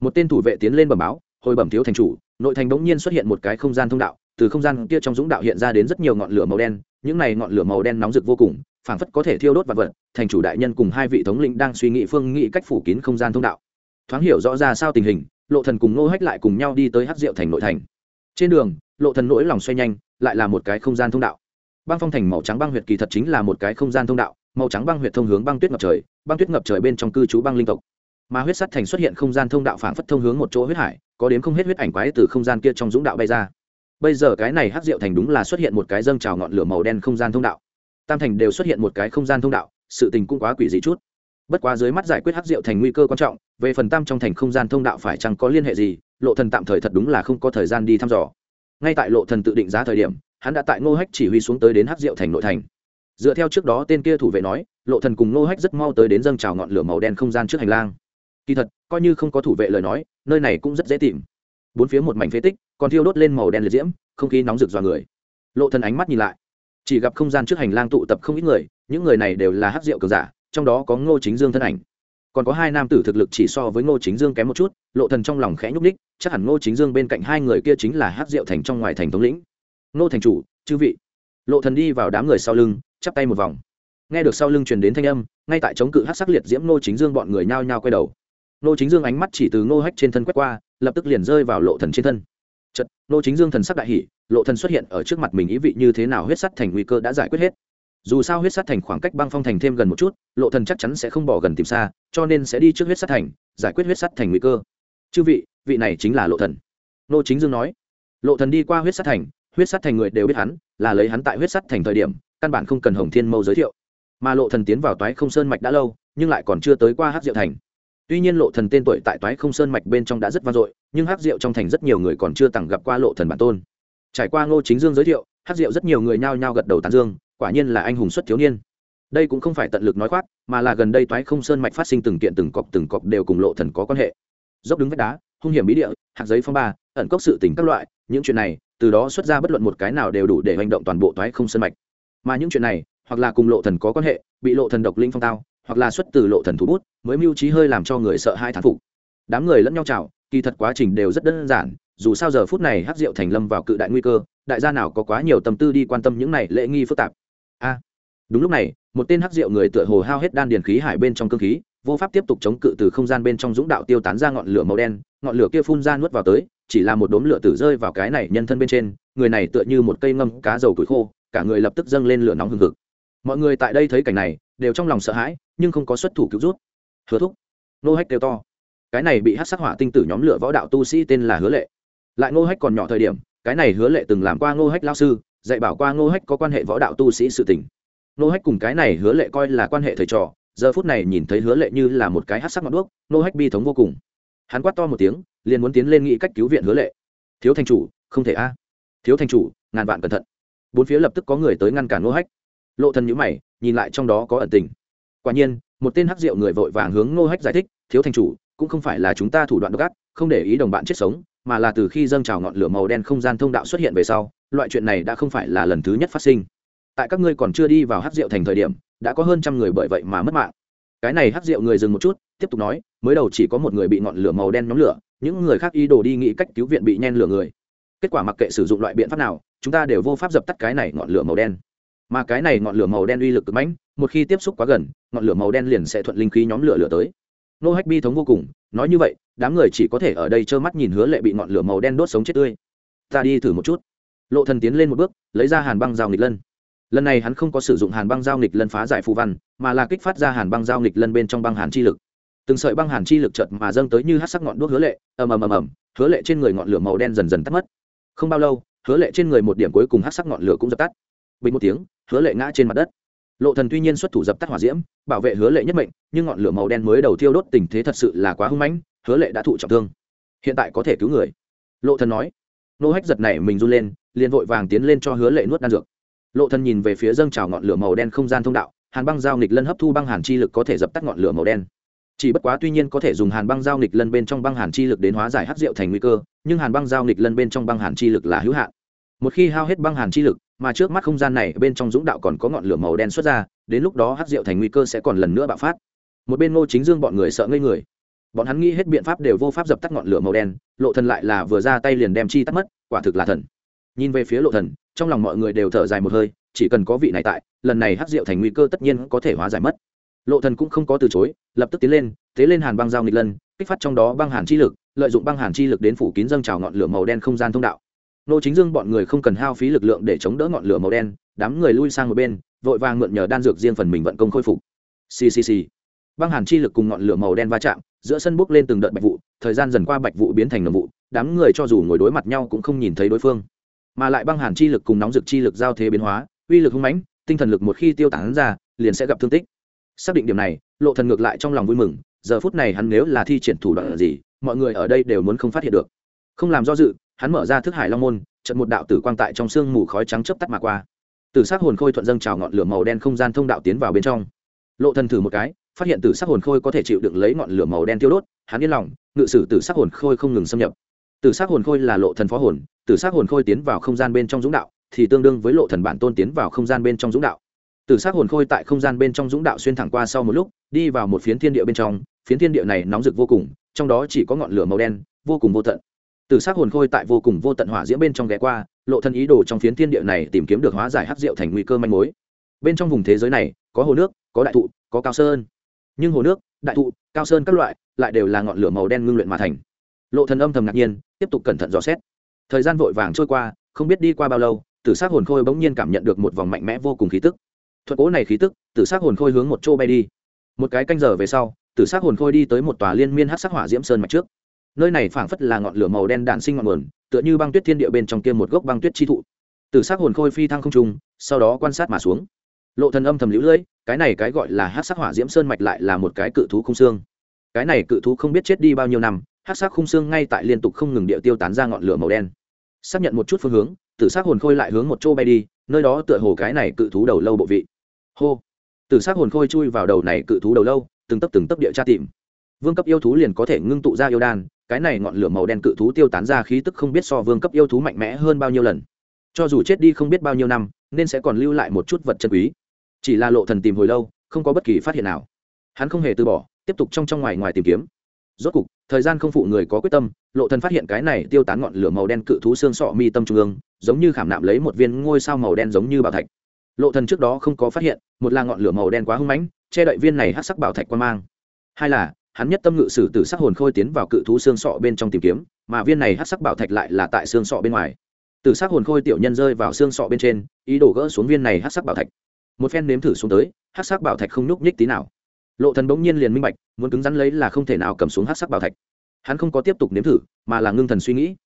Một tên thủ vệ tiến lên bẩm báo, hồi bẩm thiếu thành chủ, nội thành đống nhiên xuất hiện một cái không gian thông đạo từ không gian kia trong dũng đạo hiện ra đến rất nhiều ngọn lửa màu đen, những này ngọn lửa màu đen nóng rực vô cùng, phảng phất có thể thiêu đốt vật vật, thành chủ đại nhân cùng hai vị thống lĩnh đang suy nghĩ phương nghị cách phủ kín không gian thông đạo. Thoáng hiểu rõ ra sao tình hình, lộ thần cùng nô hách lại cùng nhau đi tới hắc diệu thành nội thành. Trên đường, lộ thần nỗi lòng xoay nhanh, lại là một cái không gian thông đạo. Băng phong thành màu trắng băng huyệt kỳ thật chính là một cái không gian thông đạo, màu trắng băng huyệt thông hướng băng tuyết ngập trời, băng tuyết ngập trời bên trong cư trú băng linh tộc. Mà huyết sắt thành xuất hiện không gian thông đạo phảng phất thông hướng một chỗ huyết hải, có đến không hết huyết ảnh quái từ không gian kia trong dũng đạo bay ra bây giờ cái này hát diệu thành đúng là xuất hiện một cái dâng trào ngọn lửa màu đen không gian thông đạo. Tam thành đều xuất hiện một cái không gian thông đạo, sự tình cũng quá quỷ dị chút. Bất quá dưới mắt giải quyết hát diệu thành nguy cơ quan trọng, về phần tam trong thành không gian thông đạo phải chăng có liên hệ gì, lộ thần tạm thời thật đúng là không có thời gian đi thăm dò. Ngay tại lộ thần tự định giá thời điểm, hắn đã tại ngô hách chỉ huy xuống tới đến hát diệu thành nội thành. Dựa theo trước đó tên kia thủ vệ nói, lộ thần cùng ngô hách rất mau tới đến dâng trào ngọn lửa màu đen không gian trước hành lang. Kỳ thật, coi như không có thủ vệ lời nói, nơi này cũng rất dễ tìm. Bốn phía một mảnh phế tích còn thiêu đốt lên màu đen liệt diễm, không khí nóng rực dọa người. Lộ thần ánh mắt nhìn lại. Chỉ gặp không gian trước hành lang tụ tập không ít người, những người này đều là hắc diệu cường giả, trong đó có ngô chính dương thân ảnh. Còn có hai nam tử thực lực chỉ so với ngô chính dương kém một chút, lộ thần trong lòng khẽ nhúc ních chắc hẳn ngô chính dương bên cạnh hai người kia chính là hắc diệu thành trong ngoài thành thống lĩnh. Ngô thành chủ, chư vị. Lộ thần đi vào đám người sau lưng, chắp tay một vòng. Nghe được sau lưng truyền đến thanh âm, ngay tại chống cự hắc sắc liệt diễm ngô chính dương bọn người nhao nhao quay đầu. Ngô chính dương ánh mắt chỉ từ ngô hách trên thân quét qua, lập tức liền rơi vào lộ thần trên thân chật nô chính dương thần sắc đại hỉ, lộ thần xuất hiện ở trước mặt mình ý vị như thế nào huyết sắt thành nguy cơ đã giải quyết hết. Dù sao huyết sát thành khoảng cách băng phong thành thêm gần một chút, lộ thần chắc chắn sẽ không bỏ gần tìm xa, cho nên sẽ đi trước huyết sát thành, giải quyết huyết sát thành nguy cơ. Chư vị vị này chính là lộ thần. Nô chính dương nói. Lộ thần đi qua huyết sát thành, huyết sát thành người đều biết hắn, là lấy hắn tại huyết sát thành thời điểm, căn bản không cần hồng thiên mâu giới thiệu. Mà lộ thần tiến vào toái không sơn mạch đã lâu, nhưng lại còn chưa tới qua hắc diệu thành tuy nhiên lộ thần tên tuổi tại toái không sơn mạch bên trong đã rất vang dội, nhưng hắc diệu trong thành rất nhiều người còn chưa từng gặp qua lộ thần bản tôn. Trải qua ngô chính dương giới thiệu, hắc diệu rất nhiều người nhao nhao gật đầu tán dương, quả nhiên là anh hùng xuất thiếu niên. Đây cũng không phải tận lực nói khoác, mà là gần đây toái không sơn mạch phát sinh từng kiện từng cọc từng cọc đều cùng lộ thần có quan hệ. Dốc đứng vách đá, hung hiểm bí địa, hạt giấy phong ba, ẩn cốc sự tình các loại, những chuyện này, từ đó xuất ra bất luận một cái nào đều đủ để hành động toàn bộ toái không sơn mạch. Mà những chuyện này, hoặc là cùng lộ thần có quan hệ, bị lộ thần độc linh phong tao hoặc là xuất từ lộ thần thủ bút, mới mưu trí hơi làm cho người sợ hai thán phục. Đám người lẫn nhau chào, kỳ thật quá trình đều rất đơn giản, dù sao giờ phút này hát rượu thành lâm vào cự đại nguy cơ, đại gia nào có quá nhiều tâm tư đi quan tâm những này lễ nghi phức tạp. A, đúng lúc này, một tên hát rượu người tựa hồ hao hết đan điền khí hải bên trong cơ khí, vô pháp tiếp tục chống cự từ không gian bên trong dũng đạo tiêu tán ra ngọn lửa màu đen, ngọn lửa kia phun ra nuốt vào tới, chỉ là một đốm lửa tử rơi vào cái này nhân thân bên trên, người này tựa như một cây ngâm cá dầu củi khô, cả người lập tức dâng lên lửa nóng hừng hực. Mọi người tại đây thấy cảnh này đều trong lòng sợ hãi, nhưng không có xuất thủ cứu rút hứa thúc. Nô hách kêu to. Cái này bị hát sát hỏa tinh tử nhóm lửa võ đạo tu sĩ tên là hứa lệ. Lại ngô hách còn nhỏ thời điểm, cái này hứa lệ từng làm qua ngô hách lao sư, dạy bảo qua ngô hách có quan hệ võ đạo tu sĩ sự tình. Ngô hách cùng cái này hứa lệ coi là quan hệ thầy trò, giờ phút này nhìn thấy hứa lệ như là một cái hát sắc ngọn đuốc, ngô hách bi thống vô cùng. Hắn quát to một tiếng, liền muốn tiến lên nghĩ cách cứu viện hứa lệ. Thiếu thành chủ, không thể a. Thiếu thành chủ, ngàn vạn cẩn thận. Bốn phía lập tức có người tới ngăn cản ngô hách. Lộ thần nhữ mày nhìn lại trong đó có ẩn tình. Quả nhiên, một tên hắc diệu người vội vàng hướng ngô hách giải thích, thiếu thành chủ, cũng không phải là chúng ta thủ đoạn độc ác, không để ý đồng bạn chết sống, mà là từ khi dâng trào ngọn lửa màu đen không gian thông đạo xuất hiện về sau, loại chuyện này đã không phải là lần thứ nhất phát sinh. Tại các ngươi còn chưa đi vào hắc rượu thành thời điểm, đã có hơn trăm người bởi vậy mà mất mạng. Cái này hắc rượu người dừng một chút, tiếp tục nói, mới đầu chỉ có một người bị ngọn lửa màu đen nhóm lửa, những người khác ý đồ đi nghĩ cách cứu viện bị nhen lửa người. Kết quả mặc kệ sử dụng loại biện pháp nào, chúng ta đều vô pháp dập tắt cái này ngọn lửa màu đen mà cái này ngọn lửa màu đen uy lực cực mãnh một khi tiếp xúc quá gần, ngọn lửa màu đen liền sẽ thuận linh khí nhóm lửa lửa tới. Nô hách bi thống vô cùng, nói như vậy, đám người chỉ có thể ở đây trơ mắt nhìn hứa lệ bị ngọn lửa màu đen đốt sống chết tươi. Ta đi thử một chút. Lộ thần tiến lên một bước, lấy ra hàn băng dao nghịch lân. Lần này hắn không có sử dụng hàn băng dao nghịch lân phá giải phù văn, mà là kích phát ra hàn băng dao nghịch lân bên trong băng hàn chi lực. Từng sợi băng hàn chi lực chợt mà dâng tới như hát sắc ngọn đuốc hứa lệ, ầm ầm ầm ầm, hứa lệ trên người ngọn lửa màu đen dần dần tắt mất. Không bao lâu, hứa lệ trên người một điểm cuối cùng hát sắc ngọn lửa cũng dập tắt bình một tiếng, hứa lệ ngã trên mặt đất. Lộ thần tuy nhiên xuất thủ dập tắt hỏa diễm, bảo vệ hứa lệ nhất mệnh, nhưng ngọn lửa màu đen mới đầu thiêu đốt tình thế thật sự là quá hung mãnh, hứa lệ đã thụ trọng thương. Hiện tại có thể cứu người. Lộ thần nói. Nô hách giật này mình run lên, liền vội vàng tiến lên cho hứa lệ nuốt đan dược. Lộ thần nhìn về phía dâng trào ngọn lửa màu đen không gian thông đạo, hàn băng giao nghịch lân hấp thu băng hàn chi lực có thể dập tắt ngọn lửa màu đen. Chỉ bất quá tuy nhiên có thể dùng hàn băng giao nghịch lân bên trong băng hàn chi lực đến hóa giải hắc rượu thành nguy cơ, nhưng hàn băng giao nghịch lân bên trong băng hàn chi lực là hữu hạn. Một khi hao hết băng hàn chi lực mà trước mắt không gian này bên trong dũng đạo còn có ngọn lửa màu đen xuất ra, đến lúc đó hắc rượu thành nguy cơ sẽ còn lần nữa bạo phát. Một bên ngô chính dương bọn người sợ ngây người. Bọn hắn nghĩ hết biện pháp đều vô pháp dập tắt ngọn lửa màu đen, lộ thần lại là vừa ra tay liền đem chi tắt mất, quả thực là thần. Nhìn về phía lộ thần, trong lòng mọi người đều thở dài một hơi, chỉ cần có vị này tại, lần này hắc rượu thành nguy cơ tất nhiên có thể hóa giải mất. Lộ thần cũng không có từ chối, lập tức tiến lên, thế lên hàn băng giao nghịch lân, kích phát trong đó băng hàn chi lực, lợi dụng băng hàn chi lực đến phủ kín dâng trào ngọn lửa màu đen không gian thông đạo nô chính dương bọn người không cần hao phí lực lượng để chống đỡ ngọn lửa màu đen, đám người lui sang một bên, vội vàng mượn nhờ đan dược riêng phần mình vận công khôi phục. Ccc băng hàn chi lực cùng ngọn lửa màu đen va chạm, giữa sân bốc lên từng đợt bạch vụ, thời gian dần qua bạch vụ biến thành nồng vụ, đám người cho dù ngồi đối mặt nhau cũng không nhìn thấy đối phương. Mà lại băng hàn chi lực cùng nóng dược chi lực giao thế biến hóa, uy lực hung mãnh, tinh thần lực một khi tiêu tán ra, liền sẽ gặp thương tích. Xác định điểm này, lộ thần ngược lại trong lòng vui mừng, giờ phút này hắn nếu là thi triển thủ đoạn gì, mọi người ở đây đều muốn không phát hiện được. Không làm do dự hắn mở ra thức hải long môn trận một đạo tử quang tại trong sương mù khói trắng chớp tắt mà qua. Tử sắc hồn khôi thuận dâng trào ngọn lửa màu đen không gian thông đạo tiến vào bên trong. Lộ thần thử một cái, phát hiện tử sắc hồn khôi có thể chịu đựng lấy ngọn lửa màu đen tiêu đốt, hắn yên lòng, ngự sử tử sắc hồn khôi không ngừng xâm nhập. Tử sắc hồn khôi là lộ thần phó hồn, tử sắc hồn khôi tiến vào không gian bên trong dũng đạo, thì tương đương với lộ thần bản tôn tiến vào không gian bên trong dũng đạo. Tử sắc hồn khôi tại không gian bên trong dũng đạo xuyên thẳng qua sau một lúc, đi vào một phiến thiên địa bên trong, phiến thiên địa này nóng rực vô cùng, trong đó chỉ có ngọn lửa màu đen, vô cùng vô tận tử sắc hồn khôi tại vô cùng vô tận hỏa diễm bên trong ghé qua, lộ thân ý đồ trong phiến thiên địa này tìm kiếm được hóa giải hắc rượu thành nguy cơ manh mối. Bên trong vùng thế giới này, có hồ nước, có đại thụ, có cao sơn. Nhưng hồ nước, đại thụ, cao sơn các loại lại đều là ngọn lửa màu đen ngưng luyện mà thành. Lộ thần âm thầm ngạc nhiên, tiếp tục cẩn thận dò xét. Thời gian vội vàng trôi qua, không biết đi qua bao lâu tử s c hồn khôi bỗng nhiên cảm nhận được một vòng mạnh mẽ vô cùng khí tức. Thuật cố này khí tức tử s c hồn khôi hướng một chỗ bay đi. Một cái canh giờ về sau tử s c hồn khôi đi tới một tòa liên miên hát sắc hỏa diễm sơn mạch trước nơi này phảng phất là ngọn lửa màu đen đạn sinh ngọn nguồn, tựa như băng tuyết thiên địa bên trong kia một gốc băng tuyết chi thụ. Tử xác hồn khôi phi thăng không trung, sau đó quan sát mà xuống. Lộ thần âm thầm lũ lưỡi, cái này cái gọi là hắc sắc hỏa diễm sơn mạch lại là một cái cự thú không xương. Cái này cự thú không biết chết đi bao nhiêu năm, hắc sắc khung xương ngay tại liên tục không ngừng địa tiêu tán ra ngọn lửa màu đen. Xác nhận một chút phương hướng, tử s c hồn khôi lại hướng một chỗ bay đi, nơi đó tựa hồ cái này cự thú đầu lâu bộ vị. Hô! Tử s c hồn khôi chui vào đầu này cự thú đầu lâu, từng tấp từng tấp địa tra tìm. Vương cấp yêu thú liền có thể ngưng tụ ra yêu đan cái này ngọn lửa màu đen cự thú tiêu tán ra khí tức không biết so vương cấp yêu thú mạnh mẽ hơn bao nhiêu lần. Cho dù chết đi không biết bao nhiêu năm, nên sẽ còn lưu lại một chút vật chân quý. Chỉ là lộ thần tìm hồi lâu, không có bất kỳ phát hiện nào. Hắn không hề từ bỏ, tiếp tục trong trong ngoài ngoài tìm kiếm. Rốt cục, thời gian không phụ người có quyết tâm, lộ thần phát hiện cái này tiêu tán ngọn lửa màu đen cự thú xương sọ mi tâm trung ương, giống như khảm nạm lấy một viên ngôi sao màu đen giống như bảo thạch. Lộ thần trước đó không có phát hiện, một là ngọn lửa màu đen quá hung mãnh, che đậy viên này hắc sắc bảo thạch quan mang. Hai là hắn nhất tâm ngự sử tử sắc hồn khôi tiến vào cự thú xương sọ bên trong tìm kiếm, mà viên này hắc sắc bảo thạch lại là tại xương sọ bên ngoài. Tử sắc hồn khôi tiểu nhân rơi vào xương sọ bên trên, ý đồ gỡ xuống viên này hắc sắc bảo thạch. Một phen nếm thử xuống tới, hắc sắc bảo thạch không nhúc nhích tí nào. Lộ thần bỗng nhiên liền minh bạch, muốn cứng rắn lấy là không thể nào cầm xuống hắc sắc bảo thạch. Hắn không có tiếp tục nếm thử, mà là ngưng thần suy nghĩ.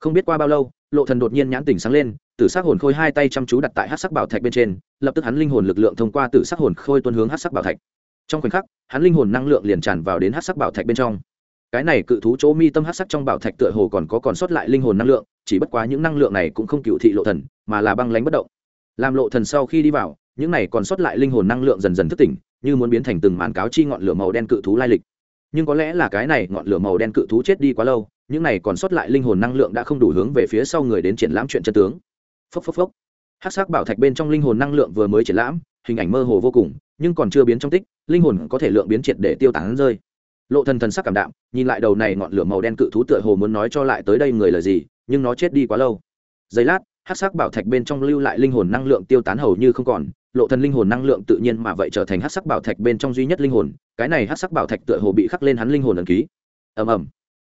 Không biết qua bao lâu, lộ thần đột nhiên nhãn tỉnh sáng lên, tử sắc hồn khôi hai tay chăm chú đặt tại hắc sắc bảo thạch bên trên, lập tức hắn linh hồn lực lượng thông qua tử sắc hồn khôi tuôn hướng hắc sắc bảo thạch trong khoảnh khắc, hắn linh hồn năng lượng liền tràn vào đến hắc sắc bảo thạch bên trong. Cái này cự thú chỗ mi tâm hắc sắc trong bảo thạch tựa hồ còn có còn sót lại linh hồn năng lượng, chỉ bất quá những năng lượng này cũng không cựu thị lộ thần, mà là băng lánh bất động. Làm lộ thần sau khi đi vào, những này còn sót lại linh hồn năng lượng dần dần thức tỉnh, như muốn biến thành từng màn cáo chi ngọn lửa màu đen cự thú lai lịch. Nhưng có lẽ là cái này ngọn lửa màu đen cự thú chết đi quá lâu, những này còn sót lại linh hồn năng lượng đã không đủ hướng về phía sau người đến triển lãm chuyện chân tướng. Phốc phốc phốc. Hát sắc bảo thạch bên trong linh hồn năng lượng vừa mới triển lãm, hình ảnh mơ hồ vô cùng nhưng còn chưa biến trong tích, linh hồn có thể lượng biến triệt để tiêu tán rơi. Lộ thần thần sắc cảm đạm, nhìn lại đầu này ngọn lửa màu đen cự thú tựa hồ muốn nói cho lại tới đây người là gì, nhưng nó chết đi quá lâu. Giây lát, hắc sắc bảo thạch bên trong lưu lại linh hồn năng lượng tiêu tán hầu như không còn, lộ thần linh hồn năng lượng tự nhiên mà vậy trở thành hắc sắc bảo thạch bên trong duy nhất linh hồn, cái này hắc sắc bảo thạch tựa hồ bị khắc lên hắn linh hồn ẩn ký. Ầm ầm.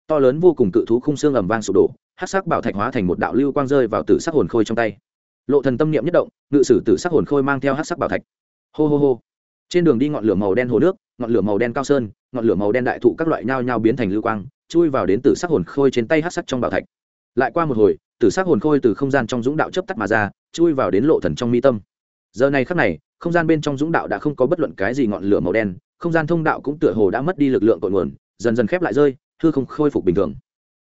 To lớn vô cùng cự thú khung xương ầm vang sụp đổ, hắc sắc bảo thạch hóa thành một đạo lưu quang rơi vào tử sắc hồn khôi trong tay. Lộ thần tâm niệm nhất động, ngự sử tử sắc hồn khôi mang theo hắc sắc bảo thạch. Hô hô hô trên đường đi ngọn lửa màu đen hồ nước, ngọn lửa màu đen cao sơn, ngọn lửa màu đen đại thụ các loại nhao nhao biến thành lưu quang, chui vào đến tử sắc hồn khôi trên tay hát sắc trong bảo thạch. Lại qua một hồi, tử sắc hồn khôi từ không gian trong dũng đạo chấp tắt mà ra, chui vào đến lộ thần trong mi tâm. Giờ này khắc này, không gian bên trong dũng đạo đã không có bất luận cái gì ngọn lửa màu đen, không gian thông đạo cũng tựa hồ đã mất đi lực lượng cội nguồn, dần dần khép lại rơi, hư không khôi phục bình thường.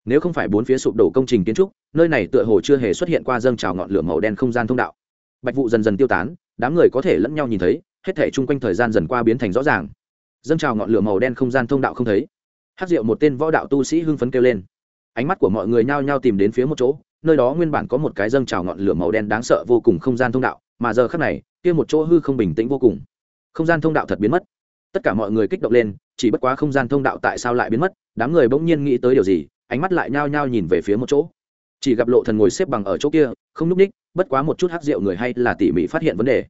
Nếu không phải bốn phía sụp đổ công trình kiến trúc, nơi này tựa hồ chưa hề xuất hiện qua dâng trào ngọn lửa màu đen không gian thông đạo. Bạch vụ dần dần tiêu tán, đám người có thể lẫn nhau nhìn thấy hết thể chung quanh thời gian dần qua biến thành rõ ràng. Dâng trào ngọn lửa màu đen không gian thông đạo không thấy. Hát rượu một tên võ đạo tu sĩ hưng phấn kêu lên. Ánh mắt của mọi người nhao nhao tìm đến phía một chỗ, nơi đó nguyên bản có một cái dâng trào ngọn lửa màu đen đáng sợ vô cùng không gian thông đạo, mà giờ khác này, kia một chỗ hư không bình tĩnh vô cùng. Không gian thông đạo thật biến mất. Tất cả mọi người kích động lên, chỉ bất quá không gian thông đạo tại sao lại biến mất, đám người bỗng nhiên nghĩ tới điều gì, ánh mắt lại nhao nhao nhìn về phía một chỗ. Chỉ gặp lộ thần ngồi xếp bằng ở chỗ kia, không núp ních, bất quá một chút hắc rượu người hay là tỉ mỉ phát hiện vấn đề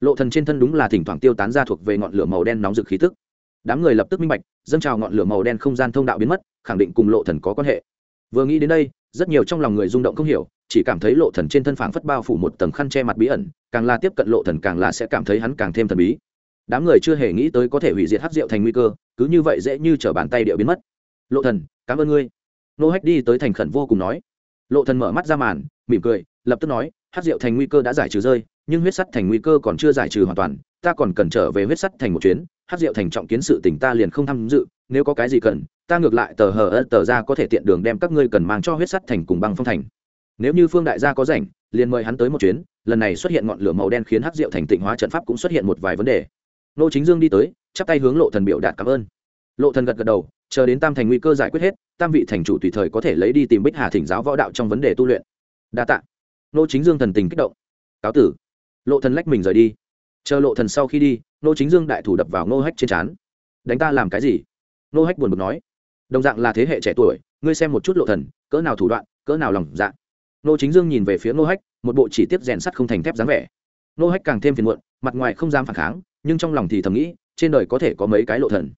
lộ thần trên thân đúng là thỉnh thoảng tiêu tán ra thuộc về ngọn lửa màu đen nóng rực khí tức. Đám người lập tức minh bạch, dâng trào ngọn lửa màu đen không gian thông đạo biến mất, khẳng định cùng lộ thần có quan hệ. Vừa nghĩ đến đây, rất nhiều trong lòng người rung động không hiểu, chỉ cảm thấy lộ thần trên thân phảng phất bao phủ một tầng khăn che mặt bí ẩn, càng là tiếp cận lộ thần càng là sẽ cảm thấy hắn càng thêm thần bí. Đám người chưa hề nghĩ tới có thể hủy diệt hắc Diệu thành nguy cơ, cứ như vậy dễ như trở bàn tay địa biến mất. Lộ thần, cảm ơn ngươi. Nô hách đi tới thành khẩn vô cùng nói. Lộ thần mở mắt ra màn, mỉm cười, lập tức nói, hắc Diệu thành nguy cơ đã giải trừ rơi nhưng huyết sắt thành nguy cơ còn chưa giải trừ hoàn toàn, ta còn cần trở về huyết sắt thành một chuyến hắc rượu thành trọng kiến sự tình ta liền không tham dự, nếu có cái gì cần, ta ngược lại tờ hờ ớt tờ ra có thể tiện đường đem các ngươi cần mang cho huyết sắt thành cùng băng phong thành. Nếu như phương đại gia có rảnh, liền mời hắn tới một chuyến, lần này xuất hiện ngọn lửa màu đen khiến hắc rượu thành tịnh hóa trận pháp cũng xuất hiện một vài vấn đề. Nô chính dương đi tới, chắp tay hướng lộ thần biểu đạt cảm ơn. Lộ thần gật gật đầu, chờ đến tam thành nguy cơ giải quyết hết, tam vị thành chủ tùy thời có thể lấy đi tìm bích hà thỉnh giáo võ đạo trong vấn đề tu luyện. Đa tạ. Nô chính dương thần tình kích động. Cáo tử lộ thần lách mình rời đi. Chờ lộ thần sau khi đi, nô chính dương đại thủ đập vào nô hách trên chán đánh ta làm cái gì? Nô hách buồn bực nói. Đồng dạng là thế hệ trẻ tuổi, ngươi xem một chút lộ thần, cỡ nào thủ đoạn, cỡ nào lòng dạ. Nô chính dương nhìn về phía nô hách, một bộ chỉ tiếp rèn sắt không thành thép dáng vẻ. Nô hách càng thêm phiền muộn, mặt ngoài không dám phản kháng, nhưng trong lòng thì thầm nghĩ, trên đời có thể có mấy cái lộ thần.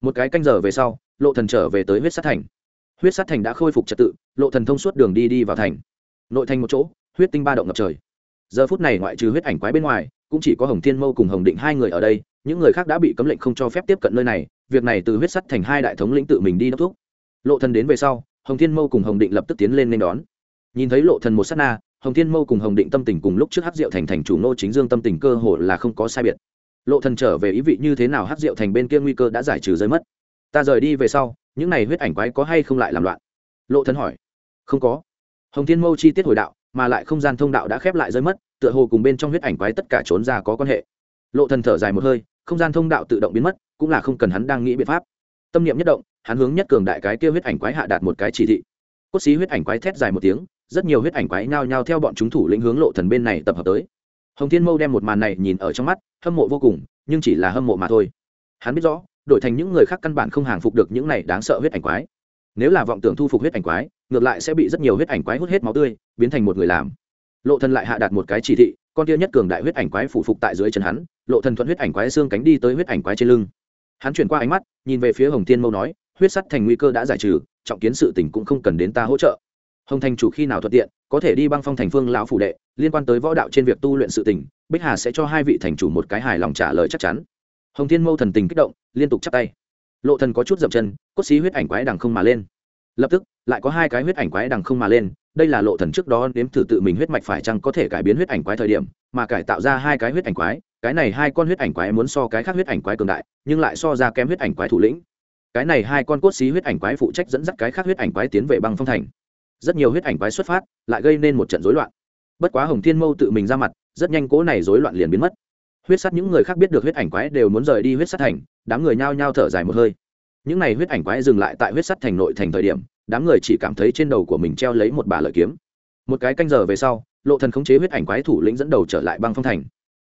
Một cái canh giờ về sau, lộ thần trở về tới huyết sát thành. Huyết sát thành đã khôi phục trật tự, lộ thần thông suốt đường đi đi vào thành. Nội thành một chỗ, huyết tinh ba động ngập trời giờ phút này ngoại trừ huyết ảnh quái bên ngoài, cũng chỉ có hồng thiên mâu cùng hồng định hai người ở đây, những người khác đã bị cấm lệnh không cho phép tiếp cận nơi này, việc này từ huyết sắt thành hai đại thống lĩnh tự mình đi đốc thúc. Lộ thần đến về sau, hồng thiên mâu cùng hồng định lập tức tiến lên nên đón. Nhìn thấy lộ thần một sát na, hồng thiên mâu cùng hồng định tâm tình cùng lúc trước hắc diệu thành thành chủ nô chính dương tâm tình cơ hồ là không có sai biệt. Lộ thần trở về ý vị như thế nào hắc diệu thành bên kia nguy cơ đã giải trừ rơi mất. Ta rời đi về sau, những này huyết ảnh quái có hay không lại làm loạn? Lộ thần hỏi. Không có. Hồng thiên mâu chi tiết hồi đạo mà lại không gian thông đạo đã khép lại rơi mất, tựa hồ cùng bên trong huyết ảnh quái tất cả trốn ra có quan hệ. Lộ thần thở dài một hơi, không gian thông đạo tự động biến mất, cũng là không cần hắn đang nghĩ biện pháp. Tâm niệm nhất động, hắn hướng nhất cường đại cái kia huyết ảnh quái hạ đạt một cái chỉ thị. Cốt xí huyết ảnh quái thét dài một tiếng, rất nhiều huyết ảnh quái nhao nhao theo bọn chúng thủ lĩnh hướng lộ thần bên này tập hợp tới. Hồng thiên mâu đem một màn này nhìn ở trong mắt, hâm mộ vô cùng, nhưng chỉ là hâm mộ mà thôi. Hắn biết rõ, đổi thành những người khác căn bản không hàng phục được những này đáng sợ huyết ảnh quái. Nếu là vọng tưởng thu phục huyết ảnh quái ngược lại sẽ bị rất nhiều huyết ảnh quái hút hết máu tươi, biến thành một người làm. Lộ thần lại hạ đạt một cái chỉ thị, con kia nhất cường đại huyết ảnh quái phủ phục tại dưới chân hắn, lộ thần thuận huyết ảnh quái xương cánh đi tới huyết ảnh quái trên lưng. Hắn chuyển qua ánh mắt, nhìn về phía hồng thiên mâu nói, huyết sắt thành nguy cơ đã giải trừ, trọng kiến sự tình cũng không cần đến ta hỗ trợ. Hồng thành chủ khi nào thuận tiện, có thể đi băng phong thành phương lão phủ đệ, liên quan tới võ đạo trên việc tu luyện sự tình, bích hà sẽ cho hai vị thành chủ một cái hài lòng trả lời chắc chắn. Hồng thiên mâu thần tình kích động, liên tục chắp tay. Lộ thần có chút dậm chân, cốt xí huyết ảnh quái đằng không mà lên lập tức lại có hai cái huyết ảnh quái đằng không mà lên đây là lộ thần trước đó nếm thử tự mình huyết mạch phải chăng có thể cải biến huyết ảnh quái thời điểm mà cải tạo ra hai cái huyết ảnh quái cái này hai con huyết ảnh quái muốn so cái khác huyết ảnh quái cường đại nhưng lại so ra kém huyết ảnh quái thủ lĩnh cái này hai con cốt xí huyết ảnh quái phụ trách dẫn dắt cái khác huyết ảnh quái tiến về băng phong thành rất nhiều huyết ảnh quái xuất phát lại gây nên một trận rối loạn bất quá hồng thiên mâu tự mình ra mặt rất nhanh cố này rối loạn liền biến mất huyết sắt những người khác biết được huyết ảnh quái đều muốn rời đi huyết sắt thành đám người nhao nhao thở dài một hơi những n à y huyết ảnh quái dừng lại tại huyết sắt thành nội thành thời điểm, đám người chỉ cảm thấy trên đầu của mình treo lấy một bà lợi kiếm. Một cái canh giờ về sau, lộ thần khống chế huyết ảnh quái thủ lĩnh dẫn đầu trở lại băng phong thành.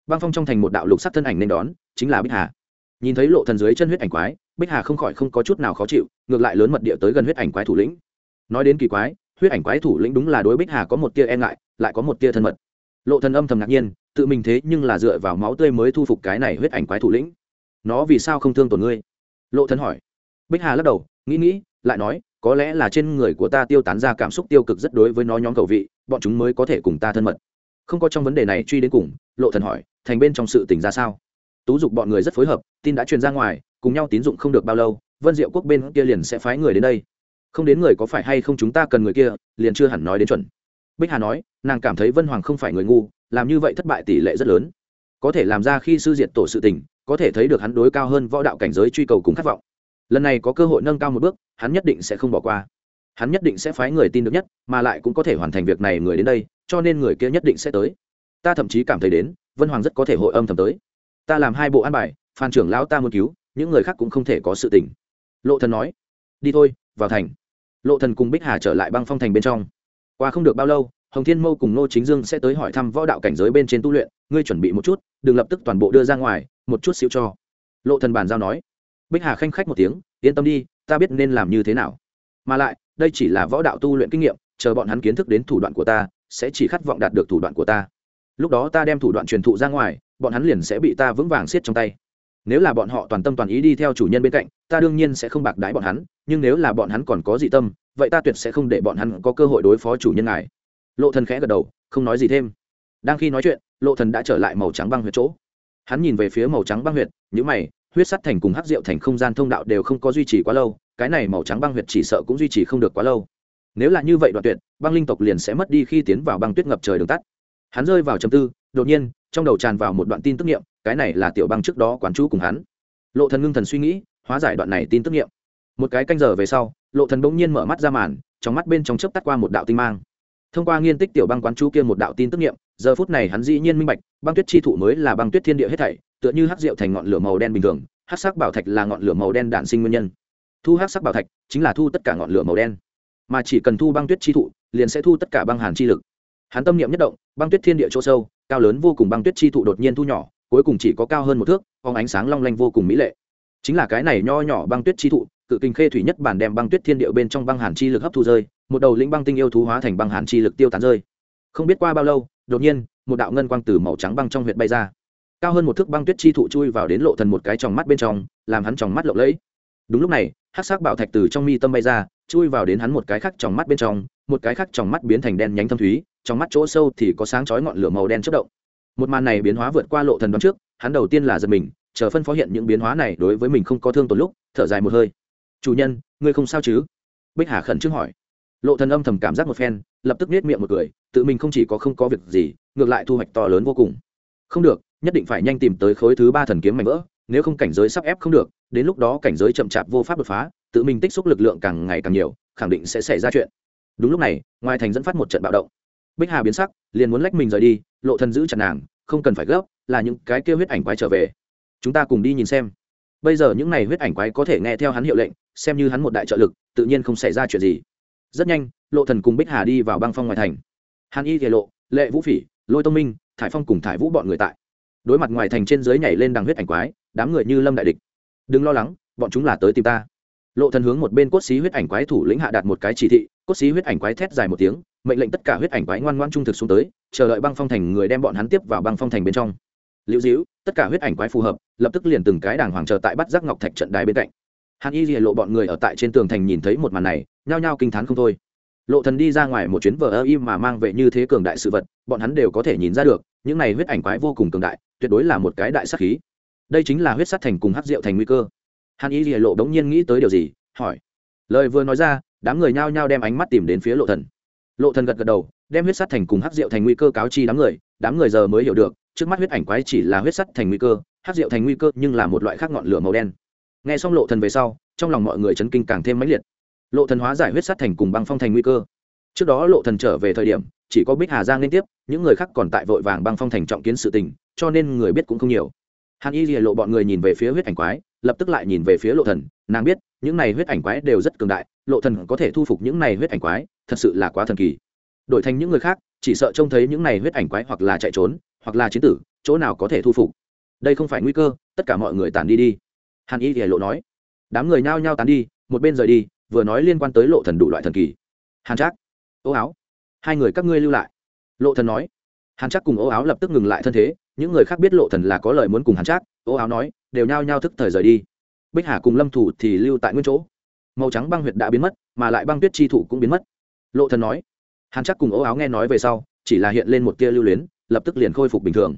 Băng phong trong thành một đạo lục sắc thân ảnh nên đón, chính là bích hà. Nhìn thấy lộ thần dưới chân huyết ảnh quái, bích hà không khỏi không có chút nào khó chịu, ngược lại lớn mật địa tới gần huyết ảnh quái thủ lĩnh. Nói đến kỳ quái, huyết ảnh quái thủ lĩnh đúng là đối bích hà có một tia e ngại, lại có một tia thân mật. Lộ thần âm thầm ngạc nhiên, tự mình thế nhưng là dựa vào máu tươi mới thu phục cái này huyết ảnh quái thủ lĩnh. Nó vì sao không thương tổn ngươi? Lộ thần hỏi bích hà lắc đầu, nghĩ nghĩ, lại nói, có lẽ là trên người của ta tiêu tán ra cảm xúc tiêu cực rất đối với nó nhóm cầu vị, bọn chúng mới có thể cùng ta thân mật. Không có trong vấn đề này truy đến cùng, lộ thần hỏi, thành bên trong sự tình ra sao? Tú dục bọn người rất phối hợp, tin đã truyền ra ngoài, cùng nhau tín dụng không được bao lâu, vân diệu quốc bên kia liền sẽ phái người đến đây. Không đến người có phải hay không chúng ta cần người kia, liền chưa hẳn nói đến chuẩn. Bích hà nói, nàng cảm thấy vân hoàng không phải người ngu, làm như vậy thất bại tỷ lệ rất lớn. Có thể làm ra khi sư diệt tổ sự tình, có thể thấy được hắn đối cao hơn võ đạo cảnh giới truy cầu cùng khát vọng lần này có cơ hội nâng cao một bước, hắn nhất định sẽ không bỏ qua. Hắn nhất định sẽ phái người tin được nhất, mà lại cũng có thể hoàn thành việc này người đến đây, cho nên người kia nhất định sẽ tới. Ta thậm chí cảm thấy đến, vân hoàng rất có thể hội âm thầm tới. Ta làm hai bộ an bài, phan trưởng lão ta muốn cứu, những người khác cũng không thể có sự tình. Lộ thần nói, đi thôi, vào thành. Lộ thần cùng bích hà trở lại băng phong thành bên trong. Qua không được bao lâu, hồng thiên mâu cùng nô chính dương sẽ tới hỏi thăm võ đạo cảnh giới bên trên tu luyện, ngươi chuẩn bị một chút, đừng lập tức toàn bộ đưa ra ngoài, một chút xíu cho. Lộ thần bàn giao nói bích hà khanh khách một tiếng, yên tâm đi, ta biết nên làm như thế nào. Mà lại, đây chỉ là võ đạo tu luyện kinh nghiệm, chờ bọn hắn kiến thức đến thủ đoạn của ta, sẽ chỉ khát vọng đạt được thủ đoạn của ta. Lúc đó ta đem thủ đoạn truyền thụ ra ngoài, bọn hắn liền sẽ bị ta vững vàng siết trong tay. Nếu là bọn họ toàn tâm toàn ý đi theo chủ nhân bên cạnh, ta đương nhiên sẽ không bạc đái bọn hắn, nhưng nếu là bọn hắn còn có dị tâm, vậy ta tuyệt sẽ không để bọn hắn có cơ hội đối phó chủ nhân ngài. Lộ thần khẽ gật đầu, không nói gì thêm. Đang khi nói chuyện, lộ thần đã trở lại màu trắng băng huyệt chỗ. Hắn nhìn về phía màu trắng băng huyệt những mày huyết sắt thành cùng hắc rượu thành không gian thông đạo đều không có duy trì quá lâu, cái này màu trắng băng huyệt chỉ sợ cũng duy trì không được quá lâu. Nếu là như vậy đoạn tuyệt, băng linh tộc liền sẽ mất đi khi tiến vào băng tuyết ngập trời đường tắt. Hắn rơi vào trầm tư, đột nhiên, trong đầu tràn vào một đoạn tin tức nghiệm cái này là tiểu băng trước đó quán chú cùng hắn. Lộ thần ngưng thần suy nghĩ, hóa giải đoạn này tin tức nghiệm một cái canh giờ về sau, lộ thần bỗng nhiên mở mắt ra màn, trong mắt bên trong chớp tắt qua một đạo tinh mang. Thông qua nghiên tích tiểu băng quán chú kia một đạo tin tức nghiệm giờ phút này hắn dĩ nhiên minh bạch băng tuyết chi thụ mới là băng tuyết thiên địa hết thảy, tựa như hắc rượu thành ngọn lửa màu đen bình thường, hắc sắc bảo thạch là ngọn lửa màu đen đản sinh nguyên nhân. Thu hắc sắc bảo thạch chính là thu tất cả ngọn lửa màu đen. Mà chỉ cần thu băng tuyết chi thụ, liền sẽ thu tất cả băng hàn chi lực. Hắn tâm niệm nhất động, băng tuyết thiên địa chỗ sâu, cao lớn vô cùng băng tuyết chi thụ đột nhiên thu nhỏ, cuối cùng chỉ có cao hơn một thước, phóng ánh sáng long lanh vô cùng mỹ lệ. Chính là cái này nho nhỏ băng tuyết chi thụ, cự kinh khê thủy nhất bản đem băng tuyết thiên địa bên trong băng hàn chi lực hấp thu rơi, một đầu lĩnh băng tinh yêu thú hóa thành băng hàn chi lực tiêu tán rơi. Không biết qua bao lâu đột nhiên, một đạo ngân quang từ màu trắng băng trong huyệt bay ra. Cao hơn một thước băng tuyết chi thụ chui vào đến lộ thần một cái tròng mắt bên trong, làm hắn tròng mắt lộng lẫy. Đúng lúc này, hắc sắc bảo thạch từ trong mi tâm bay ra, chui vào đến hắn một cái khác tròng mắt bên trong, một cái khác tròng mắt biến thành đen nhánh thâm thúy, trong mắt chỗ sâu thì có sáng chói ngọn lửa màu đen chớp động. Một màn này biến hóa vượt qua lộ thần đoán trước, hắn đầu tiên là giật mình, chờ phân phó hiện những biến hóa này đối với mình không có thương tổn lúc, thở dài một hơi. Chủ nhân, ngươi không sao chứ? Bích hà khẩn trương hỏi. Lộ thần âm thầm cảm giác một phen lập tức nết miệng một cười, tự mình không chỉ có không có việc gì, ngược lại thu hoạch to lớn vô cùng. Không được, nhất định phải nhanh tìm tới khối thứ ba thần kiếm mảnh vỡ, nếu không cảnh giới sắp ép không được, đến lúc đó cảnh giới chậm chạp vô pháp đột phá, tự mình tích xúc lực lượng càng ngày càng nhiều, khẳng định sẽ xảy ra chuyện. Đúng lúc này, ngoài thành dẫn phát một trận bạo động. Bích hà biến sắc, liền muốn lách mình rời đi, lộ thần giữ chặt nàng, không cần phải gấp, là những cái kia huyết ảnh quái trở về. Chúng ta cùng đi nhìn xem. Bây giờ những này huyết ảnh quái có thể nghe theo hắn hiệu lệnh, xem như hắn một đại trợ lực, tự nhiên không xảy ra chuyện gì rất nhanh, lộ thần cùng bích hà đi vào băng phong ngoài thành. Hàn y thể lộ, lệ vũ phỉ, lôi tông minh, thải phong cùng thải vũ bọn người tại. Đối mặt ngoài thành trên dưới nhảy lên đằng huyết ảnh quái, đám người như lâm đại địch. Đừng lo lắng, bọn chúng là tới tìm ta. Lộ thần hướng một bên cốt xí huyết ảnh quái thủ lĩnh hạ đạt một cái chỉ thị, cốt xí huyết ảnh quái thét dài một tiếng, mệnh lệnh tất cả huyết ảnh quái ngoan ngoan trung thực xuống tới, chờ đợi băng phong thành người đem bọn hắn tiếp vào băng phong thành bên trong. Liễu diễu, tất cả huyết ảnh quái phù hợp, lập tức liền từng cái đàng hoàng chờ tại bắt giác ngọc thạch trận đài bên cạnh. Hàn y lộ bọn người ở tại trên tường thành nhìn thấy một màn này nhao nhao kinh t h á n không thôi. Lộ thần đi ra ngoài một chuyến vờ ơ im mà mang về như thế cường đại sự vật, bọn hắn đều có thể nhìn ra được, những này huyết ảnh quái vô cùng cường đại, tuyệt đối là một cái đại sắc khí. Đây chính là huyết sắt thành cùng hắc rượu thành nguy cơ. Hàn y lộ đống nhiên nghĩ tới điều gì, hỏi. Lời vừa nói ra, đám người nhao nhao đem ánh mắt tìm đến phía lộ thần. Lộ thần gật gật đầu, đem huyết sắt thành cùng hắc rượu thành nguy cơ cáo chi đám người đám người giờ mới hiểu được, trước mắt huyết ảnh quái chỉ là huyết sắt thành nguy cơ, hắc rượu thành nguy cơ nhưng là một loại khác ngọn lửa màu đen. Nghe xong lộ thần về sau, trong lòng mọi người chấn kinh càng thêm mãnh liệt lộ thần hóa giải huyết sát thành cùng băng phong thành nguy cơ. Trước đó lộ thần trở về thời điểm, chỉ có bích hà giang liên tiếp, những người khác còn tại vội vàng băng phong thành trọng kiến sự tình, cho nên người biết cũng không nhiều. Hàn y lìa lộ bọn người nhìn về phía huyết ảnh quái, lập tức lại nhìn về phía lộ thần, nàng biết, những này huyết ảnh quái đều rất cường đại, lộ thần có thể thu phục những này huyết ảnh quái, thật sự là quá thần kỳ. Đổi thành những người khác, chỉ sợ trông thấy những này huyết ảnh quái hoặc là chạy trốn, hoặc là chiến tử, chỗ nào có thể thu phục. Đây không phải nguy cơ, tất cả mọi người tản đi đi. Hàn y lìa lộ nói. Đám người nhao nhao tán đi, một bên rời đi vừa nói liên quan tới lộ thần đủ loại thần kỳ. Hàn trác, ô áo. Hai người các ngươi lưu lại. Lộ thần nói. Hàn trác cùng ô áo lập tức ngừng lại thân thế, những người khác biết lộ thần là có lời muốn cùng hàn trác, ô áo nói, đều nhao nhao thức thời rời đi. Bích hà cùng lâm thủ thì lưu tại nguyên chỗ. Màu trắng băng huyệt đã biến mất, mà lại băng tuyết chi thủ cũng biến mất. Lộ thần nói. Hàn trác cùng ô áo nghe nói về sau, chỉ là hiện lên một tia lưu luyến, lập tức liền khôi phục bình thường.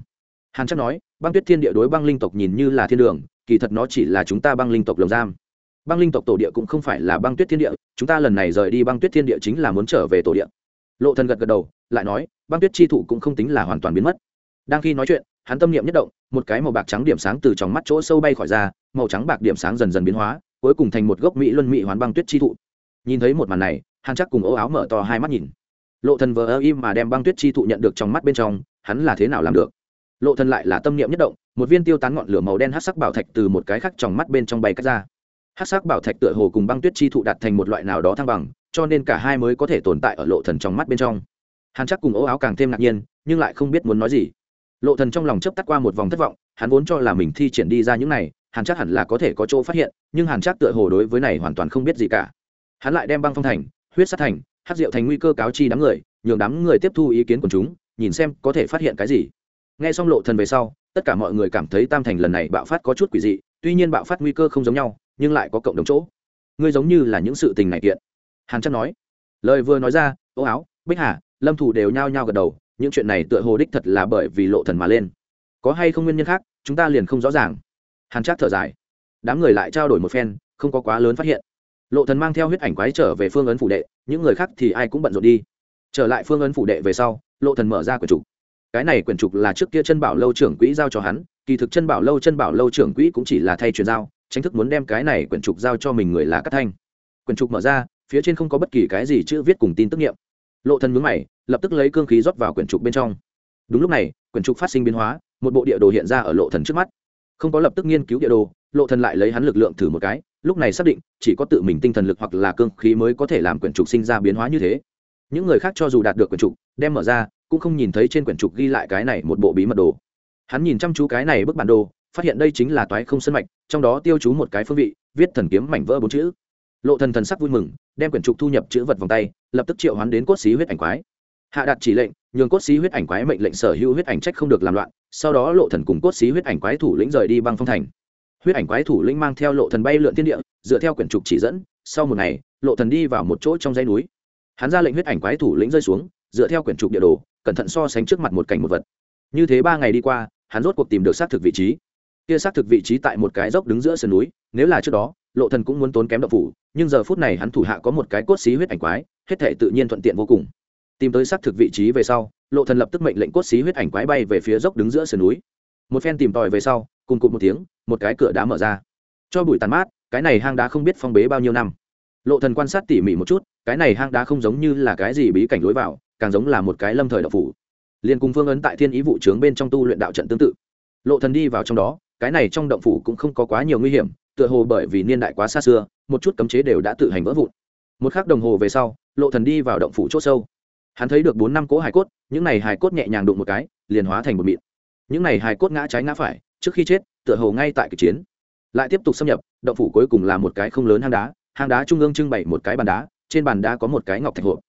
Hàn trác nói, băng tuyết thiên địa đối băng linh tộc nhìn như là thiên đường, kỳ thật nó chỉ là chúng ta băng linh tộc lồng giam băng linh tộc tổ địa cũng không phải là băng tuyết thiên địa, chúng ta lần này rời đi băng tuyết thiên địa chính là muốn trở về tổ địa. Lộ thần gật gật đầu, lại nói, băng tuyết chi thụ cũng không tính là hoàn toàn biến mất. Đang khi nói chuyện, hắn tâm niệm nhất động, một cái màu bạc trắng điểm sáng từ trong mắt chỗ sâu bay khỏi ra, màu trắng bạc điểm sáng dần dần biến hóa, cuối cùng thành một gốc mỹ luân mỹ hoán băng tuyết chi thụ nhìn thấy một màn này hắn chắc cùng ố áo mở to hai mắt nhìn. Lộ thần vờ ơ im mà đem băng tuyết chi thụ nhận được trong mắt bên trong, hắn là thế nào làm được? Lộ thần lại là tâm niệm nhất động, một viên tiêu tán ngọn lửa màu đen hắc sắc bảo thạch từ một cái khác trong mắt bên trong bay cắt ra hát sắc bảo thạch tựa hồ cùng băng tuyết chi thụ đạt thành một loại nào đó thăng bằng, cho nên cả hai mới có thể tồn tại ở lộ thần trong mắt bên trong. Hắn chắc cùng ố áo càng thêm ngạc nhiên, nhưng lại không biết muốn nói gì. Lộ thần trong lòng chớp tắt qua một vòng thất vọng, hắn vốn cho là mình thi triển đi ra những này hàn chắc hẳn là có thể có chỗ phát hiện, nhưng hàn chắc tựa hồ đối với này hoàn toàn không biết gì cả. Hắn lại đem băng phong thành, huyết sát thành hát diệu thành nguy cơ cáo chi đám người, nhường đám người tiếp thu ý kiến của chúng, nhìn xem có thể phát hiện cái gì. Nghe xong lộ thần về sau, tất cả mọi người cảm thấy tam thành lần này bạo phát có chút quỷ dị, tuy nhiên bạo phát nguy cơ không giống nhau nhưng lại có cộng đồng chỗ. Ngươi giống như là những sự tình này kiện. Hàn chắc nói. Lời vừa nói ra, ô áo, bích hà, lâm thủ đều nhao nhao gật đầu, những chuyện này tựa hồ đích thật là bởi vì lộ thần mà lên. Có hay không nguyên nhân khác, chúng ta liền không rõ ràng. Hàn chắc thở dài. Đám người lại trao đổi một phen, không có quá lớn phát hiện. Lộ thần mang theo huyết ảnh quái trở về phương ấn phủ đệ, những người khác thì ai cũng bận rộn đi. Trở lại phương ấn phủ đệ về sau, lộ thần mở ra quyển trục. Cái này quyển trục là trước kia chân bảo lâu trưởng quỹ giao cho hắn, kỳ thực chân bảo lâu chân bảo lâu trưởng quỹ cũng chỉ là thay truyền giao tranh thức muốn đem cái này quyển trục giao cho mình người là cát thanh. Quyển trục mở ra, phía trên không có bất kỳ cái gì chữ viết cùng tin tức nghiệm. Lộ thần nhướng mày, lập tức lấy cương khí rót vào quyển trục bên trong. Đúng lúc này, quyển trục phát sinh biến hóa, một bộ địa đồ hiện ra ở lộ thần trước mắt. Không có lập tức nghiên cứu địa đồ, lộ thần lại lấy hắn lực lượng thử một cái, lúc này xác định, chỉ có tự mình tinh thần lực hoặc là cương khí mới có thể làm quyển trục sinh ra biến hóa như thế. Những người khác cho dù đạt được quyển trục, đem mở ra, cũng không nhìn thấy trên quyển trục ghi lại cái này một bộ bí mật đồ. Hắn nhìn chăm chú cái này bức bản đồ phát hiện đây chính là toái không sân mạch, trong đó tiêu chú một cái phương vị, viết thần kiếm mảnh vỡ bốn chữ. Lộ thần thần sắc vui mừng, đem quyển trục thu nhập chữ vật vòng tay, lập tức triệu hoán đến cốt xí huyết ảnh quái. Hạ đạt chỉ lệnh, nhường cốt xí huyết ảnh quái mệnh lệnh sở hữu huyết ảnh trách không được làm loạn, sau đó lộ thần cùng cốt xí huyết ảnh quái thủ lĩnh rời đi băng phong thành. Huyết ảnh quái thủ lĩnh mang theo lộ thần bay lượn thiên địa, dựa theo quyển trục chỉ dẫn, sau một ngày, lộ thần đi vào một chỗ trong dãy núi. Hắn ra lệnh huyết ảnh quái thủ lĩnh rơi xuống, dựa theo quyển trục địa đồ, cẩn thận so sánh trước mặt một cảnh một vật. Như thế ba ngày đi qua, hắn rốt cuộc tìm được xác thực vị trí kia xác thực vị trí tại một cái dốc đứng giữa sườn núi, nếu là trước đó, lộ thần cũng muốn tốn kém đậu phủ, nhưng giờ phút này hắn thủ hạ có một cái cốt xí huyết ảnh quái, hết thể tự nhiên thuận tiện vô cùng. Tìm tới xác thực vị trí về sau, lộ thần lập tức mệnh lệnh cốt xí huyết ảnh quái bay về phía dốc đứng giữa sườn núi. Một phen tìm tòi về sau, cùng cụt một tiếng, một cái cửa đá mở ra. Cho bụi tàn mát, cái này hang đá không biết phong bế bao nhiêu năm. Lộ thần quan sát tỉ mỉ một chút, cái này hang đá không giống như là cái gì bí cảnh lối vào, càng giống là một cái lâm thời đạo phủ. Liền cùng phương ấn tại thiên ý vụ trướng bên trong tu luyện đạo trận tương tự. Lộ thần đi vào trong đó cái này trong động phủ cũng không có quá nhiều nguy hiểm, tựa hồ bởi vì niên đại quá xa xưa, một chút cấm chế đều đã tự hành vỡ vụn. Một khắc đồng hồ về sau, lộ thần đi vào động phủ chỗ sâu. Hắn thấy được bốn năm cỗ hài cốt, những này hài cốt nhẹ nhàng đụng một cái, liền hóa thành một mịn. Những này hài cốt ngã trái ngã phải, trước khi chết, tựa hồ ngay tại kịch chiến. Lại tiếp tục xâm nhập, động phủ cuối cùng là một cái không lớn hang đá hang đá trung ương trưng bày một cái bàn đá, trên bàn đá có một cái ngọc thạch hộp.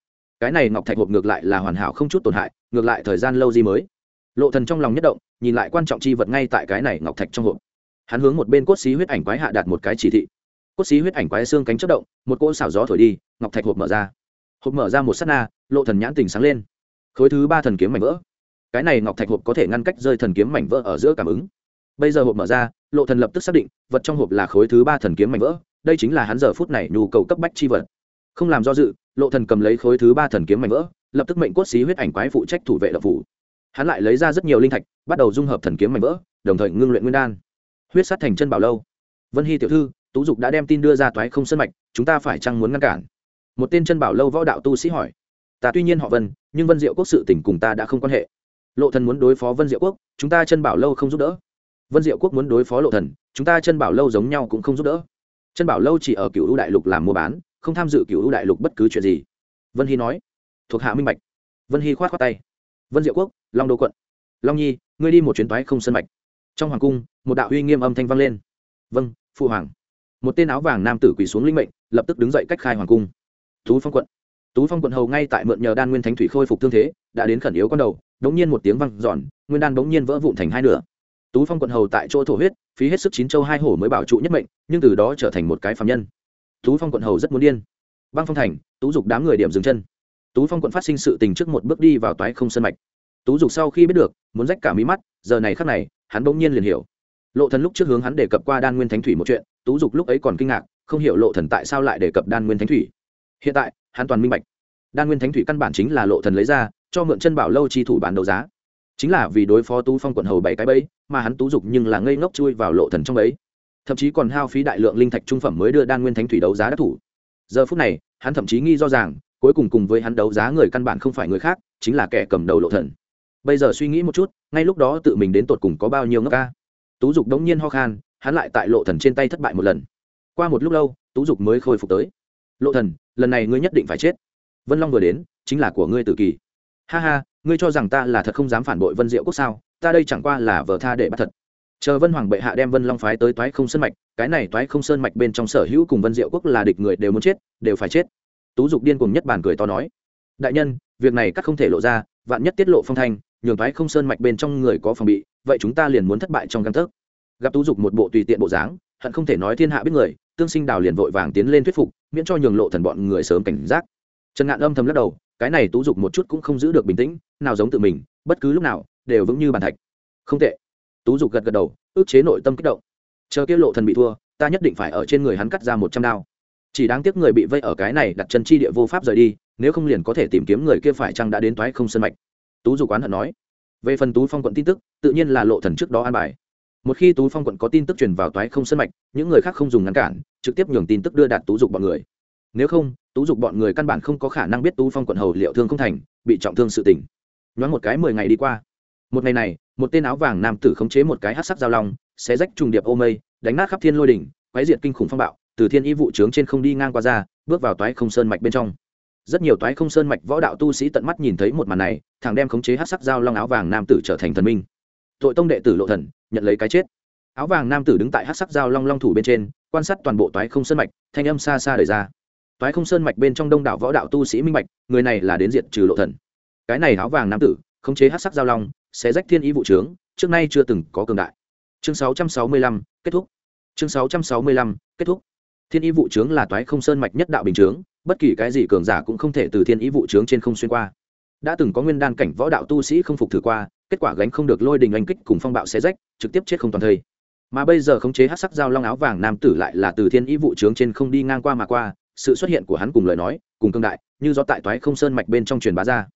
Cái này ngọc thạch hộp ngược lại là hoàn hảo không chút tổn hại, ngược lại thời gian lâu gì mới lộ thần trong lòng nhất động, nhìn lại quan trọng chi vật ngay tại cái này ngọc thạch trong hộp. Hắn hướng một bên cốt xí huyết ảnh quái hạ đạt một cái chỉ thị. Cốt xí huyết ảnh quái xương cánh chất động, một cỗ xảo gió thổi đi, ngọc thạch hộp mở ra. Hộp mở ra một sát na, lộ thần nhãn tình sáng lên. Khối thứ ba thần kiếm mảnh vỡ. Cái này ngọc thạch hộp có thể ngăn cách rơi thần kiếm mảnh vỡ ở giữa cảm ứng. Bây giờ hộp mở ra, lộ thần lập tức xác định, vật trong hộp là khối thứ ba thần kiếm mảnh vỡ, đây chính là hắn giờ phút này nhu cầu cấp bách chi vật. Không làm do dự, lộ thần cầm lấy khối thứ ba thần kiếm mảnh vỡ, lập tức mệnh cốt xí huyết ảnh quái phụ trách thủ vệ lập phủ hắn lại lấy ra rất nhiều linh thạch, bắt đầu dung hợp thần kiếm mảnh vỡ, đồng thời ngưng luyện nguyên đan. Huyết sát thành chân bảo lâu. Vân hy tiểu thư, tú dục đã đem tin đưa ra toái không sân mạch, chúng ta phải chăng muốn ngăn cản? Một tên chân bảo lâu võ đạo tu sĩ hỏi. Ta tuy nhiên họ vân, nhưng vân diệu quốc sự tỉnh cùng ta đã không quan hệ. Lộ thần muốn đối phó vân diệu quốc, chúng ta chân bảo lâu không giúp đỡ. Vân diệu quốc muốn đối phó lộ thần, chúng ta chân bảo lâu giống nhau cũng không giúp đỡ. Chân bảo lâu chỉ ở cựu ưu đại lục làm mua bán, không tham dự cựu ưu đại lục bất cứ chuyện gì. Vân hy nói. Thuộc hạ minh bạch. Vân hy khoát khoát tay vân diệu quốc, long đô quận. Long nhi, ngươi đi một chuyến toái không sân mạch. Trong hoàng cung, một đạo uy nghiêm âm thanh vang lên. Vâng phụ hoàng. Một tên áo vàng nam tử quỳ xuống linh mệnh, lập tức đứng dậy cách khai hoàng cung. Tú phong quận. Tú phong quận hầu ngay tại mượn nhờ đan nguyên thánh thủy khôi phục thương thế, đã đến khẩn yếu con đầu, đống nhiên một tiếng văng giòn nguyên đan đống nhiên vỡ vụn thành hai nửa. Tú phong quận hầu tại chỗ thổ huyết, phí hết sức chín châu hai hổ mới bảo trụ nhất mệnh, nhưng từ đó trở thành một cái phạm nhân. Tú phong quận hầu rất muốn điên. Băng phong thành, tú dục đám người điểm dừng chân tú phong quận phát sinh sự tình trước một bước đi vào toái không sân mạch. Tú dục sau khi biết được, muốn rách cả mí mắt, giờ này khắc này, hắn bỗng nhiên liền hiểu. Lộ thần lúc trước hướng hắn đề cập qua đan nguyên thánh thủy một chuyện, tú dục lúc ấy còn kinh ngạc, không hiểu lộ thần tại sao lại đề cập đan nguyên thánh thủy. Hiện tại, hắn toàn minh bạch. Đan nguyên thánh thủy căn bản chính là lộ thần lấy ra, cho mượn chân bảo lâu chi thủ bán đấu giá. Chính là vì đối phó tú phong quận hầu bảy cái bẫy, mà hắn tú dục nhưng là ngây ngốc chui vào lộ thần trong ấy thậm chí còn hao phí đại lượng linh thạch trung phẩm mới đưa đan nguyên thánh thủy đấu giá đắc thủ. Giờ phút này, hắn thậm chí nghi do rằng cuối cùng cùng với hắn đấu giá người căn bản không phải người khác, chính là kẻ cầm đầu lộ thần. Bây giờ suy nghĩ một chút, ngay lúc đó tự mình đến tột cùng có bao nhiêu ngốc ca? Tú dục đống nhiên ho khan, hắn lại tại lộ thần trên tay thất bại một lần. Qua một lúc lâu, tú dục mới khôi phục tới. Lộ thần, lần này ngươi nhất định phải chết. Vân long vừa đến, chính là của ngươi tự kỳ. Ha ha, ngươi cho rằng ta là thật không dám phản bội vân diệu quốc sao? Ta đây chẳng qua là vờ tha để bắt thật. Chờ vân hoàng bệ hạ đem vân long phái tới toái không sơn mạch, cái này toái không sơn mạch bên trong sở hữu cùng vân diệu quốc là địch người đều muốn chết, đều phải chết tú dục điên cùng nhất bản cười to nói, đại nhân, việc này các không thể lộ ra, vạn nhất tiết lộ phong thanh, nhường thoái không sơn mạch bên trong người có phòng bị, vậy chúng ta liền muốn thất bại trong găng tấc. Gặp tú dục một bộ tùy tiện bộ dáng, hận không thể nói thiên hạ biết người, tương sinh đào liền vội vàng tiến lên thuyết phục, miễn cho nhường lộ thần bọn người sớm cảnh giác. Trần ngạn âm thầm lắc đầu, cái này tú dục một chút cũng không giữ được bình tĩnh, nào giống tự mình, bất cứ lúc nào, đều vững như bàn thạch. Không tệ. Tú dục gật gật đầu, ước chế nội tâm kích động. Chờ kia lộ thần bị thua, ta nhất định phải ở trên người hắn cắt ra một trăm đao chỉ đáng tiếc người bị vây ở cái này đặt chân chi địa vô pháp rời đi, nếu không liền có thể tìm kiếm người kia phải chăng đã đến toái không sân mạch. Tú dục quán hận nói. Về phần tú phong quận tin tức, tự nhiên là lộ thần trước đó an bài. Một khi tú phong quận có tin tức truyền vào toái không sân mạch, những người khác không dùng ngăn cản, trực tiếp nhường tin tức đưa đạt tú dục bọn người. Nếu không, tú dục bọn người căn bản không có khả năng biết tú phong quận hầu liệu thương không thành, bị trọng thương sự tình. Nhoáng một cái mười ngày đi qua. Một ngày này, một tên áo vàng nam tử khống chế một cái hát sắc giao long, xé rách trùng điệp ô mây, đánh nát khắp thiên lôi đỉnh, quái diệt kinh khủng phong bạo từ thiên y vụ trướng trên không đi ngang qua ra bước vào toái không sơn mạch bên trong. Rất nhiều toái không sơn mạch võ đạo tu sĩ tận mắt nhìn thấy một màn này thằng đem khống chế hát sắc dao long áo vàng nam tử trở thành thần minh. Tội tông đệ tử lộ thần nhận lấy cái chết. Áo vàng nam tử đứng tại hát sắc dao long long thủ bên trên quan sát toàn bộ toái không sơn mạch thanh âm xa xa đời ra. Toái không sơn mạch bên trong đông đảo võ đạo tu sĩ minh mạch người này là đến diện trừ lộ thần. Cái này áo vàng nam tử khống chế hát sắc dao long sẽ rách thiên ý vụ trướng trước nay chưa từng có cường đại. Chương 665, kết thúc. Chương 665, kết thúc thiên ý vụ trướng là toái không sơn mạch nhất đạo bình trướng bất kỳ cái gì cường giả cũng không thể từ thiên ý vụ trướng trên không xuyên qua. Đã từng có nguyên đan cảnh võ đạo tu sĩ không phục thử qua, kết quả gánh không được lôi đình anh kích cùng phong bạo xé rách, trực tiếp chết không toàn thây. Mà bây giờ khống chế hát sắc dao long áo vàng nam tử lại là từ thiên ý vụ trướng trên không đi ngang qua mà qua, sự xuất hiện của hắn cùng lời nói, cùng cương đại, như do tại toái không sơn mạch bên trong truyền bá ra.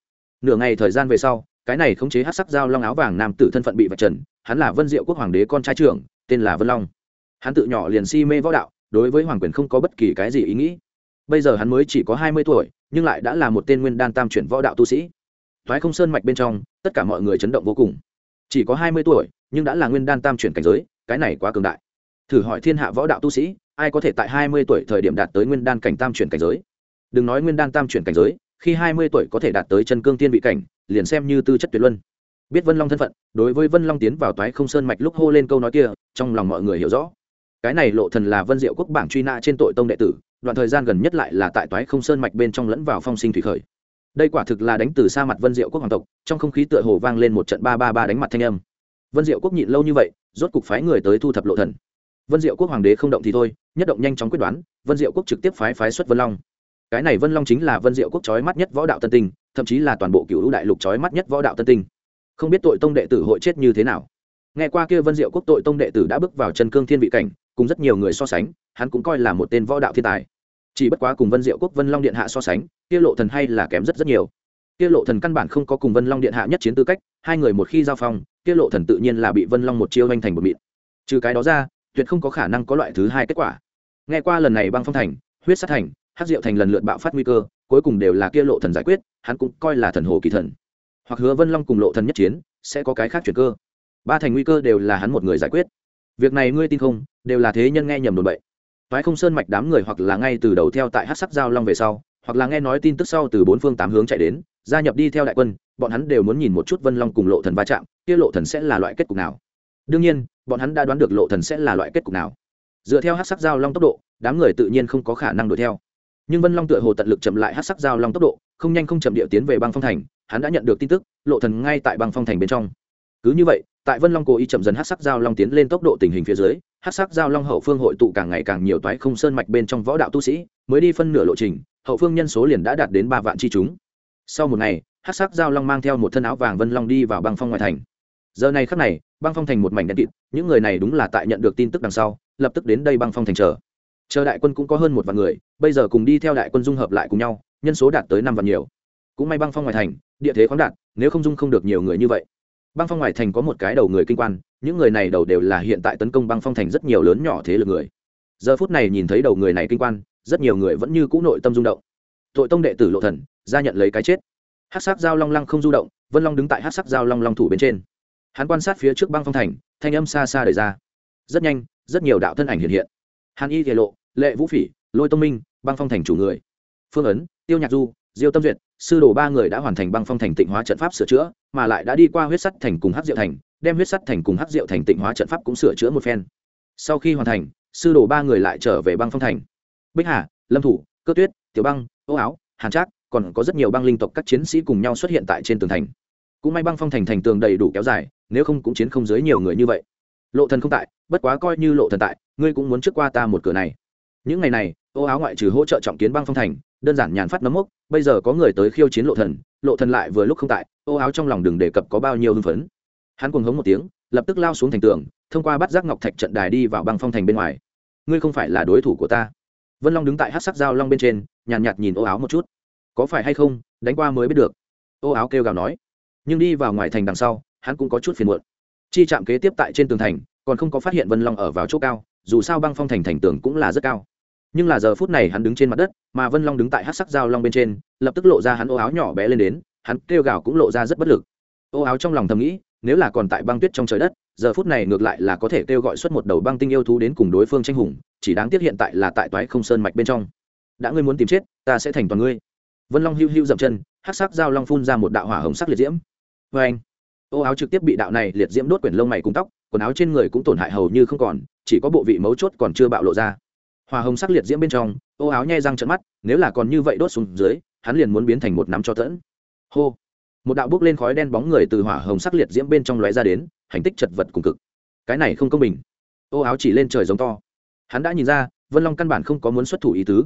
Nửa ngày thời gian về sau, cái này khống chế hát sắc dao long áo vàng nam tử thân phận bị vạch trần, hắn là vân diệu quốc hoàng đế con trai trưởng, tên là vân long. Hắn tự nhỏ liền si mê võ đạo đối với hoàng quyền không có bất kỳ cái gì ý nghĩ. Bây giờ hắn mới chỉ có hai mươi tuổi, nhưng lại đã là một tên nguyên đan tam chuyển võ đạo tu sĩ. Thoái không sơn mạch bên trong, tất cả mọi người chấn động vô cùng. Chỉ có hai mươi tuổi, nhưng đã là nguyên đan tam chuyển cảnh giới, cái này quá cường đại. Thử hỏi thiên hạ võ đạo tu sĩ, ai có thể tại hai mươi tuổi thời điểm đạt tới nguyên đan cảnh tam chuyển cảnh giới? Đừng nói nguyên đan tam chuyển cảnh giới, khi hai mươi tuổi có thể đạt tới chân cương tiên vị cảnh, liền xem như tư chất tuyệt luân. Biết vân long thân phận, đối với vân long tiến vào toái không sơn mạch lúc hô lên câu nói kia, trong lòng mọi người hiểu rõ cái này lộ thần là vân diệu quốc bảng truy nã trên tội tông đệ tử, đoạn thời gian gần nhất lại là tại toái không sơn mạch bên trong lẫn vào phong sinh thủy khởi. Đây quả thực là đánh từ xa mặt vân diệu quốc hoàng tộc, trong không khí tựa hồ vang lên một trận ba ba ba đánh mặt thanh âm. Vân diệu quốc nhịn lâu như vậy, rốt cục phái người tới thu thập lộ thần. Vân diệu quốc hoàng đế không động thì thôi, nhất động nhanh chóng quyết đoán, vân diệu quốc trực tiếp phái phái xuất vân long. Cái này vân long chính là vân diệu quốc chói mắt nhất võ đạo tân tinh, thậm chí là toàn bộ cựu lũ đại lục chói mắt nhất võ đạo tân tinh. Không biết tội tông đệ tử hội chết như thế nào. Nghe qua kia vân diệu quốc tội tông đệ tử đã bước vào chân cương thiên vị cảnh cùng rất nhiều người so sánh, hắn cũng coi là một tên võ đạo thiên tài. Chỉ bất quá cùng vân diệu quốc, vân long điện hạ so sánh, kia lộ thần hay là kém rất rất nhiều. Kia lộ thần căn bản không có cùng vân long điện hạ nhất chiến tư cách, hai người một khi giao phong, kia lộ thần tự nhiên là bị vân long một chiêu anh thành một mịn. Trừ cái đó ra, tuyệt không có khả năng có loại thứ hai kết quả. Nghe qua lần này băng phong thành, huyết sát thành hát diệu thành lần lượt bạo phát nguy cơ, cuối cùng đều là kia lộ thần giải quyết, hắn cũng coi là thần hồ kỳ thần. Hoặc hứa vân long cùng lộ thần nhất chiến, sẽ có cái khác chuyển cơ. Ba thành nguy cơ đều là hắn một người giải quyết. Việc này ngươi tin không? Đều là thế nhân nghe nhầm đồn bậy. Phái không sơn mạch đám người hoặc là ngay từ đầu theo tại hát sắc giao long về sau, hoặc là nghe nói tin tức sau từ bốn phương tám hướng chạy đến, gia nhập đi theo đại quân, bọn hắn đều muốn nhìn một chút vân long cùng lộ thần va chạm, kia lộ thần sẽ là loại kết cục nào. Đương nhiên, bọn hắn đã đoán được lộ thần sẽ là loại kết cục nào. Dựa theo hát sắc giao long tốc độ, đám người tự nhiên không có khả năng đuổi theo. Nhưng vân long tựa hồ tận lực chậm lại hát sắc giao long tốc độ, không nhanh không chậm địa tiến về băng phong thành, hắn đã nhận được tin tức, lộ thần ngay tại băng phong thành bên trong. Cứ như vậy tại vân long cố ý chậm dần hát sắc giao long tiến lên tốc độ tình hình phía dưới, hát sắc giao long hậu phương hội tụ càng ngày càng nhiều toái không sơn mạch bên trong võ đạo tu sĩ, mới đi phân nửa lộ trình, hậu phương nhân số liền đã đạt đến ba vạn chi chúng. Sau một ngày, hát sắc giao long mang theo một thân áo vàng vân long đi vào băng phong ngoài thành. Giờ này khắc này, băng phong thành một mảnh đen kịt, những người này đúng là tại nhận được tin tức đằng sau, lập tức đến đây băng phong thành chờ. Chờ đại quân cũng có hơn một vạn người, bây giờ cùng đi theo đại quân dung hợp lại cùng nhau, nhân số đạt tới năm vạn nhiều. Cũng may băng phong ngoài thành, địa thế khoáng đạt, nếu không dung không được nhiều người như vậy băng phong ngoài thành có một cái đầu người kinh quan, những người này đầu đều là hiện tại tấn công băng phong thành rất nhiều lớn nhỏ thế lực người. Giờ phút này nhìn thấy đầu người này kinh quan, rất nhiều người vẫn như cũ nội tâm rung động. Tội tông đệ tử lộ thần, ra nhận lấy cái chết. Hát sắc dao long lăng không du động, vân long đứng tại hát sắc dao long long thủ bên trên. Hắn quan sát phía trước băng phong thành, thanh âm xa xa đời ra. Rất nhanh, rất nhiều đạo thân ảnh hiện hiện. Hàn y thể lộ, lệ vũ phỉ, lôi tông minh, băng phong thành chủ người. Phương ấn, tiêu nhạc du, diêu tâm duyệt sư đồ ba người đã hoàn thành băng phong thành tịnh hóa trận pháp sửa chữa, mà lại đã đi qua huyết sắt thành cùng hát diệu thành, đem huyết sắt thành cùng hát diệu thành tịnh hóa trận pháp cũng sửa chữa một phen. Sau khi hoàn thành, sư đồ ba người lại trở về băng phong thành. Bích hà, lâm thủ, cơ tuyết, tiểu băng, ô áo, hàn trác, còn có rất nhiều băng linh tộc các chiến sĩ cùng nhau xuất hiện tại trên tường thành. Cũng may băng phong thành thành tường đầy đủ kéo dài, nếu không cũng chiến không dưới nhiều người như vậy. Lộ thần không tại, bất quá coi như lộ thần tại, ngươi cũng muốn trước qua ta một cửa này. Những ngày này, ô áo ngoại trừ hỗ trợ trọng kiến băng phong thành đơn giản nhàn phát nấm mốc bây giờ có người tới khiêu chiến lộ thần lộ thần lại vừa lúc không tại ô áo trong lòng đừng đề cập có bao nhiêu hưng phấn. Hắn cuồng hống một tiếng lập tức lao xuống thành tường thông qua bắt giác ngọc thạch trận đài đi vào băng phong thành bên ngoài. Ngươi không phải là đối thủ của ta. Vân long đứng tại hát sắc dao long bên trên nhàn nhạt, nhạt nhìn ô áo một chút. Có phải hay không đánh qua mới biết được. Ô áo kêu gào nói. Nhưng đi vào ngoài thành đằng sau hắn cũng có chút phiền muộn. Chi chạm kế tiếp tại trên tường thành còn không có phát hiện vân long ở vào chỗ cao dù sao băng phong thành thành tường cũng là rất cao nhưng là giờ phút này hắn đứng trên mặt đất, mà vân long đứng tại hát sắc dao long bên trên, lập tức lộ ra hắn ô áo nhỏ bé lên đến, hắn kêu gào cũng lộ ra rất bất lực. Ô áo trong lòng thầm nghĩ, nếu là còn tại băng tuyết trong trời đất, giờ phút này ngược lại là có thể kêu gọi xuất một đầu băng tinh yêu thú đến cùng đối phương tranh hùng, chỉ đáng tiếc hiện tại là tại toái không sơn mạch bên trong. Đã ngươi muốn tìm chết, ta sẽ thành toàn ngươi. Vân long hưu hưu dậm chân hát sắc dao long phun ra một đạo hỏa hồng sắc liệt diễm. Vê anh, ô áo trực tiếp bị đạo này liệt diễm đốt quyển lông mày cùng tóc, quần áo trên người cũng tổn hại hầu như không còn, chỉ có bộ vị mấu chốt còn chưa bạo lộ ra hòa hồng sắc liệt diễm bên trong, ô áo nhai răng trận mắt, nếu là còn như vậy đốt xuống dưới, hắn liền muốn biến thành một nắm cho tẫn. Hô! Một đạo bước lên khói đen bóng người từ hỏa hồng sắc liệt diễm bên trong lóe ra đến, hành tích chật vật cùng cực. Cái này không công bình. Ô áo chỉ lên trời giống to. Hắn đã nhìn ra, vân long căn bản không có muốn xuất thủ ý tứ.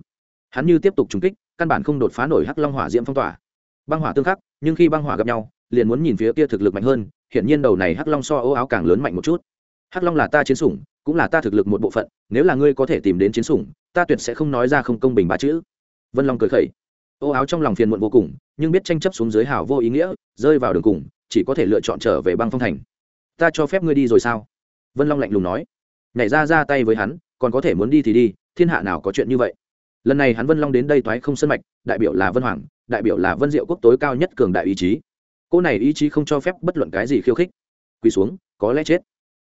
Hắn như tiếp tục trúng kích, căn bản không đột phá nổi hắc long hỏa diễm phong tỏa. Băng hỏa tương khắc, nhưng khi băng hỏa gặp nhau, liền muốn nhìn phía kia thực lực mạnh hơn hiện nhiên đầu này hắc long so ô áo càng lớn mạnh một chút hắc long là ta chiến sủng, cũng là ta thực lực một bộ phận, nếu là ngươi có thể tìm đến chiến sủng, ta tuyệt sẽ không nói ra không công bình ba chữ. Vân long cười khẩy. Ô áo trong lòng phiền muộn vô cùng, nhưng biết tranh chấp xuống dưới hảo vô ý nghĩa, rơi vào đường cùng, chỉ có thể lựa chọn trở về băng phong thành. Ta cho phép ngươi đi rồi sao? Vân long lạnh lùng nói. Nhảy ra ra tay với hắn, còn có thể muốn đi thì đi, thiên hạ nào có chuyện như vậy? Lần này hắn vân long đến đây toái không sân mạch, đại biểu là vân hoàng, đại biểu là vân diệu quốc tối cao nhất cường đại ý chí. Cô này ý chí không cho phép bất luận cái gì khiêu khích. Quỳ xuống, có lẽ chết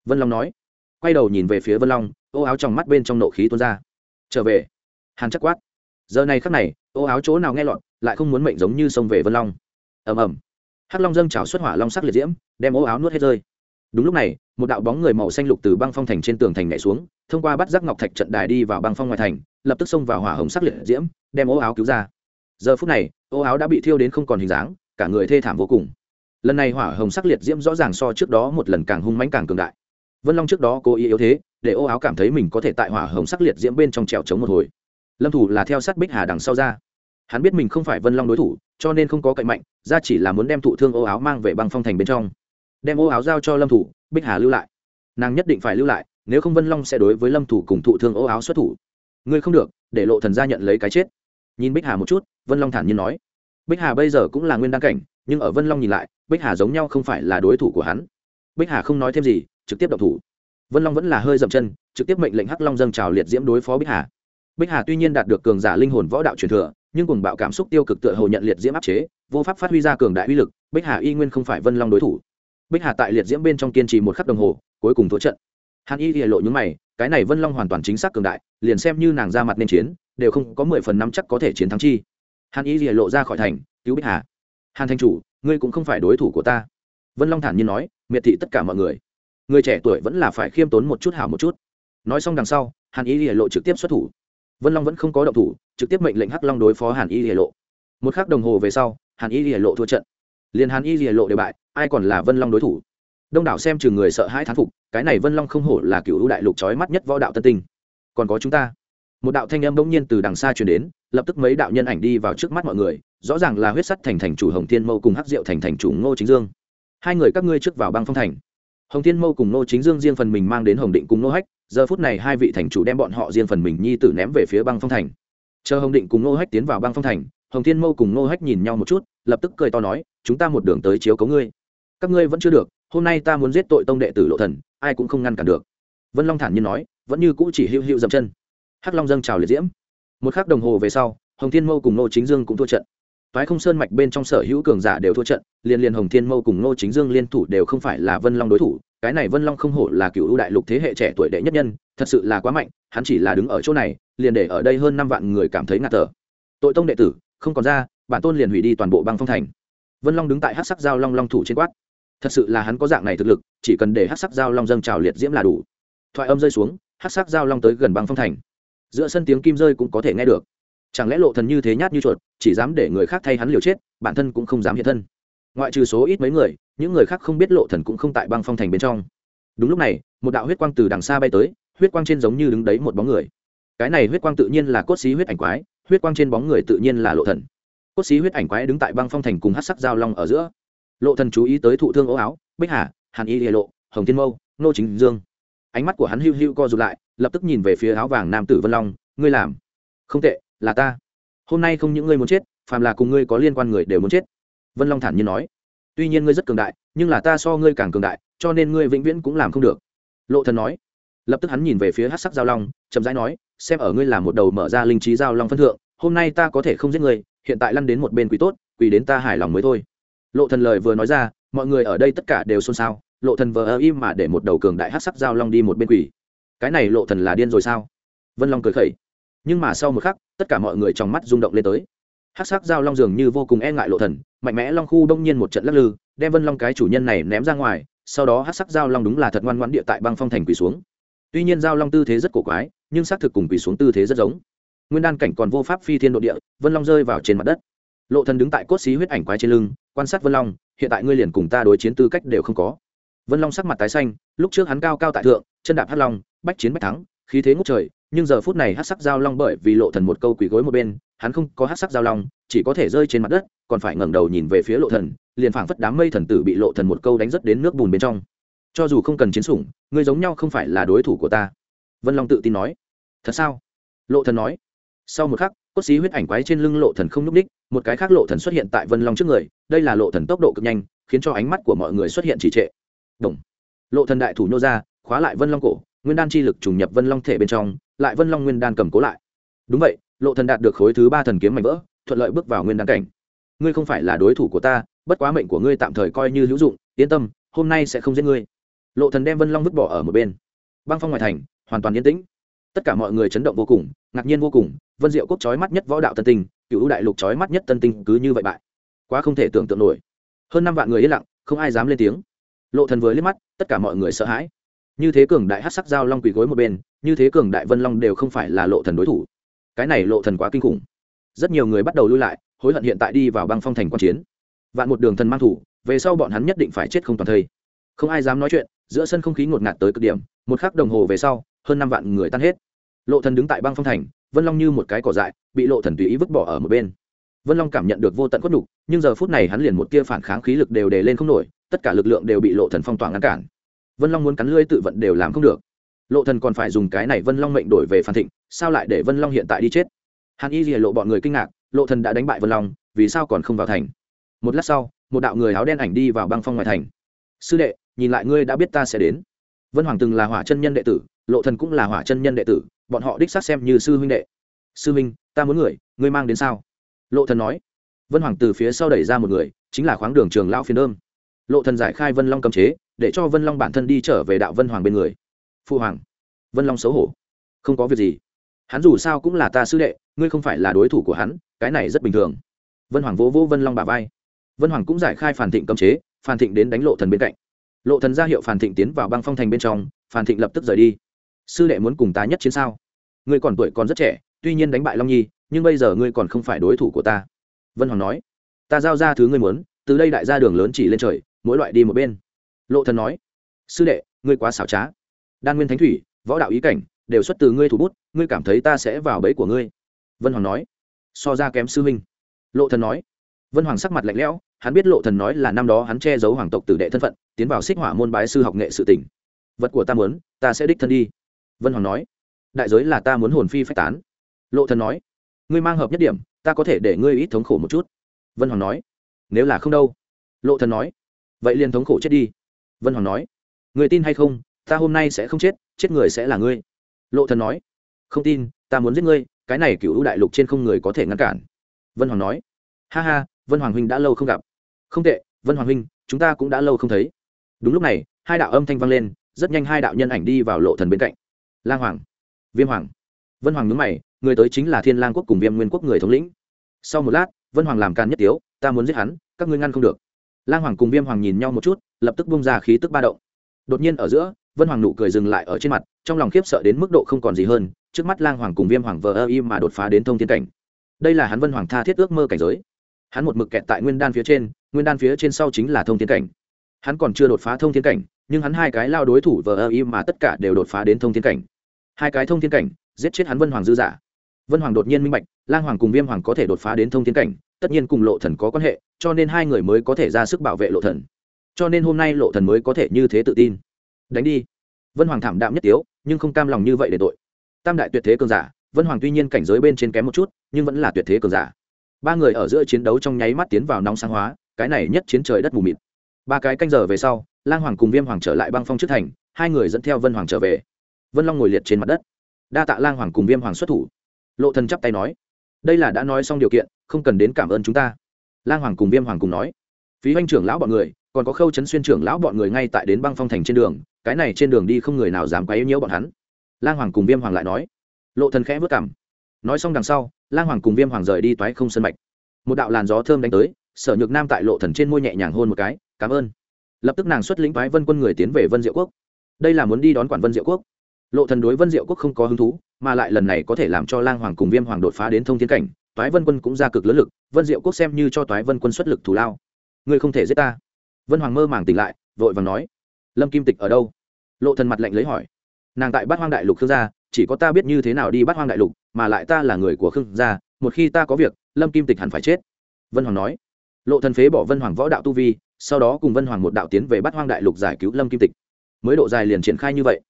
vân long nói. Quay đầu nhìn về phía vân long, ô áo trong mắt bên trong nộ khí tuôn ra. Trở về. Hàn chắc quát. Giờ này khắc này, ô áo chỗ nào nghe lọn lại không muốn mệnh giống như sông về vân long. Ầm ầm. Hắc long dâng trào xuất hỏa long sắc liệt diễm, đem ô áo nuốt hết rơi. Đúng lúc này, một đạo bóng người màu xanh lục từ băng phong thành trên tường thành nhảy xuống, thông qua bắt giác ngọc thạch trận đài đi vào băng phong ngoài thành, lập tức xông vào hỏa hồng sắc liệt diễm, đem ô áo cứu ra. Giờ phút này, ô áo đã bị thiêu đến không còn hình dáng, cả người thê thảm vô cùng. Lần này hỏa hồng sắc liệt diễm rõ ràng so trước đó một lần càng hung mãnh càng cường đại vân long trước đó cố ý yếu thế, để ô áo cảm thấy mình có thể tại hỏa hồng sắc liệt diễm bên trong trèo chống một hồi. Lâm thủ là theo sát bích hà đằng sau ra. Hắn biết mình không phải vân long đối thủ, cho nên không có cậy mạnh, ra chỉ là muốn đem thụ thương ô áo mang về băng phong thành bên trong. Đem ô áo giao cho lâm thủ, bích hà lưu lại. Nàng nhất định phải lưu lại, nếu không vân long sẽ đối với lâm thủ cùng thụ thương ô áo xuất thủ. Ngươi không được, để lộ thần gia nhận lấy cái chết. Nhìn bích hà một chút, vân long thản nhiên nói. Bích hà bây giờ cũng là nguyên đăng cảnh, nhưng ở vân long nhìn lại, bích hà giống nhau không phải là đối thủ của hắn. Bích hà không nói thêm gì trực tiếp động thủ. Vân long vẫn là hơi dậm chân, trực tiếp mệnh lệnh hắc long dâng trào liệt diễm đối phó bích hà. Bích hà tuy nhiên đạt được cường giả linh hồn võ đạo truyền thừa, nhưng cùng bạo cảm xúc tiêu cực tựa hồ nhận liệt diễm áp chế, vô pháp phát huy ra cường đại uy lực, bích hà y nguyên không phải vân long đối thủ. Bích hà tại liệt diễm bên trong kiên trì một khắc đồng hồ, cuối cùng thua trận. Hàn y hiện lộ những mày, cái này vân long hoàn toàn chính xác cường đại, liền xem như nàng ra mặt nên chiến, đều không có mười phần năm chắc có thể chiến thắng chi. Hàn y hiện lộ ra khỏi thành, cứu bích hà. Hàn thành chủ, ngươi cũng không phải đối thủ của ta. Vân long thản nhiên nói, miệt thị tất cả mọi người người trẻ tuổi vẫn là phải khiêm tốn một chút hảo một chút. Nói xong đằng sau, hàn y lìa lộ trực tiếp xuất thủ. Vân long vẫn không có động thủ, trực tiếp mệnh lệnh hắc long đối phó hàn y lìa lộ. Một k h ắ c đồng hồ về sau, hàn y lìa lộ thua trận. Liền hàn y lìa lộ đều bại, ai còn là vân long đối thủ? Đông đảo xem chừng người sợ hãi thán phục, cái này vân long không hổ là cựu ưu đại lục trói mắt nhất võ đạo tân tinh. Còn có chúng ta. Một đạo thanh âm bỗng nhiên từ đằng xa truyền đến, lập tức mấy đạo nhân ảnh đi vào trước mắt mọi người, rõ ràng là huyết sắt thành thành chủ hồng thiên mâu cùng hắc diệu thành thành chủ ngô chính dương. Hai người các ngươi trước vào băng phong thành hồng thiên mâu cùng Nô chính dương riêng phần mình mang đến hồng định cùng Nô hách, giờ phút này hai vị thành chủ đem bọn họ riêng phần mình nhi tử ném về phía băng phong thành. Chờ hồng định cùng Nô hách tiến vào băng phong thành, hồng thiên mâu cùng Nô hách nhìn nhau một chút, lập tức cười to nói, chúng ta một đường tới chiếu cấu ngươi. Các ngươi vẫn chưa được, hôm nay ta muốn giết tội tông đệ tử lộ thần, ai cũng không ngăn cản được. Vân long thản nhiên nói, vẫn như cũ chỉ hữu hữu dậm chân. Hắc long dâng trào liệt diễm. Một khắc đồng hồ về sau, hồng thiên mâu cùng Nô chính dương cũng thua trận toái không sơn mạch bên trong sở hữu cường giả đều thua trận, liên liên hồng thiên mâu cùng ngô chính dương liên thủ đều không phải là vân long đối thủ. Cái này vân long không hổ là cựu ưu đại lục thế hệ trẻ tuổi đệ nhất nhân, thật sự là quá mạnh, hắn chỉ là đứng ở chỗ này, liền để ở đây hơn năm vạn người cảm thấy ngạt thở. Tội tông đệ tử, không còn ra, bản tôn liền hủy đi toàn bộ băng phong thành. Vân long đứng tại hát sắc giao long long thủ trên quát. Thật sự là hắn có dạng này thực lực, chỉ cần để hát sắc giao long dâng trào liệt diễm là đủ. Thoại âm rơi xuống hát sắc giao long tới gần băng phong thành. Giữa sân tiếng kim rơi cũng có thể nghe được chẳng lẽ lộ thần như thế nhát như chuột, chỉ dám để người khác thay hắn liều chết, bản thân cũng không dám hiện thân. Ngoại trừ số ít mấy người, những người khác không biết lộ thần cũng không tại băng phong thành bên trong. Đúng lúc này, một đạo huyết quang từ đằng xa bay tới, huyết quang trên giống như đứng đấy một bóng người. Cái này huyết quang tự nhiên là cốt xí huyết ảnh quái, huyết quang trên bóng người tự nhiên là lộ thần. Cốt xí huyết ảnh quái đứng tại băng phong thành cùng hát sắc giao long ở giữa. Lộ thần chú ý tới thụ thương ố áo, bích hà, hàn y lìa lộ, hồng thiên mâu, nô chính dương. Ánh mắt của hắn hưu hưu co rụt lại, lập tức nhìn về phía áo vàng nam tử vân long, ngươi làm không tệ là ta. Hôm nay không những ngươi muốn chết, phàm là cùng ngươi có liên quan người đều muốn chết. Vân long thản nhiên nói. Tuy nhiên ngươi rất cường đại, nhưng là ta so ngươi càng cường đại, cho nên ngươi vĩnh viễn cũng làm không được. Lộ thần nói. Lập tức hắn nhìn về phía hát sắc giao long, chậm rãi nói, xem ở ngươi là một đầu mở ra linh trí giao long phân thượng, hôm nay ta có thể không giết ngươi, hiện tại lăn đến một bên quỷ tốt, quỷ đến ta hài lòng mới thôi. Lộ thần lời vừa nói ra, mọi người ở đây tất cả đều xôn xao, lộ thần vờ ơ im mà để một đầu cường đại hát sắc giao long đi một bên quỷ. Cái này lộ thần là điên rồi sao? Vân long cười khẩy. Nhưng mà sau một khắc tất cả mọi người trong mắt rung động lên tới. Hát sắc giao long dường như vô cùng e ngại lộ thần, mạnh mẽ long khu đông nhiên một trận lắc lư, đem vân long cái chủ nhân này ném ra ngoài, sau đó hát sắc giao long đúng là thật ngoan ngoãn địa tại băng phong thành quỳ xuống. Tuy nhiên giao long tư thế rất cổ quái, nhưng xác thực cùng quỳ xuống tư thế rất giống. Nguyên đan cảnh còn vô pháp phi thiên độ địa, vân long rơi vào trên mặt đất. Lộ thần đứng tại cốt xí huyết ảnh quái trên lưng, quan sát vân long, hiện tại ngươi liền cùng ta đối chiến tư cách đều không có. Vân long sắc mặt tái xanh, lúc trước hắn cao cao tại thượng, chân đạp hắc long, bách chiến bách thắng, khí thế ngút trời nhưng giờ phút này hắc sắc giao long bởi vì lộ thần một câu quỳ gối một bên, hắn không có hắc sắc giao long, chỉ có thể rơi trên mặt đất, còn phải ngẩng đầu nhìn về phía lộ thần, liền phảng phất đám mây thần tử bị lộ thần một câu đánh rất đến nước bùn bên trong. Cho dù không cần chiến sủng, ngươi giống nhau không phải là đối thủ của ta. Vân long tự tin nói. Thật sao? Lộ thần nói. Sau một khắc, cốt xí huyết ảnh quái trên lưng lộ thần không núp đích một cái khác lộ thần xuất hiện tại vân long trước người, đây là lộ thần tốc độ cực nhanh, khiến cho ánh mắt của mọi người xuất hiện chỉ trệ. Đồng. Lộ thần đại thủ nô ra, khóa lại vân long cổ, nguyên đan chi lực trùng nhập vân long thể bên trong lại vân long nguyên đan cầm cố lại. Đúng vậy, lộ thần đạt được khối thứ ba thần kiếm mảnh vỡ, thuận lợi bước vào nguyên đan cảnh. Ngươi không phải là đối thủ của ta, bất quá mệnh của ngươi tạm thời coi như hữu dụng, yên tâm, hôm nay sẽ không giết ngươi. Lộ thần đem vân long vứt bỏ ở một bên. Băng phong ngoài thành, hoàn toàn yên tĩnh. Tất cả mọi người chấn động vô cùng, ngạc nhiên vô cùng, vân diệu quốc chói mắt nhất võ đạo tân tinh cựu đại lục chói mắt nhất tân tinh cứ như vậy bại. Quá không thể tưởng tượng nổi. Hơn năm vạn người yên lặng, không ai dám lên tiếng. Lộ thần vừa liếc mắt, tất cả mọi người sợ hãi như thế cường đại hát sắc giao long quỳ gối một bên, như thế cường đại vân long đều không phải là lộ thần đối thủ. Cái này lộ thần quá kinh khủng. Rất nhiều người bắt đầu lui lại, hối hận hiện tại đi vào băng phong thành quan chiến. Vạn một đường thần mang thủ, về sau bọn hắn nhất định phải chết không toàn thây. Không ai dám nói chuyện, giữa sân không khí ngột ngạt tới cực điểm, một khắc đồng hồ về sau, hơn năm vạn người tan hết. Lộ thần đứng tại băng phong thành, vân long như một cái cỏ dại, bị lộ thần tùy ý vứt bỏ ở một bên. Vân long cảm nhận được vô tận khuất nhục, nhưng giờ phút này hắn liền một tia phản kháng khí lực đều đề lên không nổi, tất cả lực lượng đều bị lộ thần phong tỏa ngăn cản vân long muốn cắn lưỡi tự vận đều làm không được lộ thần còn phải dùng cái này vân long mệnh đổi về phan thịnh sao lại để vân long hiện tại đi chết hàn y lìa lộ bọn người kinh ngạc lộ thần đã đánh bại vân long vì sao còn không vào thành một lát sau một đạo người áo đen ảnh đi vào băng phong ngoài thành sư đệ nhìn lại ngươi đã biết ta sẽ đến vân hoàng từng là hỏa chân nhân đệ tử lộ thần cũng là hỏa chân nhân đệ tử bọn họ đích xác xem như sư huynh đệ sư huynh ta muốn người ngươi mang đến sao lộ thần nói vân hoàng từ phía sau đẩy ra một người chính là khoáng đường trường lão phiên đơm lộ thần giải khai vân long cấm chế để cho vân long bản thân đi trở về đạo vân hoàng bên người. Phu hoàng, vân long xấu hổ. Không có việc gì. Hắn dù sao cũng là ta sư đệ, ngươi không phải là đối thủ của hắn, cái này rất bình thường. Vân hoàng vỗ vỗ vân long bà vai. Vân hoàng cũng giải khai phản thịnh cấm chế, phản thịnh đến đánh lộ thần bên cạnh. Lộ thần ra hiệu phản thịnh tiến vào băng phong thành bên trong, phản thịnh lập tức rời đi. Sư đệ muốn cùng ta nhất chiến sao? Ngươi còn tuổi còn rất trẻ, tuy nhiên đánh bại long nhi, nhưng bây giờ ngươi còn không phải đối thủ của ta. Vân hoàng nói. Ta giao ra thứ ngươi muốn, từ đây đại ra đường lớn chỉ lên trời, mỗi loại đi một bên lộ thần nói, sư đệ, ngươi quá xảo trá. Đan nguyên thánh thủy, võ đạo ý cảnh, đều xuất từ ngươi thủ bút, ngươi cảm thấy ta sẽ vào bẫy của ngươi. Vân hoàng nói, so ra kém sư minh lộ thần nói, vân hoàng sắc mặt lạnh lẽo, hắn biết lộ thần nói là năm đó hắn che giấu hoàng tộc tử đệ thân phận, tiến vào xích hỏa môn bái sư học nghệ sự tỉnh vật của ta muốn, ta sẽ đích thân đi. Vân hoàng nói, đại giới là ta muốn hồn phi phách tán. Lộ thần nói, ngươi mang hợp nhất điểm, ta có thể để ngươi ít thống khổ một chút. Vân hoàng nói, nếu là không đâu. Lộ thần nói, vậy liền thống khổ chết đi vân hoàng nói, người tin hay không, ta hôm nay sẽ không chết chết người sẽ là ngươi. Lộ thần nói, không tin, ta muốn giết ngươi, cái này cựu đại lục trên không người có thể ngăn cản. Vân hoàng nói, ha ha, vân hoàng huynh đã lâu không gặp. Không tệ, vân hoàng huynh, chúng ta cũng đã lâu không thấy. Đúng lúc này, hai đạo âm thanh vang lên, rất nhanh hai đạo nhân ảnh đi vào lộ thần bên cạnh. Lang hoàng, viêm hoàng. Vân hoàng nhướng mày, người tới chính là thiên lang quốc cùng viêm nguyên quốc người thống lĩnh. Sau một lát, vân hoàng làm can nhất tiếu, ta muốn giết hắn, các ngươi ngăn không được. Lang hoàng cùng viêm hoàng nhìn nhau một chút lập tức bung ra khí tức ba động. Đột nhiên ở giữa, vân hoàng nụ cười dừng lại ở trên mặt, trong lòng khiếp sợ đến mức độ không còn gì hơn, trước mắt lang hoàng cùng viêm hoàng vờ ơ y mà đột phá đến thông thiên cảnh. Đây là hắn vân hoàng tha thiết ước mơ cảnh giới. Hắn một mực kẹt tại nguyên đan phía trên, nguyên đan phía trên sau chính là thông thiên cảnh. Hắn còn chưa đột phá thông thiên cảnh, nhưng hắn hai cái lao đối thủ vờ ơ y mà tất cả đều đột phá đến thông thiên cảnh. Hai cái thông thiên cảnh, giết chết hắn vân hoàng dư giả. Vân hoàng đột nhiên minh bạch, lang hoàng cùng viêm hoàng có thể đột phá đến thông thiên cảnh, tất nhiên cùng lộ thần có quan hệ, cho nên hai người mới có thể ra sức bảo vệ lộ thần cho nên hôm nay lộ thần mới có thể như thế tự tin. Đánh đi. Vân hoàng thảm đạm nhất tiếu, nhưng không cam lòng như vậy để tội. Tam đại tuyệt thế cường giả, vân hoàng tuy nhiên cảnh giới bên trên kém một chút, nhưng vẫn là tuyệt thế cường giả. Ba người ở giữa chiến đấu trong nháy mắt tiến vào nóng sáng hóa, cái này nhất chiến trời đất mù mịt. Ba cái canh giờ về sau, lang hoàng cùng viêm hoàng trở lại băng phong trước thành, hai người dẫn theo vân hoàng trở về. Vân long ngồi liệt trên mặt đất. Đa tạ lang hoàng cùng viêm hoàng xuất thủ. Lộ thần chắp tay nói, đây là đã nói xong điều kiện, không cần đến cảm ơn chúng ta. Lang hoàng cùng viêm hoàng cùng nói. Phí hoanh trưởng lão bọn người còn có khâu chấn xuyên trưởng lão bọn người ngay tại đến băng phong thành trên đường, cái này trên đường đi không người nào dám quấy nhiễu bọn hắn. Lang hoàng cùng viêm hoàng lại nói. Lộ thần khẽ vất cảm nói xong đằng sau, lang hoàng cùng viêm hoàng rời đi toái không sân mạch. Một đạo làn gió thơm đánh tới, sở nhược nam tại lộ thần trên môi nhẹ nhàng hôn một cái, cảm ơn. Lập tức nàng xuất lĩnh toái vân quân người tiến về vân diệu quốc. Đây là muốn đi đón quản vân diệu quốc. Lộ thần đối vân diệu quốc không có hứng thú, mà lại lần này có thể làm cho lang hoàng cùng viêm hoàng đột phá đến thông thiên cảnh, toái vân quân cũng ra cực lớn lực, vân diệu quốc xem như cho toái vân quân xuất lực thủ lao. Ngươi không thể giết ta vân hoàng mơ màng tỉnh lại, vội vàng nói, lâm kim tịch ở đâu? Lộ thần mặt lạnh lấy hỏi, nàng tại bát hoang đại lục khương gia, chỉ có ta biết như thế nào đi bát hoang đại lục, mà lại ta là người của khương gia, một khi ta có việc, lâm kim tịch hẳn phải chết. Vân hoàng nói. Lộ thần phế bỏ vân hoàng võ đạo tu vi, sau đó cùng vân hoàng một đạo tiến về bát hoang đại lục giải cứu lâm kim tịch. Mới độ dài liền triển khai như vậy.